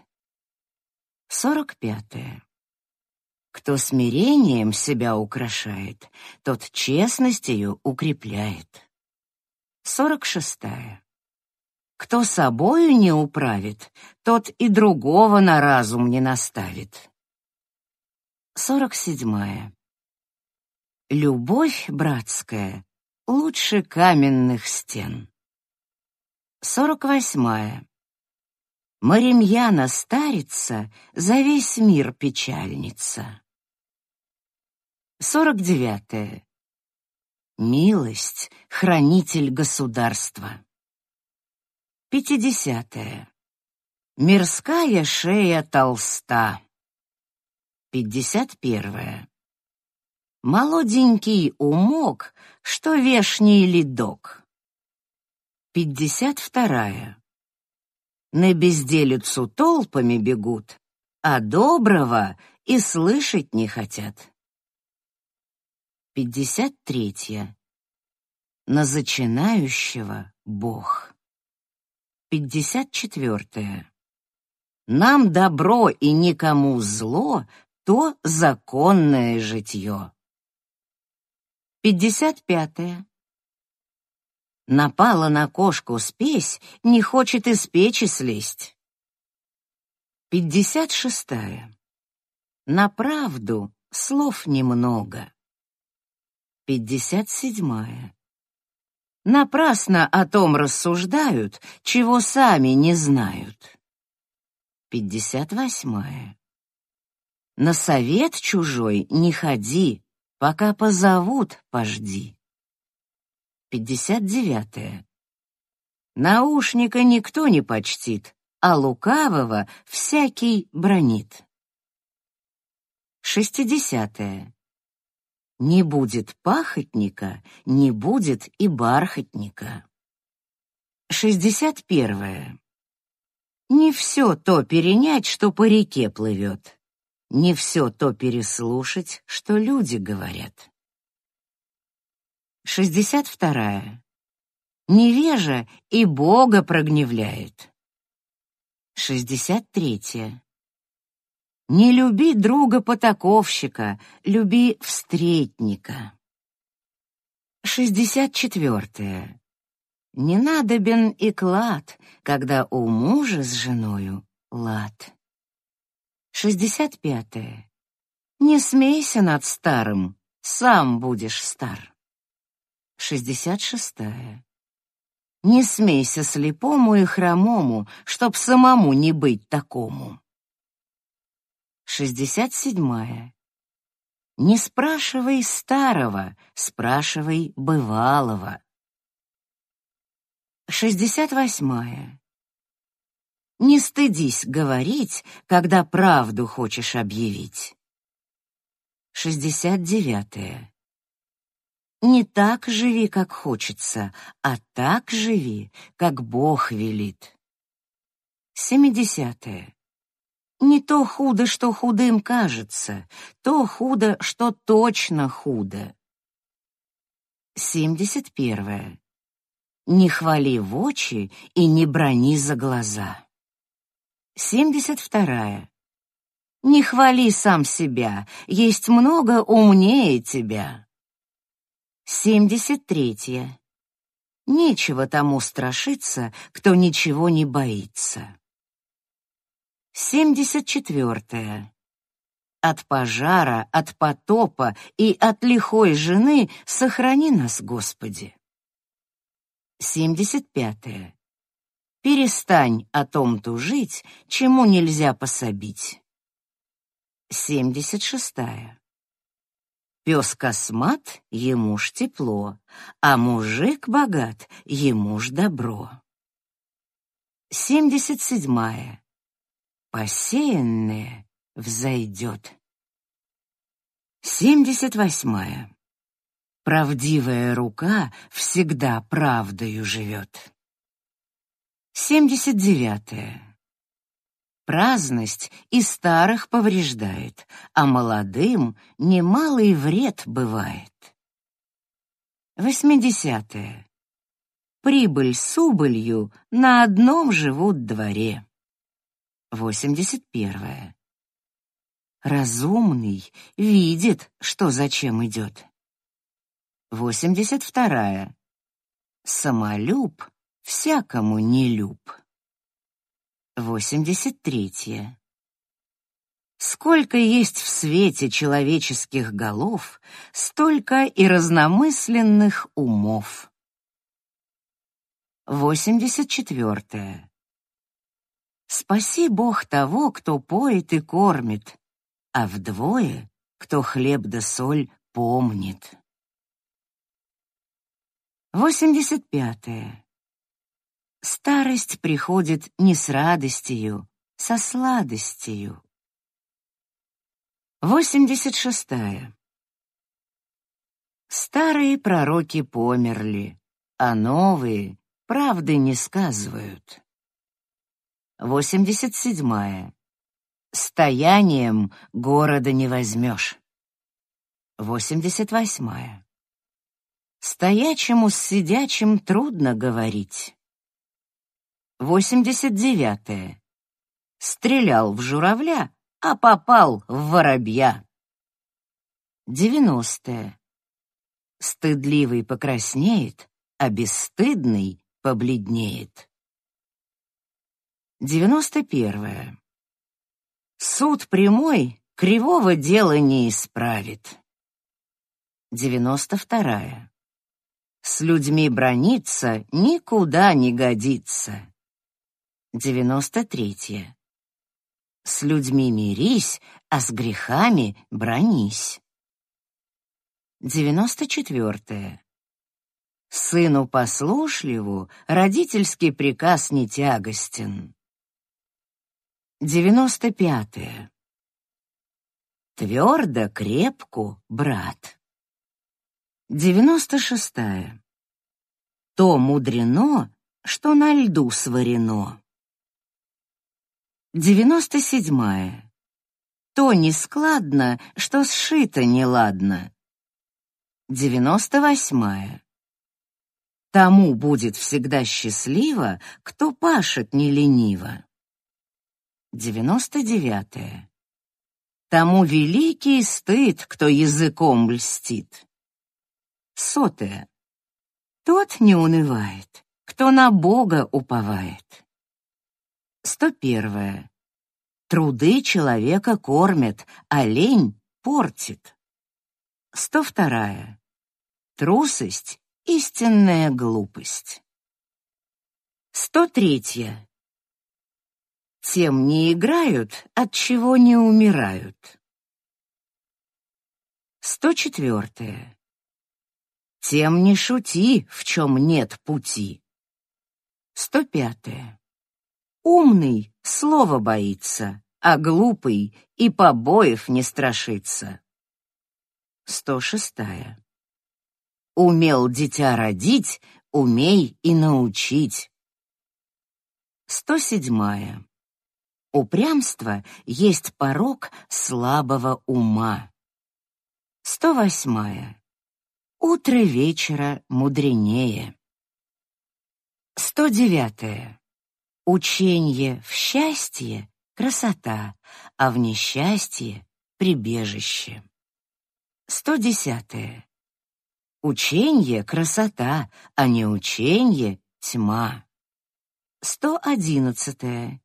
Сорок пятое. Кто смирением себя украшает, тот честностью укрепляет. Сорок шестая. Кто собою не управит, тот и другого на разум не наставит. Сорок седьмая. Любовь братская лучше каменных стен. Сорок восьмая. Маримьяна старится, за весь мир печальница. Сорок девятое. Милость — хранитель государства. Пятидесятое. Мирская шея толста. Пятьдесят первое. Молоденький умок, что вешний ледок. Пятьдесят вторая. На безделицу толпами бегут, а доброго и слышать не хотят. Пятьдесят третья. На зачинающего Бог. Пятьдесят четвертая. Нам добро и никому зло — то законное житье. Пятьдесят пятая. Напала на кошку спесь, не хочет из печи слезть. Пятьдесят шестая. На правду слов немного. Пятьдесят седьмая. Напрасно о том рассуждают, чего сами не знают. Пятьдесят восьмая. На совет чужой не ходи, пока позовут, пожди. Пятьдесят девятое. Наушника никто не почтит, а лукавого всякий бронит. Шестидесятое. Не будет пахотника, не будет и бархатника. Шестьдесят первое. Не все то перенять, что по реке плывет. Не все то переслушать, что люди говорят. Шестьдесят вторая. Невежа и Бога прогневляет. Шестьдесят третья. Не люби друга-потаковщика, люби встретника. Шестьдесят четвертая. Не надобен и клад, когда у мужа с женою лад. Шестьдесят пятая. Не смейся над старым, сам будешь стар. Шестьдесят шестая. Не смейся слепому и хромому, чтоб самому не быть такому. Шестьдесят седьмая. Не спрашивай старого, спрашивай бывалого. Шестьдесят восьмая. Не стыдись говорить, когда правду хочешь объявить. Шестьдесят девятая. Не так живи, как хочется, а так живи, как Бог велит. Семидесятое. Не то худо, что худым кажется, то худо, что точно худо. Семьдесят первое. Не хвали в очи и не брони за глаза. Семьдесят вторая. Не хвали сам себя, есть много умнее тебя. Семьдесят третье. Нечего тому страшиться, кто ничего не боится. Семьдесят четвертое. От пожара, от потопа и от лихой жены сохрани нас, Господи. Семьдесят пятое. Перестань о том тужить, чему нельзя пособить. Семьдесят шестая. Пес космат, ему ж тепло, а мужик богат, ему ж добро. Семьдесят седьмая. Посеянное взойдет. Семьдесят восьмая. Правдивая рука всегда правдою живет. Семьдесят девятая. Праздность и старых повреждает, а молодым немалый вред бывает. Восьмидесятое. Прибыль с убылью на одном живут дворе. Восемьдесят первое. разумный, видит, что зачем идет. Восемьдесят вторая. Самолюб всякому не люб. Восемьдесят третья. Сколько есть в свете человеческих голов, столько и разномысленных умов. Восемьдесят четвертая. Спаси Бог того, кто поет и кормит, а вдвое, кто хлеб да соль помнит. Восемьдесят пятое. Старость приходит не с радостью, со сладостью. Восемьдесят шестая. Старые пророки померли, а новые правды не сказывают. Восемьдесят седьмая. Стоянием города не возьмешь. Восемьдесят восьмая. Стоячему с сидячим трудно говорить. Восемьдесят девятая. Стрелял в журавля, а попал в воробья. Девяностая. Стыдливый покраснеет, а бесстыдный побледнеет. Девяносто первое. Суд прямой кривого дела не исправит. Девяносто вторая. С людьми брониться никуда не годится. Девяносто третье. С людьми мирись, а с грехами бронись. Девяносто четвертое. Сыну послушливу родительский приказ не тягостен. Девяносто пятое. Твердо, крепку, брат. Девяносто шестая. То мудрено, что на льду сварено. Девяносто седьмая. То нескладно, что сшито неладно. Девяносто восьмая. Тому будет всегда счастливо, кто пашет не лениво девяносто девятое. Тому великий стыд, кто языком льстит. Сотое. Тот не унывает, кто на Бога уповает. Сто первое. Труды человека кормят, а лень портит. Сто вторая. Трусость — истинная глупость. Сто третья. Тем не играют, от чего не умирают. 104. Тем не шути, в чем нет пути. 105. Умный слова боится, а глупый и побоев не страшится. 106. Умел дитя родить, умей и научить. 107. Упрямство есть порог слабого ума. 108. Утро вечера мудренее. 109. Ученье в счастье — красота, а в несчастье — прибежище. 110. Ученье — красота, а не ученье — тьма. 111.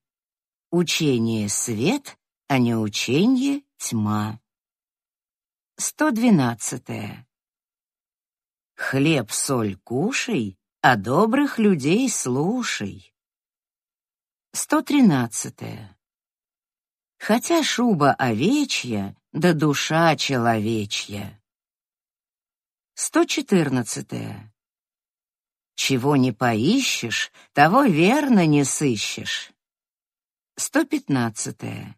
Учение — свет, а не учение — тьма. 112. Хлеб, соль кушай, а добрых людей слушай. 113. Хотя шуба овечья, да душа человечья. 114. Чего не поищешь, того верно не сыщешь. Сто пятнадцатое.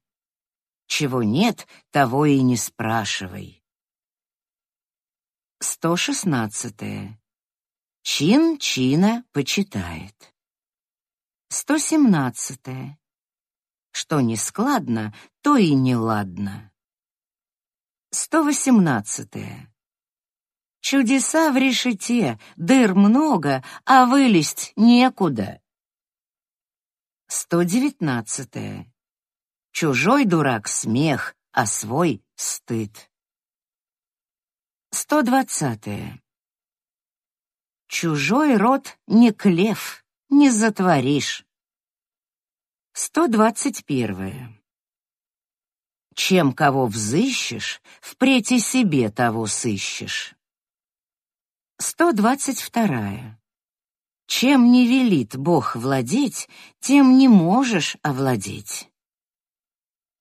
Чего нет, того и не спрашивай. Сто шестнадцатое. Чин чина почитает. Сто семнадцатое. Что не складно, то и не ладно. Сто восемнадцатое. Чудеса в решете, дыр много, а вылезть некуда. Сто девятнадцатое. Чужой дурак — смех, а свой — стыд. 120. Чужой род не клев, не затворишь. 121. Чем кого взыщешь, впредь и себе того сыщешь. 122. Чем не велит Бог владеть, тем не можешь овладеть.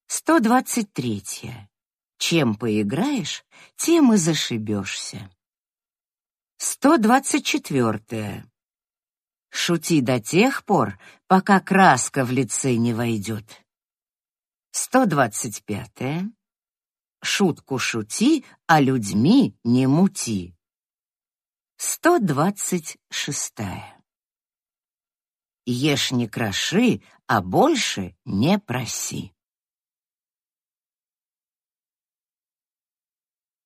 123. Чем поиграешь, тем и зашибешься. 124. Шути до тех пор, пока краска в лице не войдет. 125. Шутку шути, а людьми не мути. 126. Ешь не кроши, а больше не проси.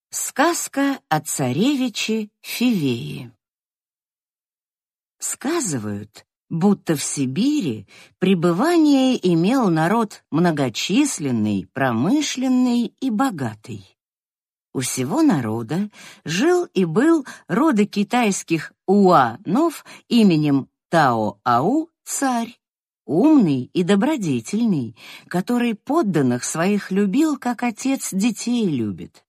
Сказка о царевиче Фивее. Сказывают, будто в Сибири пребывание имел народ многочисленный, промышленный и богатый. У всего народа жил и был рода китайских уанов именем Тао-Ау царь, умный и добродетельный, который подданных своих любил, как отец детей любит.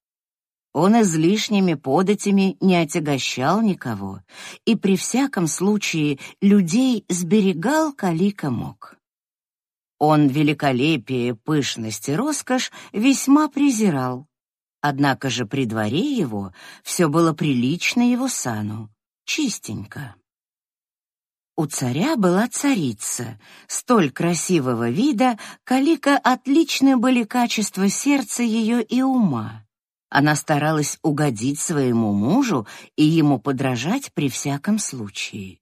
Он излишними податями не отягощал никого и при всяком случае людей сберегал, калика мог. Он великолепие, пышность и роскошь весьма презирал. Однако же при дворе его все было прилично его сану, чистенько. У царя была царица, столь красивого вида, калика отличны были качества сердца ее и ума. Она старалась угодить своему мужу и ему подражать при всяком случае.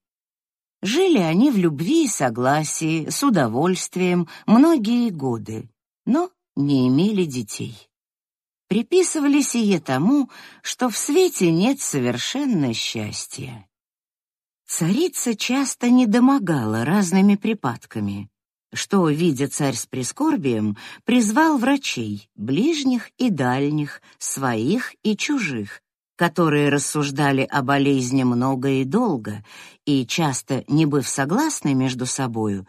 Жили они в любви и согласии, с удовольствием, многие годы, но не имели детей. Приписывали сие тому, что в свете нет совершенно счастья. Царица часто недомогала разными припадками, что, видя царь с прискорбием, призвал врачей, ближних и дальних, своих и чужих, которые рассуждали о болезни много и долго, и, часто не быв согласны между собою,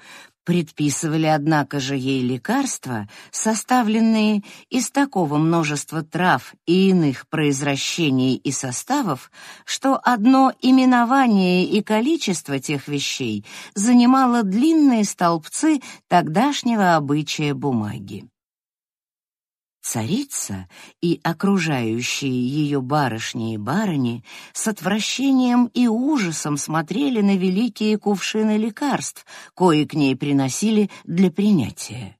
Предписывали, однако же, ей лекарства, составленные из такого множества трав и иных произращений и составов, что одно именование и количество тех вещей занимало длинные столбцы тогдашнего обычая бумаги. Царица и окружающие ее барышни и барыни с отвращением и ужасом смотрели на великие кувшины лекарств, кои к ней приносили для принятия.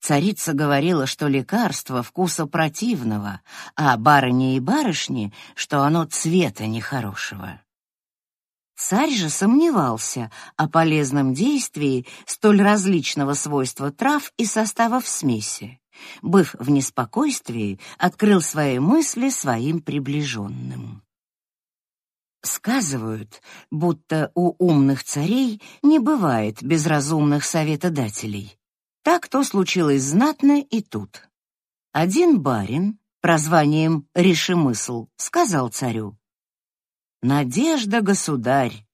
Царица говорила, что лекарство вкуса противного, а барыни и барышни, что оно цвета нехорошего. Царь же сомневался о полезном действии столь различного свойства трав и составов смеси быв в неспокойствии, открыл свои мысли своим приближенным. Сказывают, будто у умных царей не бывает безразумных советодателей. Так то случилось знатно и тут. Один барин, прозванием Решемысл, сказал царю: "Надежда, государь,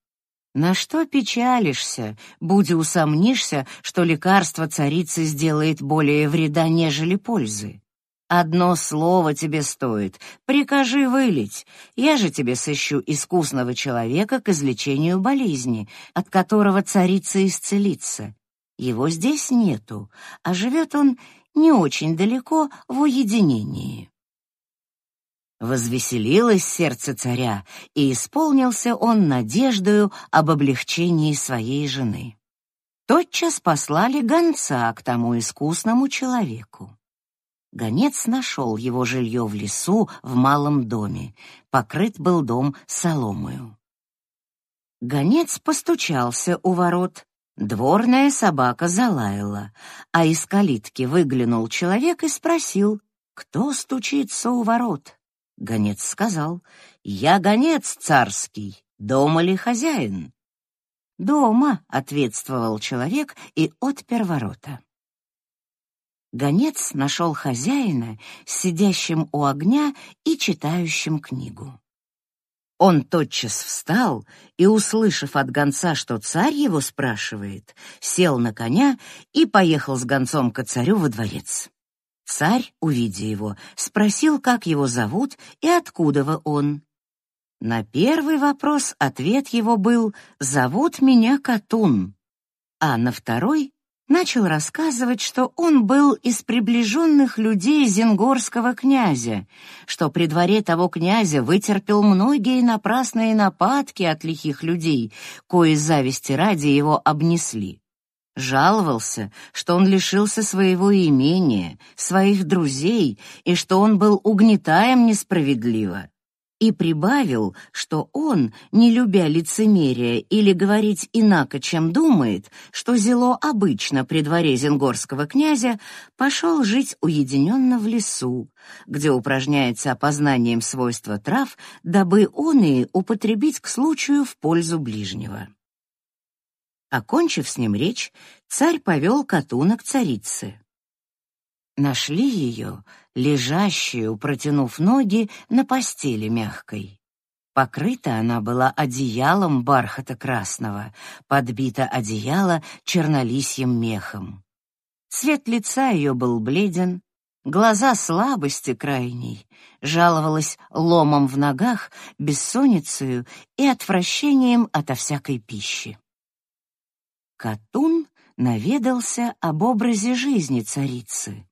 на что печалишься, будь усомнишься, что лекарство царицы сделает более вреда, нежели пользы? Одно слово тебе стоит, прикажи вылить, я же тебе сыщу искусного человека к излечению болезни, от которого царица исцелится. Его здесь нету, а живет он не очень далеко в уединении. Возвеселилось сердце царя, и исполнился он надеждою об облегчении своей жены. Тотчас послали гонца к тому искусному человеку. Гонец нашел его жилье в лесу в малом доме. Покрыт был дом соломою. Гонец постучался у ворот. Дворная собака залаяла, а из калитки выглянул человек и спросил, кто стучится у ворот. Гонец сказал, «Я гонец царский, дома ли хозяин?» «Дома», — ответствовал человек и отпер ворота. Гонец нашел хозяина, сидящим у огня и читающим книгу. Он тотчас встал и, услышав от гонца, что царь его спрашивает, сел на коня и поехал с гонцом к царю во дворец. Царь, увидя его, спросил, как его зовут и откуда он. На первый вопрос ответ его был «Зовут меня Катун», а на второй начал рассказывать, что он был из приближенных людей зенгорского князя, что при дворе того князя вытерпел многие напрасные нападки от лихих людей, кои зависти ради его обнесли. Жаловался, что он лишился своего имения, своих друзей и что он был угнетаем несправедливо и прибавил, что он, не любя лицемерия или говорить инако, чем думает, что зело обычно при дворе зенгорского князя, пошел жить уединенно в лесу, где упражняется опознанием свойства трав, дабы он и употребить к случаю в пользу ближнего. Окончив с ним речь, царь повел Катуна к царице. Нашли ее, лежащую, протянув ноги на постели мягкой. Покрыта она была одеялом бархата красного, подбито одеяло чернолисьим мехом. Цвет лица ее был бледен, глаза слабости крайней, жаловалась ломом в ногах, бессонницей и отвращением ото всякой пищи. Катун наведался об образе жизни царицы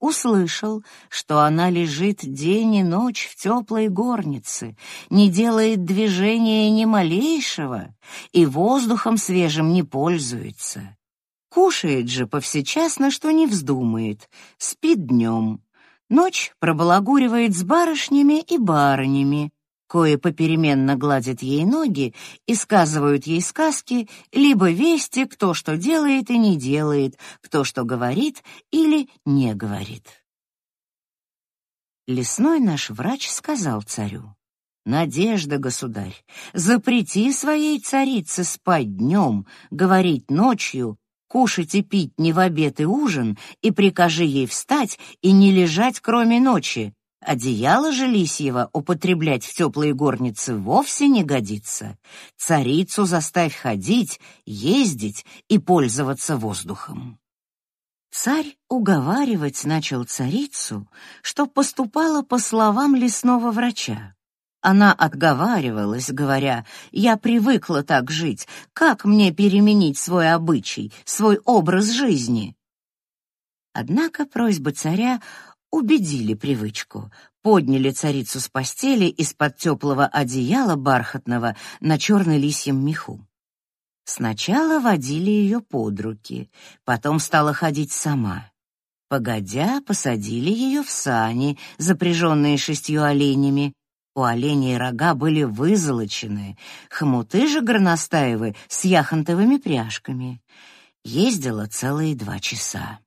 услышал, что она лежит день и ночь в теплой горнице, не делает движения ни малейшего и воздухом свежим не пользуется. Кушает же повсечасно, что не вздумает, спит днем. Ночь пробалагуривает с барышнями и барынями, кое попеременно гладят ей ноги и сказывают ей сказки, либо вести, кто что делает и не делает, кто что говорит или не говорит. Лесной наш врач сказал царю, «Надежда, государь, запрети своей царице спать днем, говорить ночью, кушать и пить не в обед и ужин, и прикажи ей встать и не лежать кроме ночи, Одеяло же лисьего употреблять в теплые горницы вовсе не годится. Царицу заставь ходить, ездить и пользоваться воздухом. Царь уговаривать начал царицу, что поступала по словам лесного врача. Она отговаривалась, говоря, «Я привыкла так жить, как мне переменить свой обычай, свой образ жизни?» Однако просьбы царя убедили привычку, подняли царицу с постели из-под теплого одеяла бархатного на черно-лисьем меху. Сначала водили ее под руки, потом стала ходить сама. Погодя, посадили ее в сани, запряженные шестью оленями. У оленей рога были вызолочены, хомуты же горностаевы с яхонтовыми пряжками. Ездила целые два часа.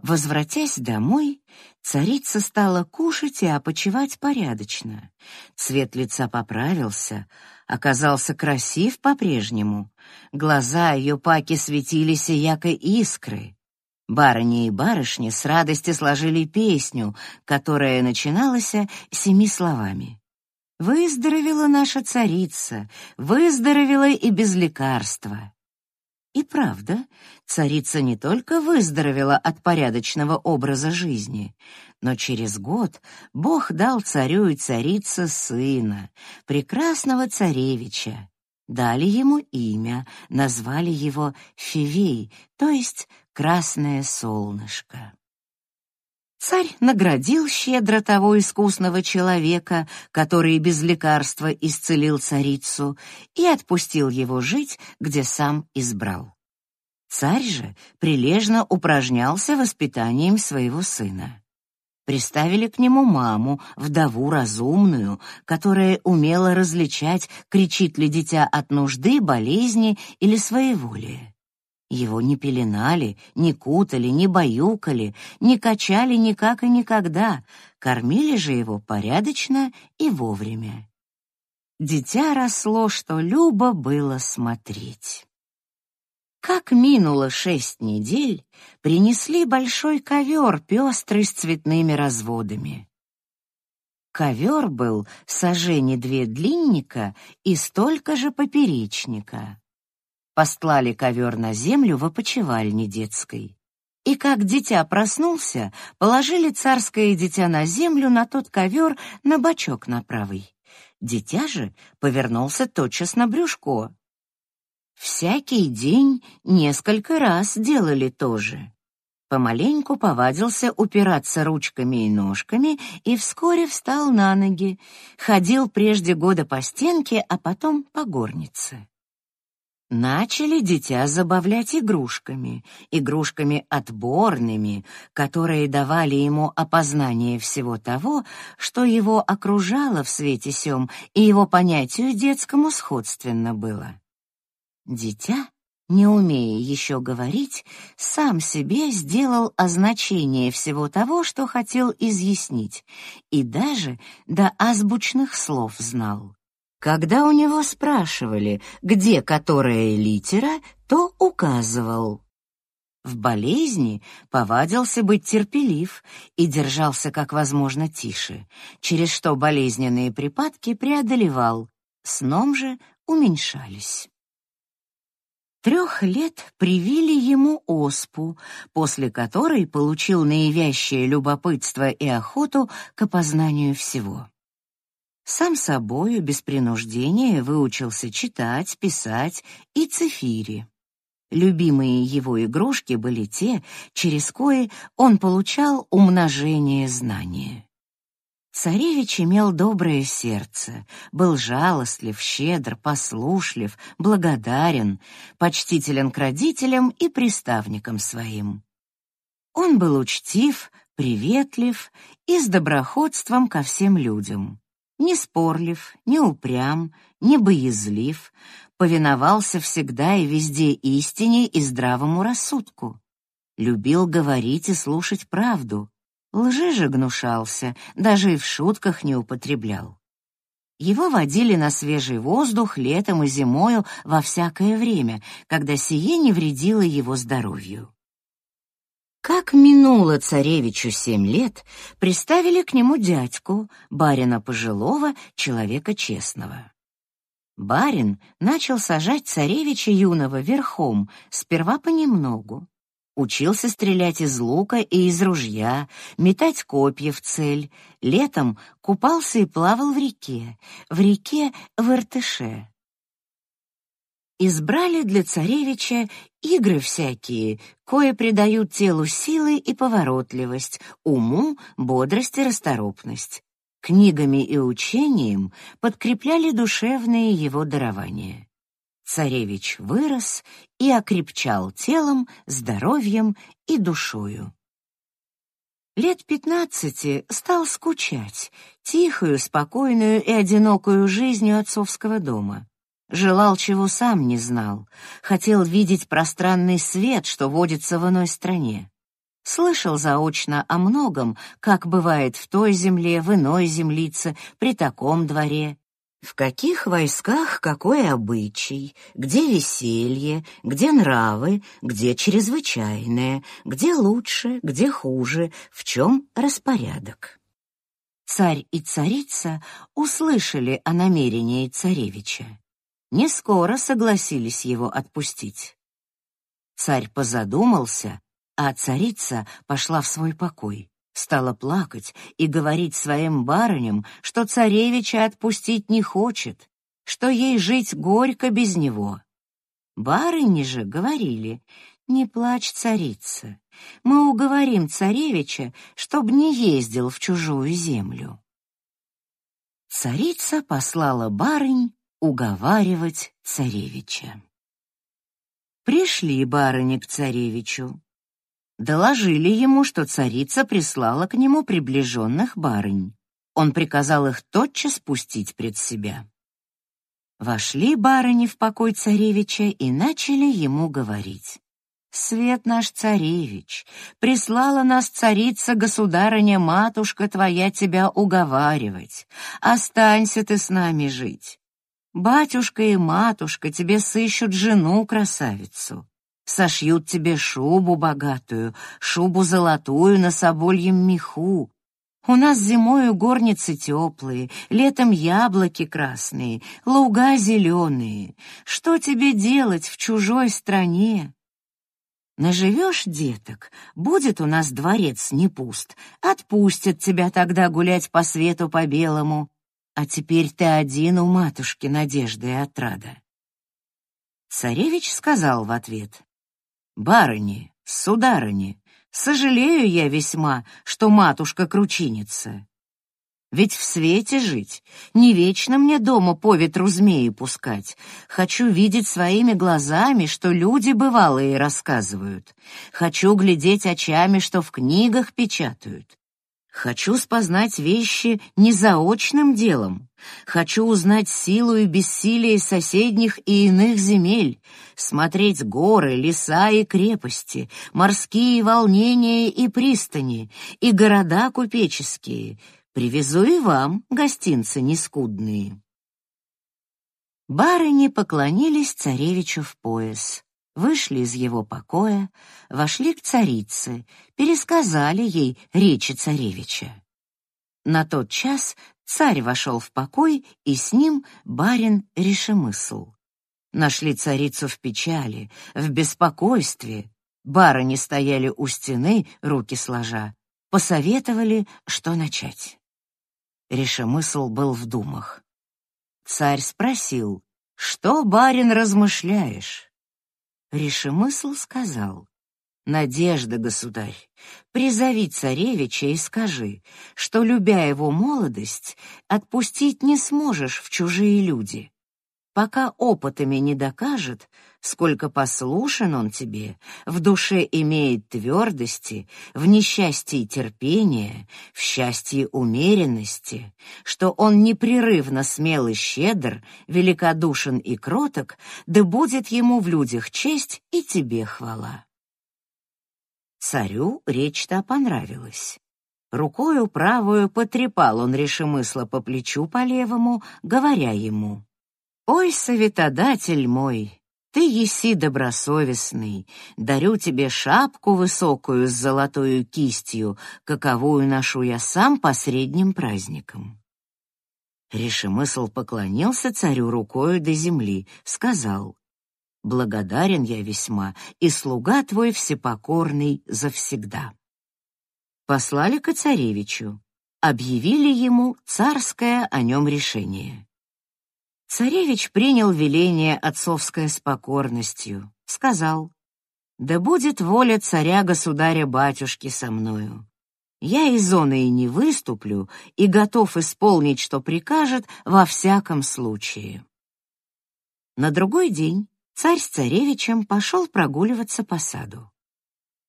Возвратясь домой, царица стала кушать и опочивать порядочно. Цвет лица поправился, оказался красив по-прежнему. Глаза ее паки светились яркой искры. Барыни и барышни с радостью сложили песню, которая начиналась семи словами. «Выздоровела наша царица, выздоровела и без лекарства». И правда, царица не только выздоровела от порядочного образа жизни, но через год Бог дал царю и царице сына, прекрасного царевича. Дали ему имя, назвали его Фивей, то есть Красное солнышко. Царь наградил щедро того искусного человека, который без лекарства исцелил царицу, и отпустил его жить, где сам избрал. Царь же прилежно упражнялся воспитанием своего сына. Приставили к нему маму, вдову разумную, которая умела различать, кричит ли дитя от нужды, болезни или своеволия. Его не пеленали, не кутали, не баюкали, не качали никак и никогда, кормили же его порядочно и вовремя. Дитя росло, что любо было смотреть. Как минуло шесть недель, принесли большой ковер, пестрый с цветными разводами. Ковер был сажени две длинника и столько же поперечника. Постлали ковер на землю в опочивальне детской. И как дитя проснулся, положили царское дитя на землю на тот ковер на бочок на правый. Дитя же повернулся тотчас на брюшко. Всякий день несколько раз делали то же. Помаленьку повадился упираться ручками и ножками и вскоре встал на ноги, ходил прежде года по стенке, а потом по горнице. Начали дитя забавлять игрушками, игрушками отборными, которые давали ему опознание всего того, что его окружало в свете сём и его понятию детскому сходственно было. Дитя, не умея еще говорить, сам себе сделал означение всего того, что хотел изъяснить, и даже до азбучных слов знал. Когда у него спрашивали, где которая литера, то указывал. В болезни повадился быть терпелив и держался как возможно тише, через что болезненные припадки преодолевал, сном же уменьшались. Трех лет привили ему оспу, после которой получил наивящее любопытство и охоту к опознанию всего. Сам собою, без принуждения, выучился читать, писать и цифири. Любимые его игрушки были те, через кои он получал умножение знания. Царевич имел доброе сердце, был жалостлив, щедр, послушлив, благодарен, почтителен к родителям и приставникам своим. Он был учтив, приветлив и с доброходством ко всем людям не спорлив, не упрям, не боязлив, повиновался всегда и везде истине и здравому рассудку. Любил говорить и слушать правду, лжи же гнушался, даже и в шутках не употреблял. Его водили на свежий воздух летом и зимою во всякое время, когда сие не вредило его здоровью. Как минуло царевичу семь лет, приставили к нему дядьку, барина пожилого, человека честного. Барин начал сажать царевича юного верхом, сперва понемногу. Учился стрелять из лука и из ружья, метать копья в цель. Летом купался и плавал в реке, в реке в Иртыше избрали для царевича игры всякие, кое придают телу силы и поворотливость, уму бодрость и расторопность. Книгами и учением подкрепляли душевные его дарования. Царевич вырос и окрепчал телом, здоровьем и душою. Лет пятнадцати стал скучать тихую, спокойную и одинокую жизнью отцовского дома. Желал, чего сам не знал. Хотел видеть пространный свет, что водится в иной стране. Слышал заочно о многом, как бывает в той земле, в иной землице, при таком дворе. В каких войсках какой обычай, где веселье, где нравы, где чрезвычайное, где лучше, где хуже, в чем распорядок. Царь и царица услышали о намерении царевича. Не скоро согласились его отпустить. Царь позадумался, а царица пошла в свой покой, стала плакать и говорить своим барыням, что царевича отпустить не хочет, что ей жить горько без него. Барыни же говорили: "Не плачь, царица. Мы уговорим царевича, чтоб не ездил в чужую землю". Царица послала барынь уговаривать царевича. Пришли барыни к царевичу. Доложили ему, что царица прислала к нему приближенных барынь. Он приказал их тотчас пустить пред себя. Вошли барыни в покой царевича и начали ему говорить. Свет наш царевич, прислала нас царица государыня матушка твоя тебя уговаривать. Останься ты с нами жить. Батюшка и матушка тебе сыщут жену-красавицу. Сошьют тебе шубу богатую, шубу золотую на собольем меху. У нас зимою горницы теплые, летом яблоки красные, луга зеленые. Что тебе делать в чужой стране? Наживешь деток, будет у нас дворец не пуст, отпустят тебя тогда гулять по свету по белому. А теперь ты один у матушки надежды и отрада. Царевич сказал в ответ: "Барыни, сударыни, сожалею я весьма, что матушка кручинится. Ведь в свете жить, не вечно мне дома по ветру змеи пускать. Хочу видеть своими глазами, что люди бывалые рассказывают. Хочу глядеть очами, что в книгах печатают. Хочу спознать вещи не заочным делом. Хочу узнать силу и бессилие соседних и иных земель, смотреть горы, леса и крепости, морские волнения и пристани, и города купеческие. Привезу и вам гостинцы нескудные. Барыни поклонились царевичу в пояс вышли из его покоя, вошли к царице, пересказали ей речи царевича. На тот час царь вошел в покой, и с ним барин Решемысл. Нашли царицу в печали, в беспокойстве. Барыни стояли у стены, руки сложа, посоветовали, что начать. Решемысл был в думах. Царь спросил, «Что, барин, размышляешь?» Решемысл сказал, «Надежда, государь, призови царевича и скажи, что, любя его молодость, отпустить не сможешь в чужие люди. Пока опытами не докажет, сколько послушен он тебе, в душе имеет твердости, в несчастье терпения, в счастье умеренности, что он непрерывно смел и щедр, великодушен и кроток, да будет ему в людях честь и тебе хвала. Царю речь-то понравилась. Рукою правую потрепал он решемысло по плечу по левому, говоря ему — Ой, советодатель мой, ты еси добросовестный, дарю тебе шапку высокую с золотою кистью, каковую ношу я сам по средним праздникам. Решемысл поклонился царю рукою до земли, сказал, «Благодарен я весьма, и слуга твой всепокорный завсегда». Послали к царевичу, объявили ему царское о нем решение. Царевич принял веление отцовское с покорностью, сказал, «Да будет воля царя-государя-батюшки со мною. Я из зоны и не выступлю, и готов исполнить, что прикажет, во всяком случае». На другой день царь с царевичем пошел прогуливаться по саду.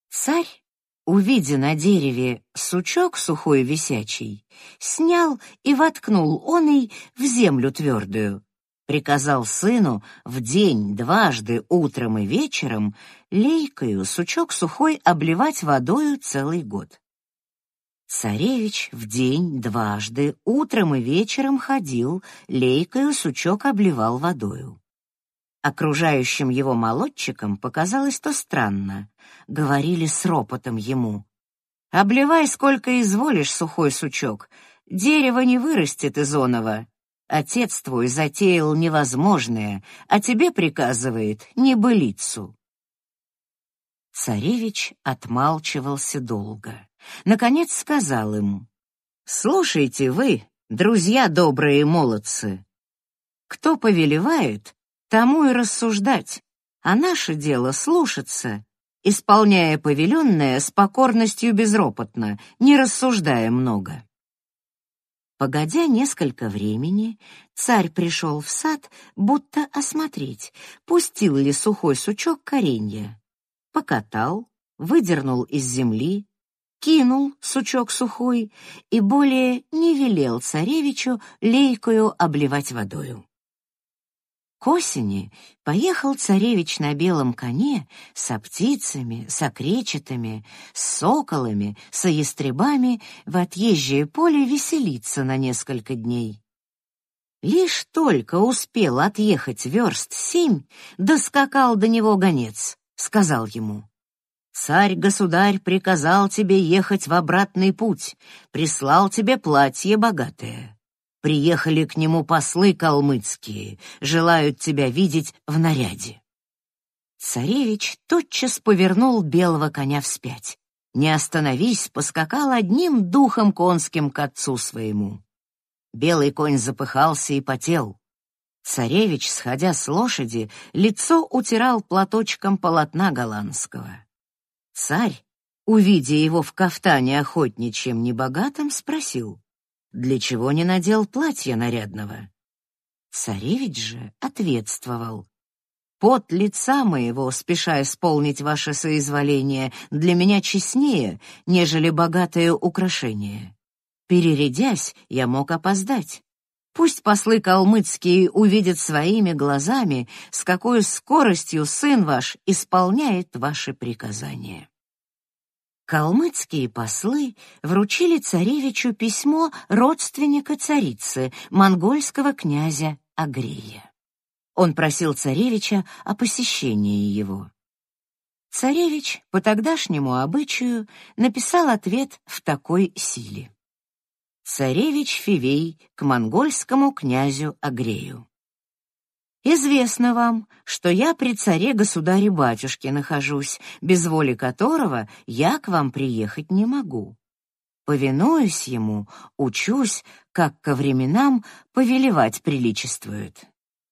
Царь, увидя на дереве сучок сухой висячий, снял и воткнул он и в землю твердую, приказал сыну в день дважды утром и вечером лейкою сучок сухой обливать водою целый год. Царевич в день дважды утром и вечером ходил, лейкою сучок обливал водою. Окружающим его молодчикам показалось то странно. Говорили с ропотом ему. «Обливай сколько изволишь, сухой сучок, дерево не вырастет из оного, Отец твой затеял невозможное, а тебе приказывает небылицу. Царевич отмалчивался долго. Наконец сказал им, «Слушайте вы, друзья добрые молодцы, кто повелевает, тому и рассуждать, а наше дело слушаться, исполняя повеленное с покорностью безропотно, не рассуждая много». Погодя несколько времени, царь пришел в сад, будто осмотреть, пустил ли сухой сучок коренья. Покатал, выдернул из земли, кинул сучок сухой и более не велел царевичу лейкою обливать водою. К осени поехал царевич на белом коне с птицами, с окречетами, с соколами, с ястребами в отъезжее поле веселиться на несколько дней. Лишь только успел отъехать верст семь, доскакал до него гонец. сказал ему, «Царь-государь приказал тебе ехать в обратный путь, прислал тебе платье богатое. Приехали к нему послы калмыцкие, желают тебя видеть в наряде». Царевич тотчас повернул белого коня вспять. Не остановись, поскакал одним духом конским к отцу своему. Белый конь запыхался и потел. Царевич, сходя с лошади, лицо утирал платочком полотна голландского. Царь, увидя его в кафтане охотничьем небогатом, спросил, «Для чего не надел платье нарядного?» Царевич же ответствовал, «Пот лица моего, спеша исполнить ваше соизволение, для меня честнее, нежели богатое украшение. Перерядясь, я мог опоздать. Пусть послы калмыцкие увидят своими глазами, с какой скоростью сын ваш исполняет ваши приказания. Калмыцкие послы вручили царевичу письмо родственника царицы, монгольского князя Агрея. Он просил царевича о посещении его. Царевич по тогдашнему обычаю написал ответ в такой силе царевич Фивей к монгольскому князю Агрею. Известно вам, что я при царе-государе-батюшке нахожусь, без воли которого я к вам приехать не могу. Повинуюсь ему, учусь, как ко временам повелевать приличествует.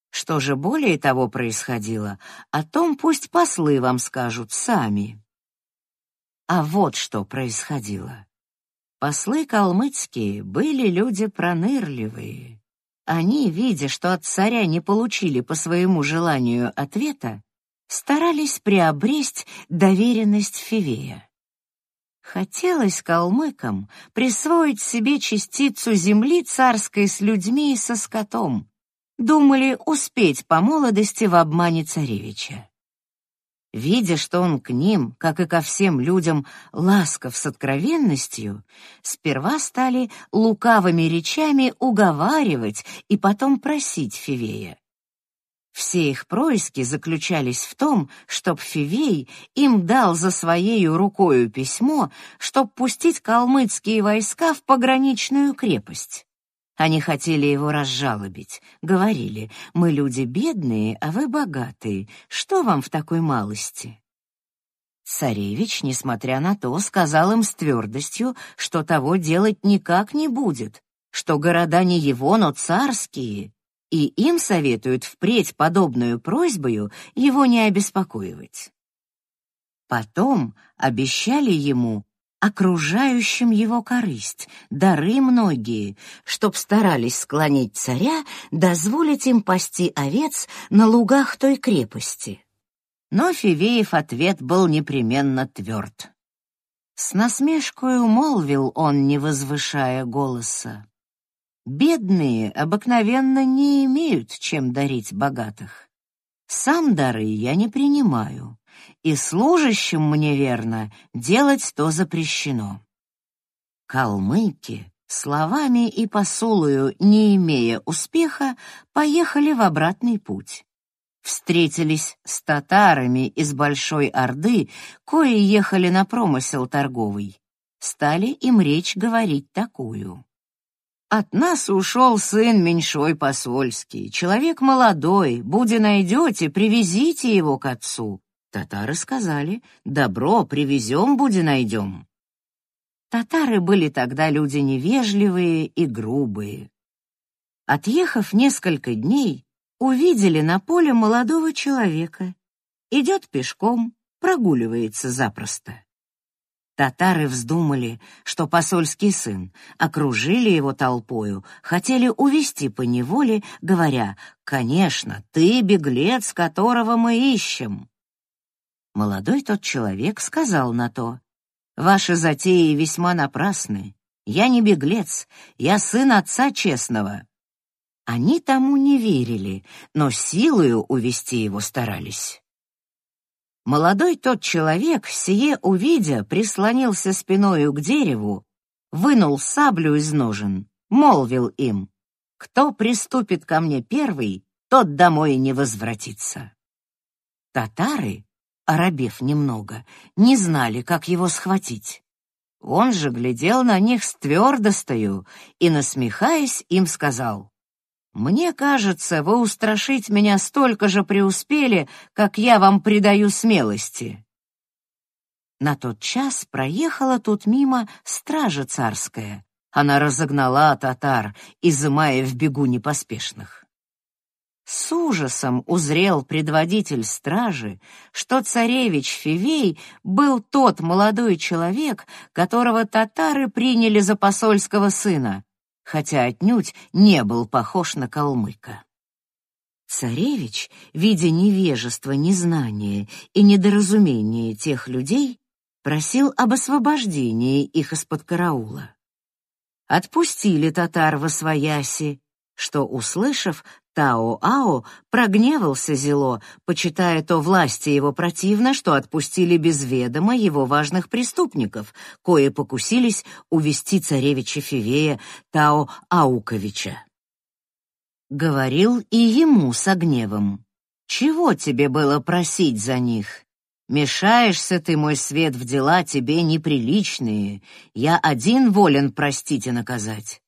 Что же более того происходило, о том пусть послы вам скажут сами. А вот что происходило. Послы калмыцкие были люди пронырливые. Они, видя, что от царя не получили по своему желанию ответа, старались приобресть доверенность Фивея. Хотелось калмыкам присвоить себе частицу земли царской с людьми и со скотом. Думали успеть по молодости в обмане царевича. Видя, что он к ним, как и ко всем людям, ласков с откровенностью, сперва стали лукавыми речами уговаривать и потом просить Фивея. Все их происки заключались в том, чтоб Фивей им дал за своею рукою письмо, чтоб пустить калмыцкие войска в пограничную крепость. Они хотели его разжалобить, говорили, мы люди бедные, а вы богатые, что вам в такой малости? Царевич, несмотря на то, сказал им с твердостью, что того делать никак не будет, что города не его, но царские, и им советуют впредь подобную просьбою его не обеспокоивать. Потом обещали ему окружающим его корысть, дары многие, чтоб старались склонить царя, дозволить им пасти овец на лугах той крепости. Но Фивеев ответ был непременно тверд. С насмешкой умолвил он, не возвышая голоса. Бедные обыкновенно не имеют чем дарить богатых. Сам дары я не принимаю, и служащим мне верно делать то запрещено. Калмыки, словами и посулою, не имея успеха, поехали в обратный путь. Встретились с татарами из Большой Орды, кои ехали на промысел торговый. Стали им речь говорить такую. От нас ушел сын меньшой посольский, человек молодой, буди найдете, привезите его к отцу. Татары сказали, добро, привезем, буди найдем. Татары были тогда люди невежливые и грубые. Отъехав несколько дней, увидели на поле молодого человека. Идет пешком, прогуливается запросто. Татары вздумали, что посольский сын, окружили его толпою, хотели увести по неволе, говоря, «Конечно, ты беглец, которого мы ищем». Молодой тот человек сказал на то, «Ваши затеи весьма напрасны. Я не беглец, я сын отца честного». Они тому не верили, но силою увести его старались. Молодой тот человек, сие увидя, прислонился спиною к дереву, вынул саблю из ножен, молвил им, «Кто приступит ко мне первый, тот домой не возвратится». Татары, оробев немного, не знали, как его схватить. Он же глядел на них с твердостою и, насмехаясь, им сказал, «Мне кажется, вы устрашить меня столько же преуспели, как я вам придаю смелости». На тот час проехала тут мимо стража царская. Она разогнала татар, изымая в бегу непоспешных. С ужасом узрел предводитель стражи, что царевич Фивей был тот молодой человек, которого татары приняли за посольского сына, хотя отнюдь не был похож на калмыка. Царевич, видя невежество, незнание и недоразумение тех людей, просил об освобождении их из-под караула. Отпустили татар во свояси, что, услышав, Тао-Ао прогневался зело, почитая то власти его противно, что отпустили без ведома его важных преступников, кои покусились увести царевича Фивея Тао-Ауковича. Говорил и ему со гневом, «Чего тебе было просить за них? Мешаешься ты, мой свет, в дела тебе неприличные. Я один волен простить и наказать.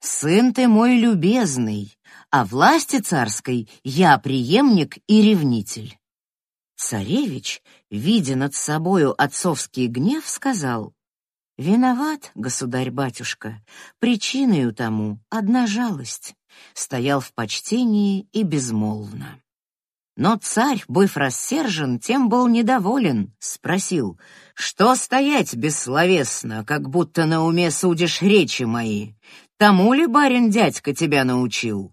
Сын ты мой любезный, а власти царской я преемник и ревнитель. Царевич, видя над собою отцовский гнев, сказал: Виноват, государь-батюшка, причиной тому одна жалость. Стоял в почтении и безмолвно. Но царь, быв рассержен, тем был недоволен, спросил, «Что стоять бессловесно, как будто на уме судишь речи мои? Тому ли барин дядька тебя научил?»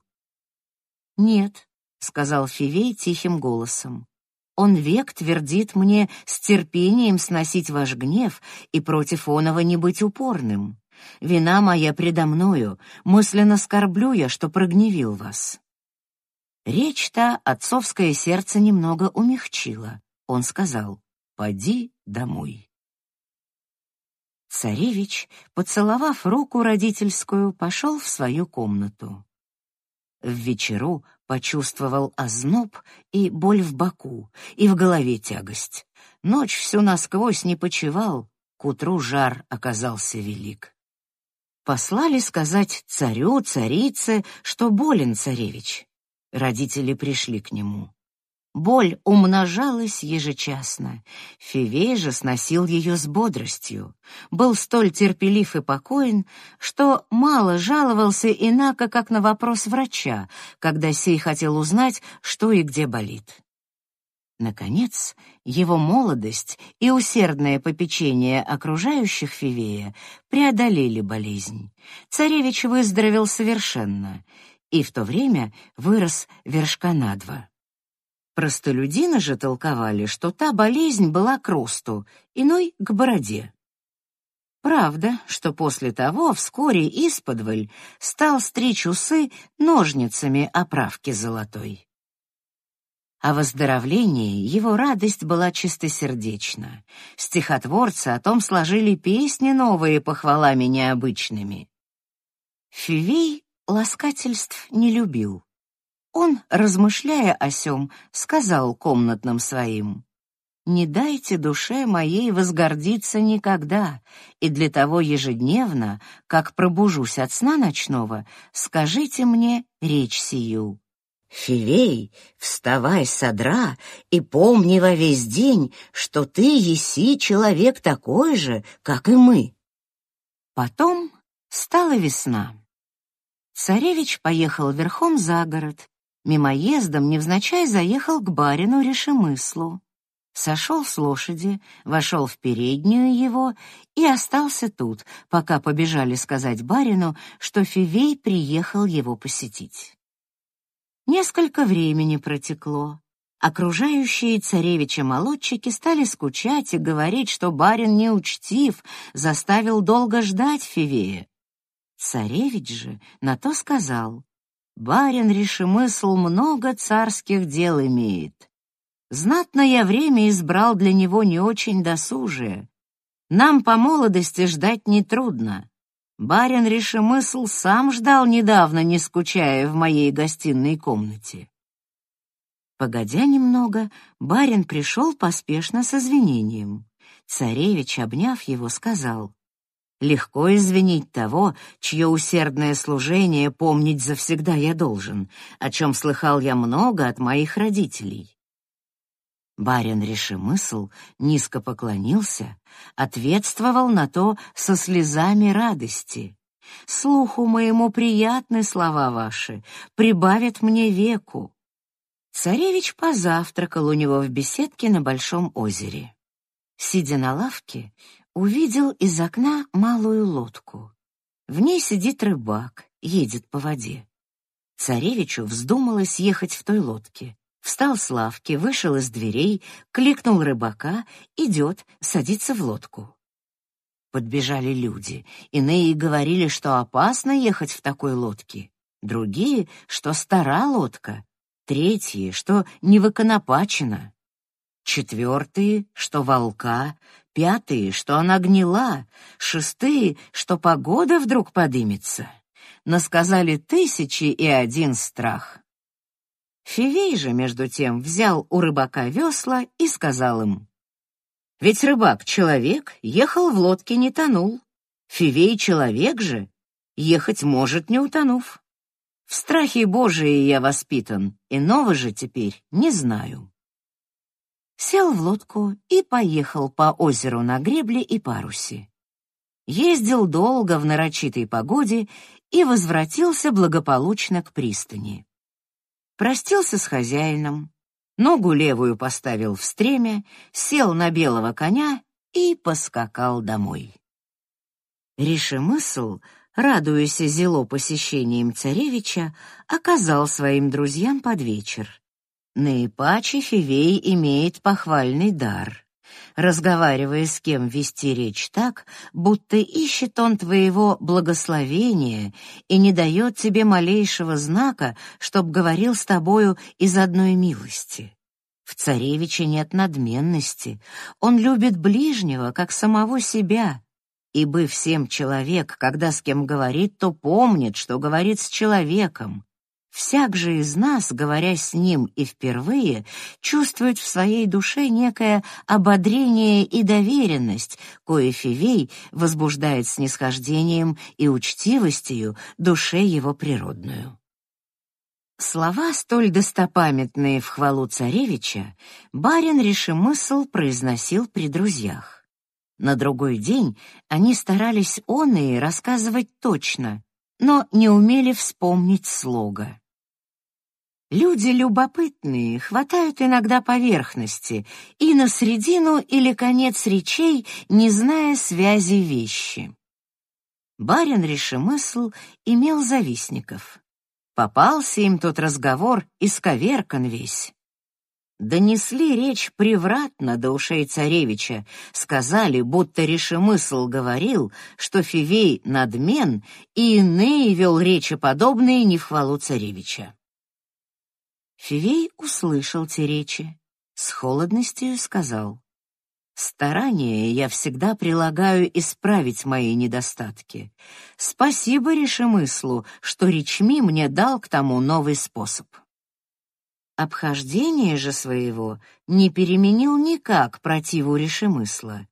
«Нет», — сказал Фивей тихим голосом. «Он век твердит мне с терпением сносить ваш гнев и против оного не быть упорным. Вина моя предо мною, мысленно скорблю я, что прогневил вас». Речь-то отцовское сердце немного умягчила. Он сказал «Поди домой». Царевич, поцеловав руку родительскую, пошел в свою комнату. В вечеру почувствовал озноб и боль в боку, и в голове тягость. Ночь всю насквозь не почевал, к утру жар оказался велик. Послали сказать царю, царице, что болен царевич. Родители пришли к нему. Боль умножалась ежечасно. Фивей же сносил ее с бодростью. Был столь терпелив и покоен, что мало жаловался инако, как на вопрос врача, когда сей хотел узнать, что и где болит. Наконец, его молодость и усердное попечение окружающих Фивея преодолели болезнь. Царевич выздоровел совершенно и в то время вырос вершка на два. Простолюдины же толковали, что та болезнь была к росту, иной — к бороде. Правда, что после того вскоре исподволь стал стричь усы ножницами оправки золотой. О выздоровлении его радость была чистосердечна. Стихотворцы о том сложили песни новые похвалами необычными. Фивей ласкательств не любил. Он, размышляя о сём, сказал комнатным своим, «Не дайте душе моей возгордиться никогда, и для того ежедневно, как пробужусь от сна ночного, скажите мне речь сию». Фивей, вставай с одра и помни во весь день, что ты еси человек такой же, как и мы. Потом стала весна. Царевич поехал верхом за город Мимоездом невзначай заехал к барину Решемыслу. Сошел с лошади, вошел в переднюю его и остался тут, пока побежали сказать барину, что Фивей приехал его посетить. Несколько времени протекло. Окружающие царевича-молодчики стали скучать и говорить, что барин неучтив, заставил долго ждать Фивея. Царевич же на то сказал, барин Решемысл много царских дел имеет. Знатное время избрал для него не очень досужие. Нам по молодости ждать нетрудно. Барин Решемысл сам ждал недавно, не скучая в моей гостиной комнате. Погодя немного, барин пришел поспешно с извинением. Царевич, обняв его, сказал: Легко извинить того, чье усердное служение помнить завсегда я должен, о чем слыхал я много от моих родителей. Барин Решемысл низко поклонился, ответствовал на то со слезами радости. «Слуху моему приятны слова ваши, прибавят мне веку». Царевич позавтракал у него в беседке на Большом озере. Сидя на лавке, увидел из окна малую лодку. В ней сидит рыбак, едет по воде. Царевичу вздумалось ехать в той лодке. Встал с лавки, вышел из дверей, кликнул рыбака, идет, садится в лодку. Подбежали люди. Иные говорили, что опасно ехать в такой лодке. Другие, что стара лодка. Третьи, что не выконопачена. Четвертые, что волка. Пятые, что она гнила. Шестые, что погода вдруг подымется. Насказали тысячи и один страх. Фивей же, между тем, взял у рыбака весла и сказал им, «Ведь рыбак — человек, ехал в лодке, не тонул. Фивей — человек же, ехать может, не утонув. В страхе Божии я воспитан, иного же теперь не знаю». Сел в лодку и поехал по озеру на гребле и парусе. Ездил долго в нарочитой погоде и возвратился благополучно к пристани простился с хозяином, ногу левую поставил в стремя, сел на белого коня и поскакал домой. Решемысл, радуясь зело посещением царевича, оказал своим друзьям под вечер. Наипаче Фивей имеет похвальный дар. Разговаривая с кем вести речь так, будто ищет он твоего благословения и не дает тебе малейшего знака, чтоб говорил с тобою из одной милости. В царевиче нет надменности, он любит ближнего, как самого себя, и, быв всем человек, когда с кем говорит, то помнит, что говорит с человеком, Всяк же из нас, говоря с ним и впервые, чувствует в своей душе некое ободрение и доверенность, кое Фивей возбуждает снисхождением и учтивостью душе его природную. Слова, столь достопамятные в хвалу царевича, барин Решемысл произносил при друзьях. На другой день они старались он и рассказывать точно, но не умели вспомнить слога. Люди любопытные хватают иногда поверхности и на середину или конец речей, не зная связи вещи. Барин Решемысл имел завистников. Попался им тот разговор исковеркан весь. Донесли речь превратно до ушей царевича, сказали, будто решемысл говорил, что Фивей надмен, и иные вел речи подобные не в хвалу царевича. Фивей услышал те речи, с холодностью сказал, «Старание я всегда прилагаю исправить мои недостатки. Спасибо решемыслу, что речми мне дал к тому новый способ». Обхождение же своего не переменил никак противу решемысла.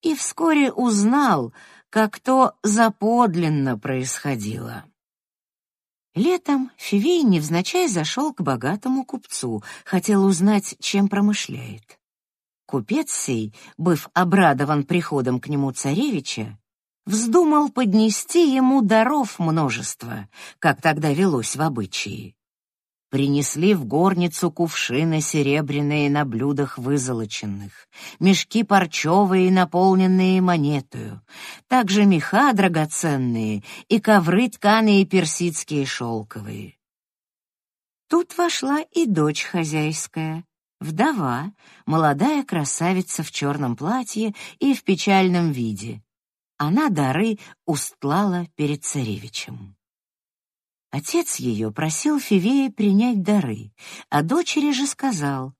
И вскоре узнал, как то заподлинно происходило. Летом Фивей невзначай зашел к богатому купцу, хотел узнать, чем промышляет. Купец сей, быв обрадован приходом к нему царевича, вздумал поднести ему даров множество, как тогда велось в обычае. Принесли в горницу кувшины серебряные на блюдах вызолоченных, мешки парчевые, наполненные монетою, также меха драгоценные и ковры тканые персидские шелковые. Тут вошла и дочь хозяйская, вдова, молодая красавица в черном платье и в печальном виде. Она дары устлала перед царевичем. Отец ее просил Фивея принять дары, а дочери же сказал,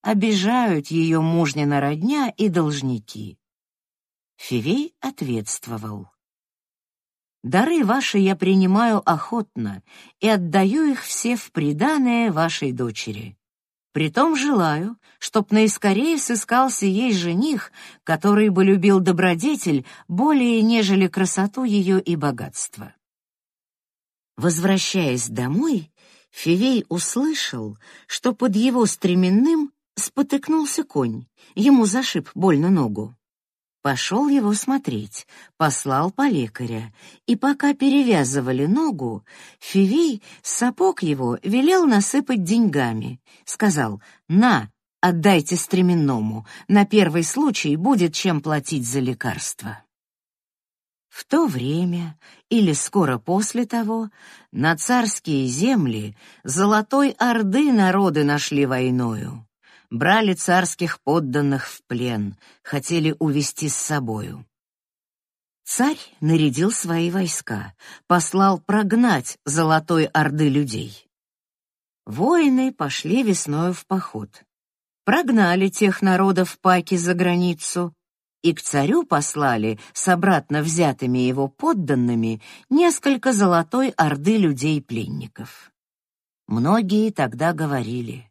обижают ее мужнина родня и должники. Фивей ответствовал, «Дары ваши я принимаю охотно и отдаю их все в приданое вашей дочери. Притом желаю, чтоб наискорее сыскался ей жених, который бы любил добродетель более, нежели красоту ее и богатство. Возвращаясь домой, Фивей услышал, что под его стременным спотыкнулся конь, ему зашиб больно ногу. Пошел его смотреть, послал по лекаря, и пока перевязывали ногу, Фивей сапог его велел насыпать деньгами. Сказал, «На, отдайте стременному, на первый случай будет чем платить за лекарство». В то время, или скоро после того, на царские земли Золотой Орды народы нашли войною брали царских подданных в плен, хотели увести с собою. Царь нарядил свои войска, послал прогнать Золотой Орды людей. Воины пошли весною в поход. Прогнали тех народов паки за границу, и к царю послали с обратно взятыми его подданными несколько Золотой Орды людей-пленников. Многие тогда говорили,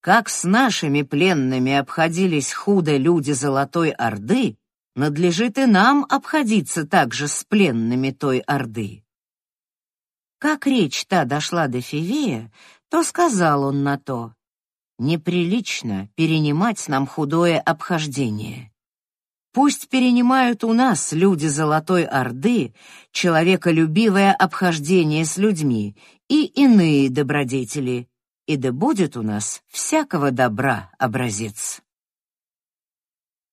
как с нашими пленными обходились худо люди Золотой Орды, надлежит и нам обходиться также с пленными той Орды. Как речь та дошла до Фивея, то сказал он на то, «Неприлично перенимать нам худое обхождение. Пусть перенимают у нас люди Золотой Орды человеколюбивое обхождение с людьми и иные добродетели, и да будет у нас всякого добра образец.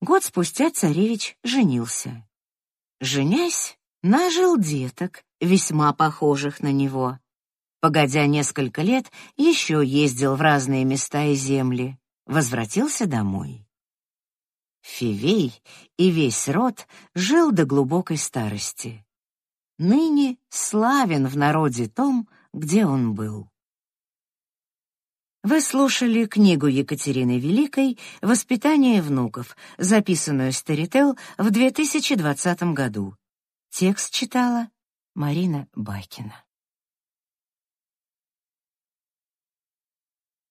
Год спустя царевич женился. Женясь, нажил деток, весьма похожих на него. Погодя несколько лет, еще ездил в разные места и земли, возвратился домой. Фивей и весь род жил до глубокой старости. Ныне славен в народе том, где он был. Вы слушали книгу Екатерины Великой «Воспитание внуков», записанную Старител в 2020 году. Текст читала Марина Байкина.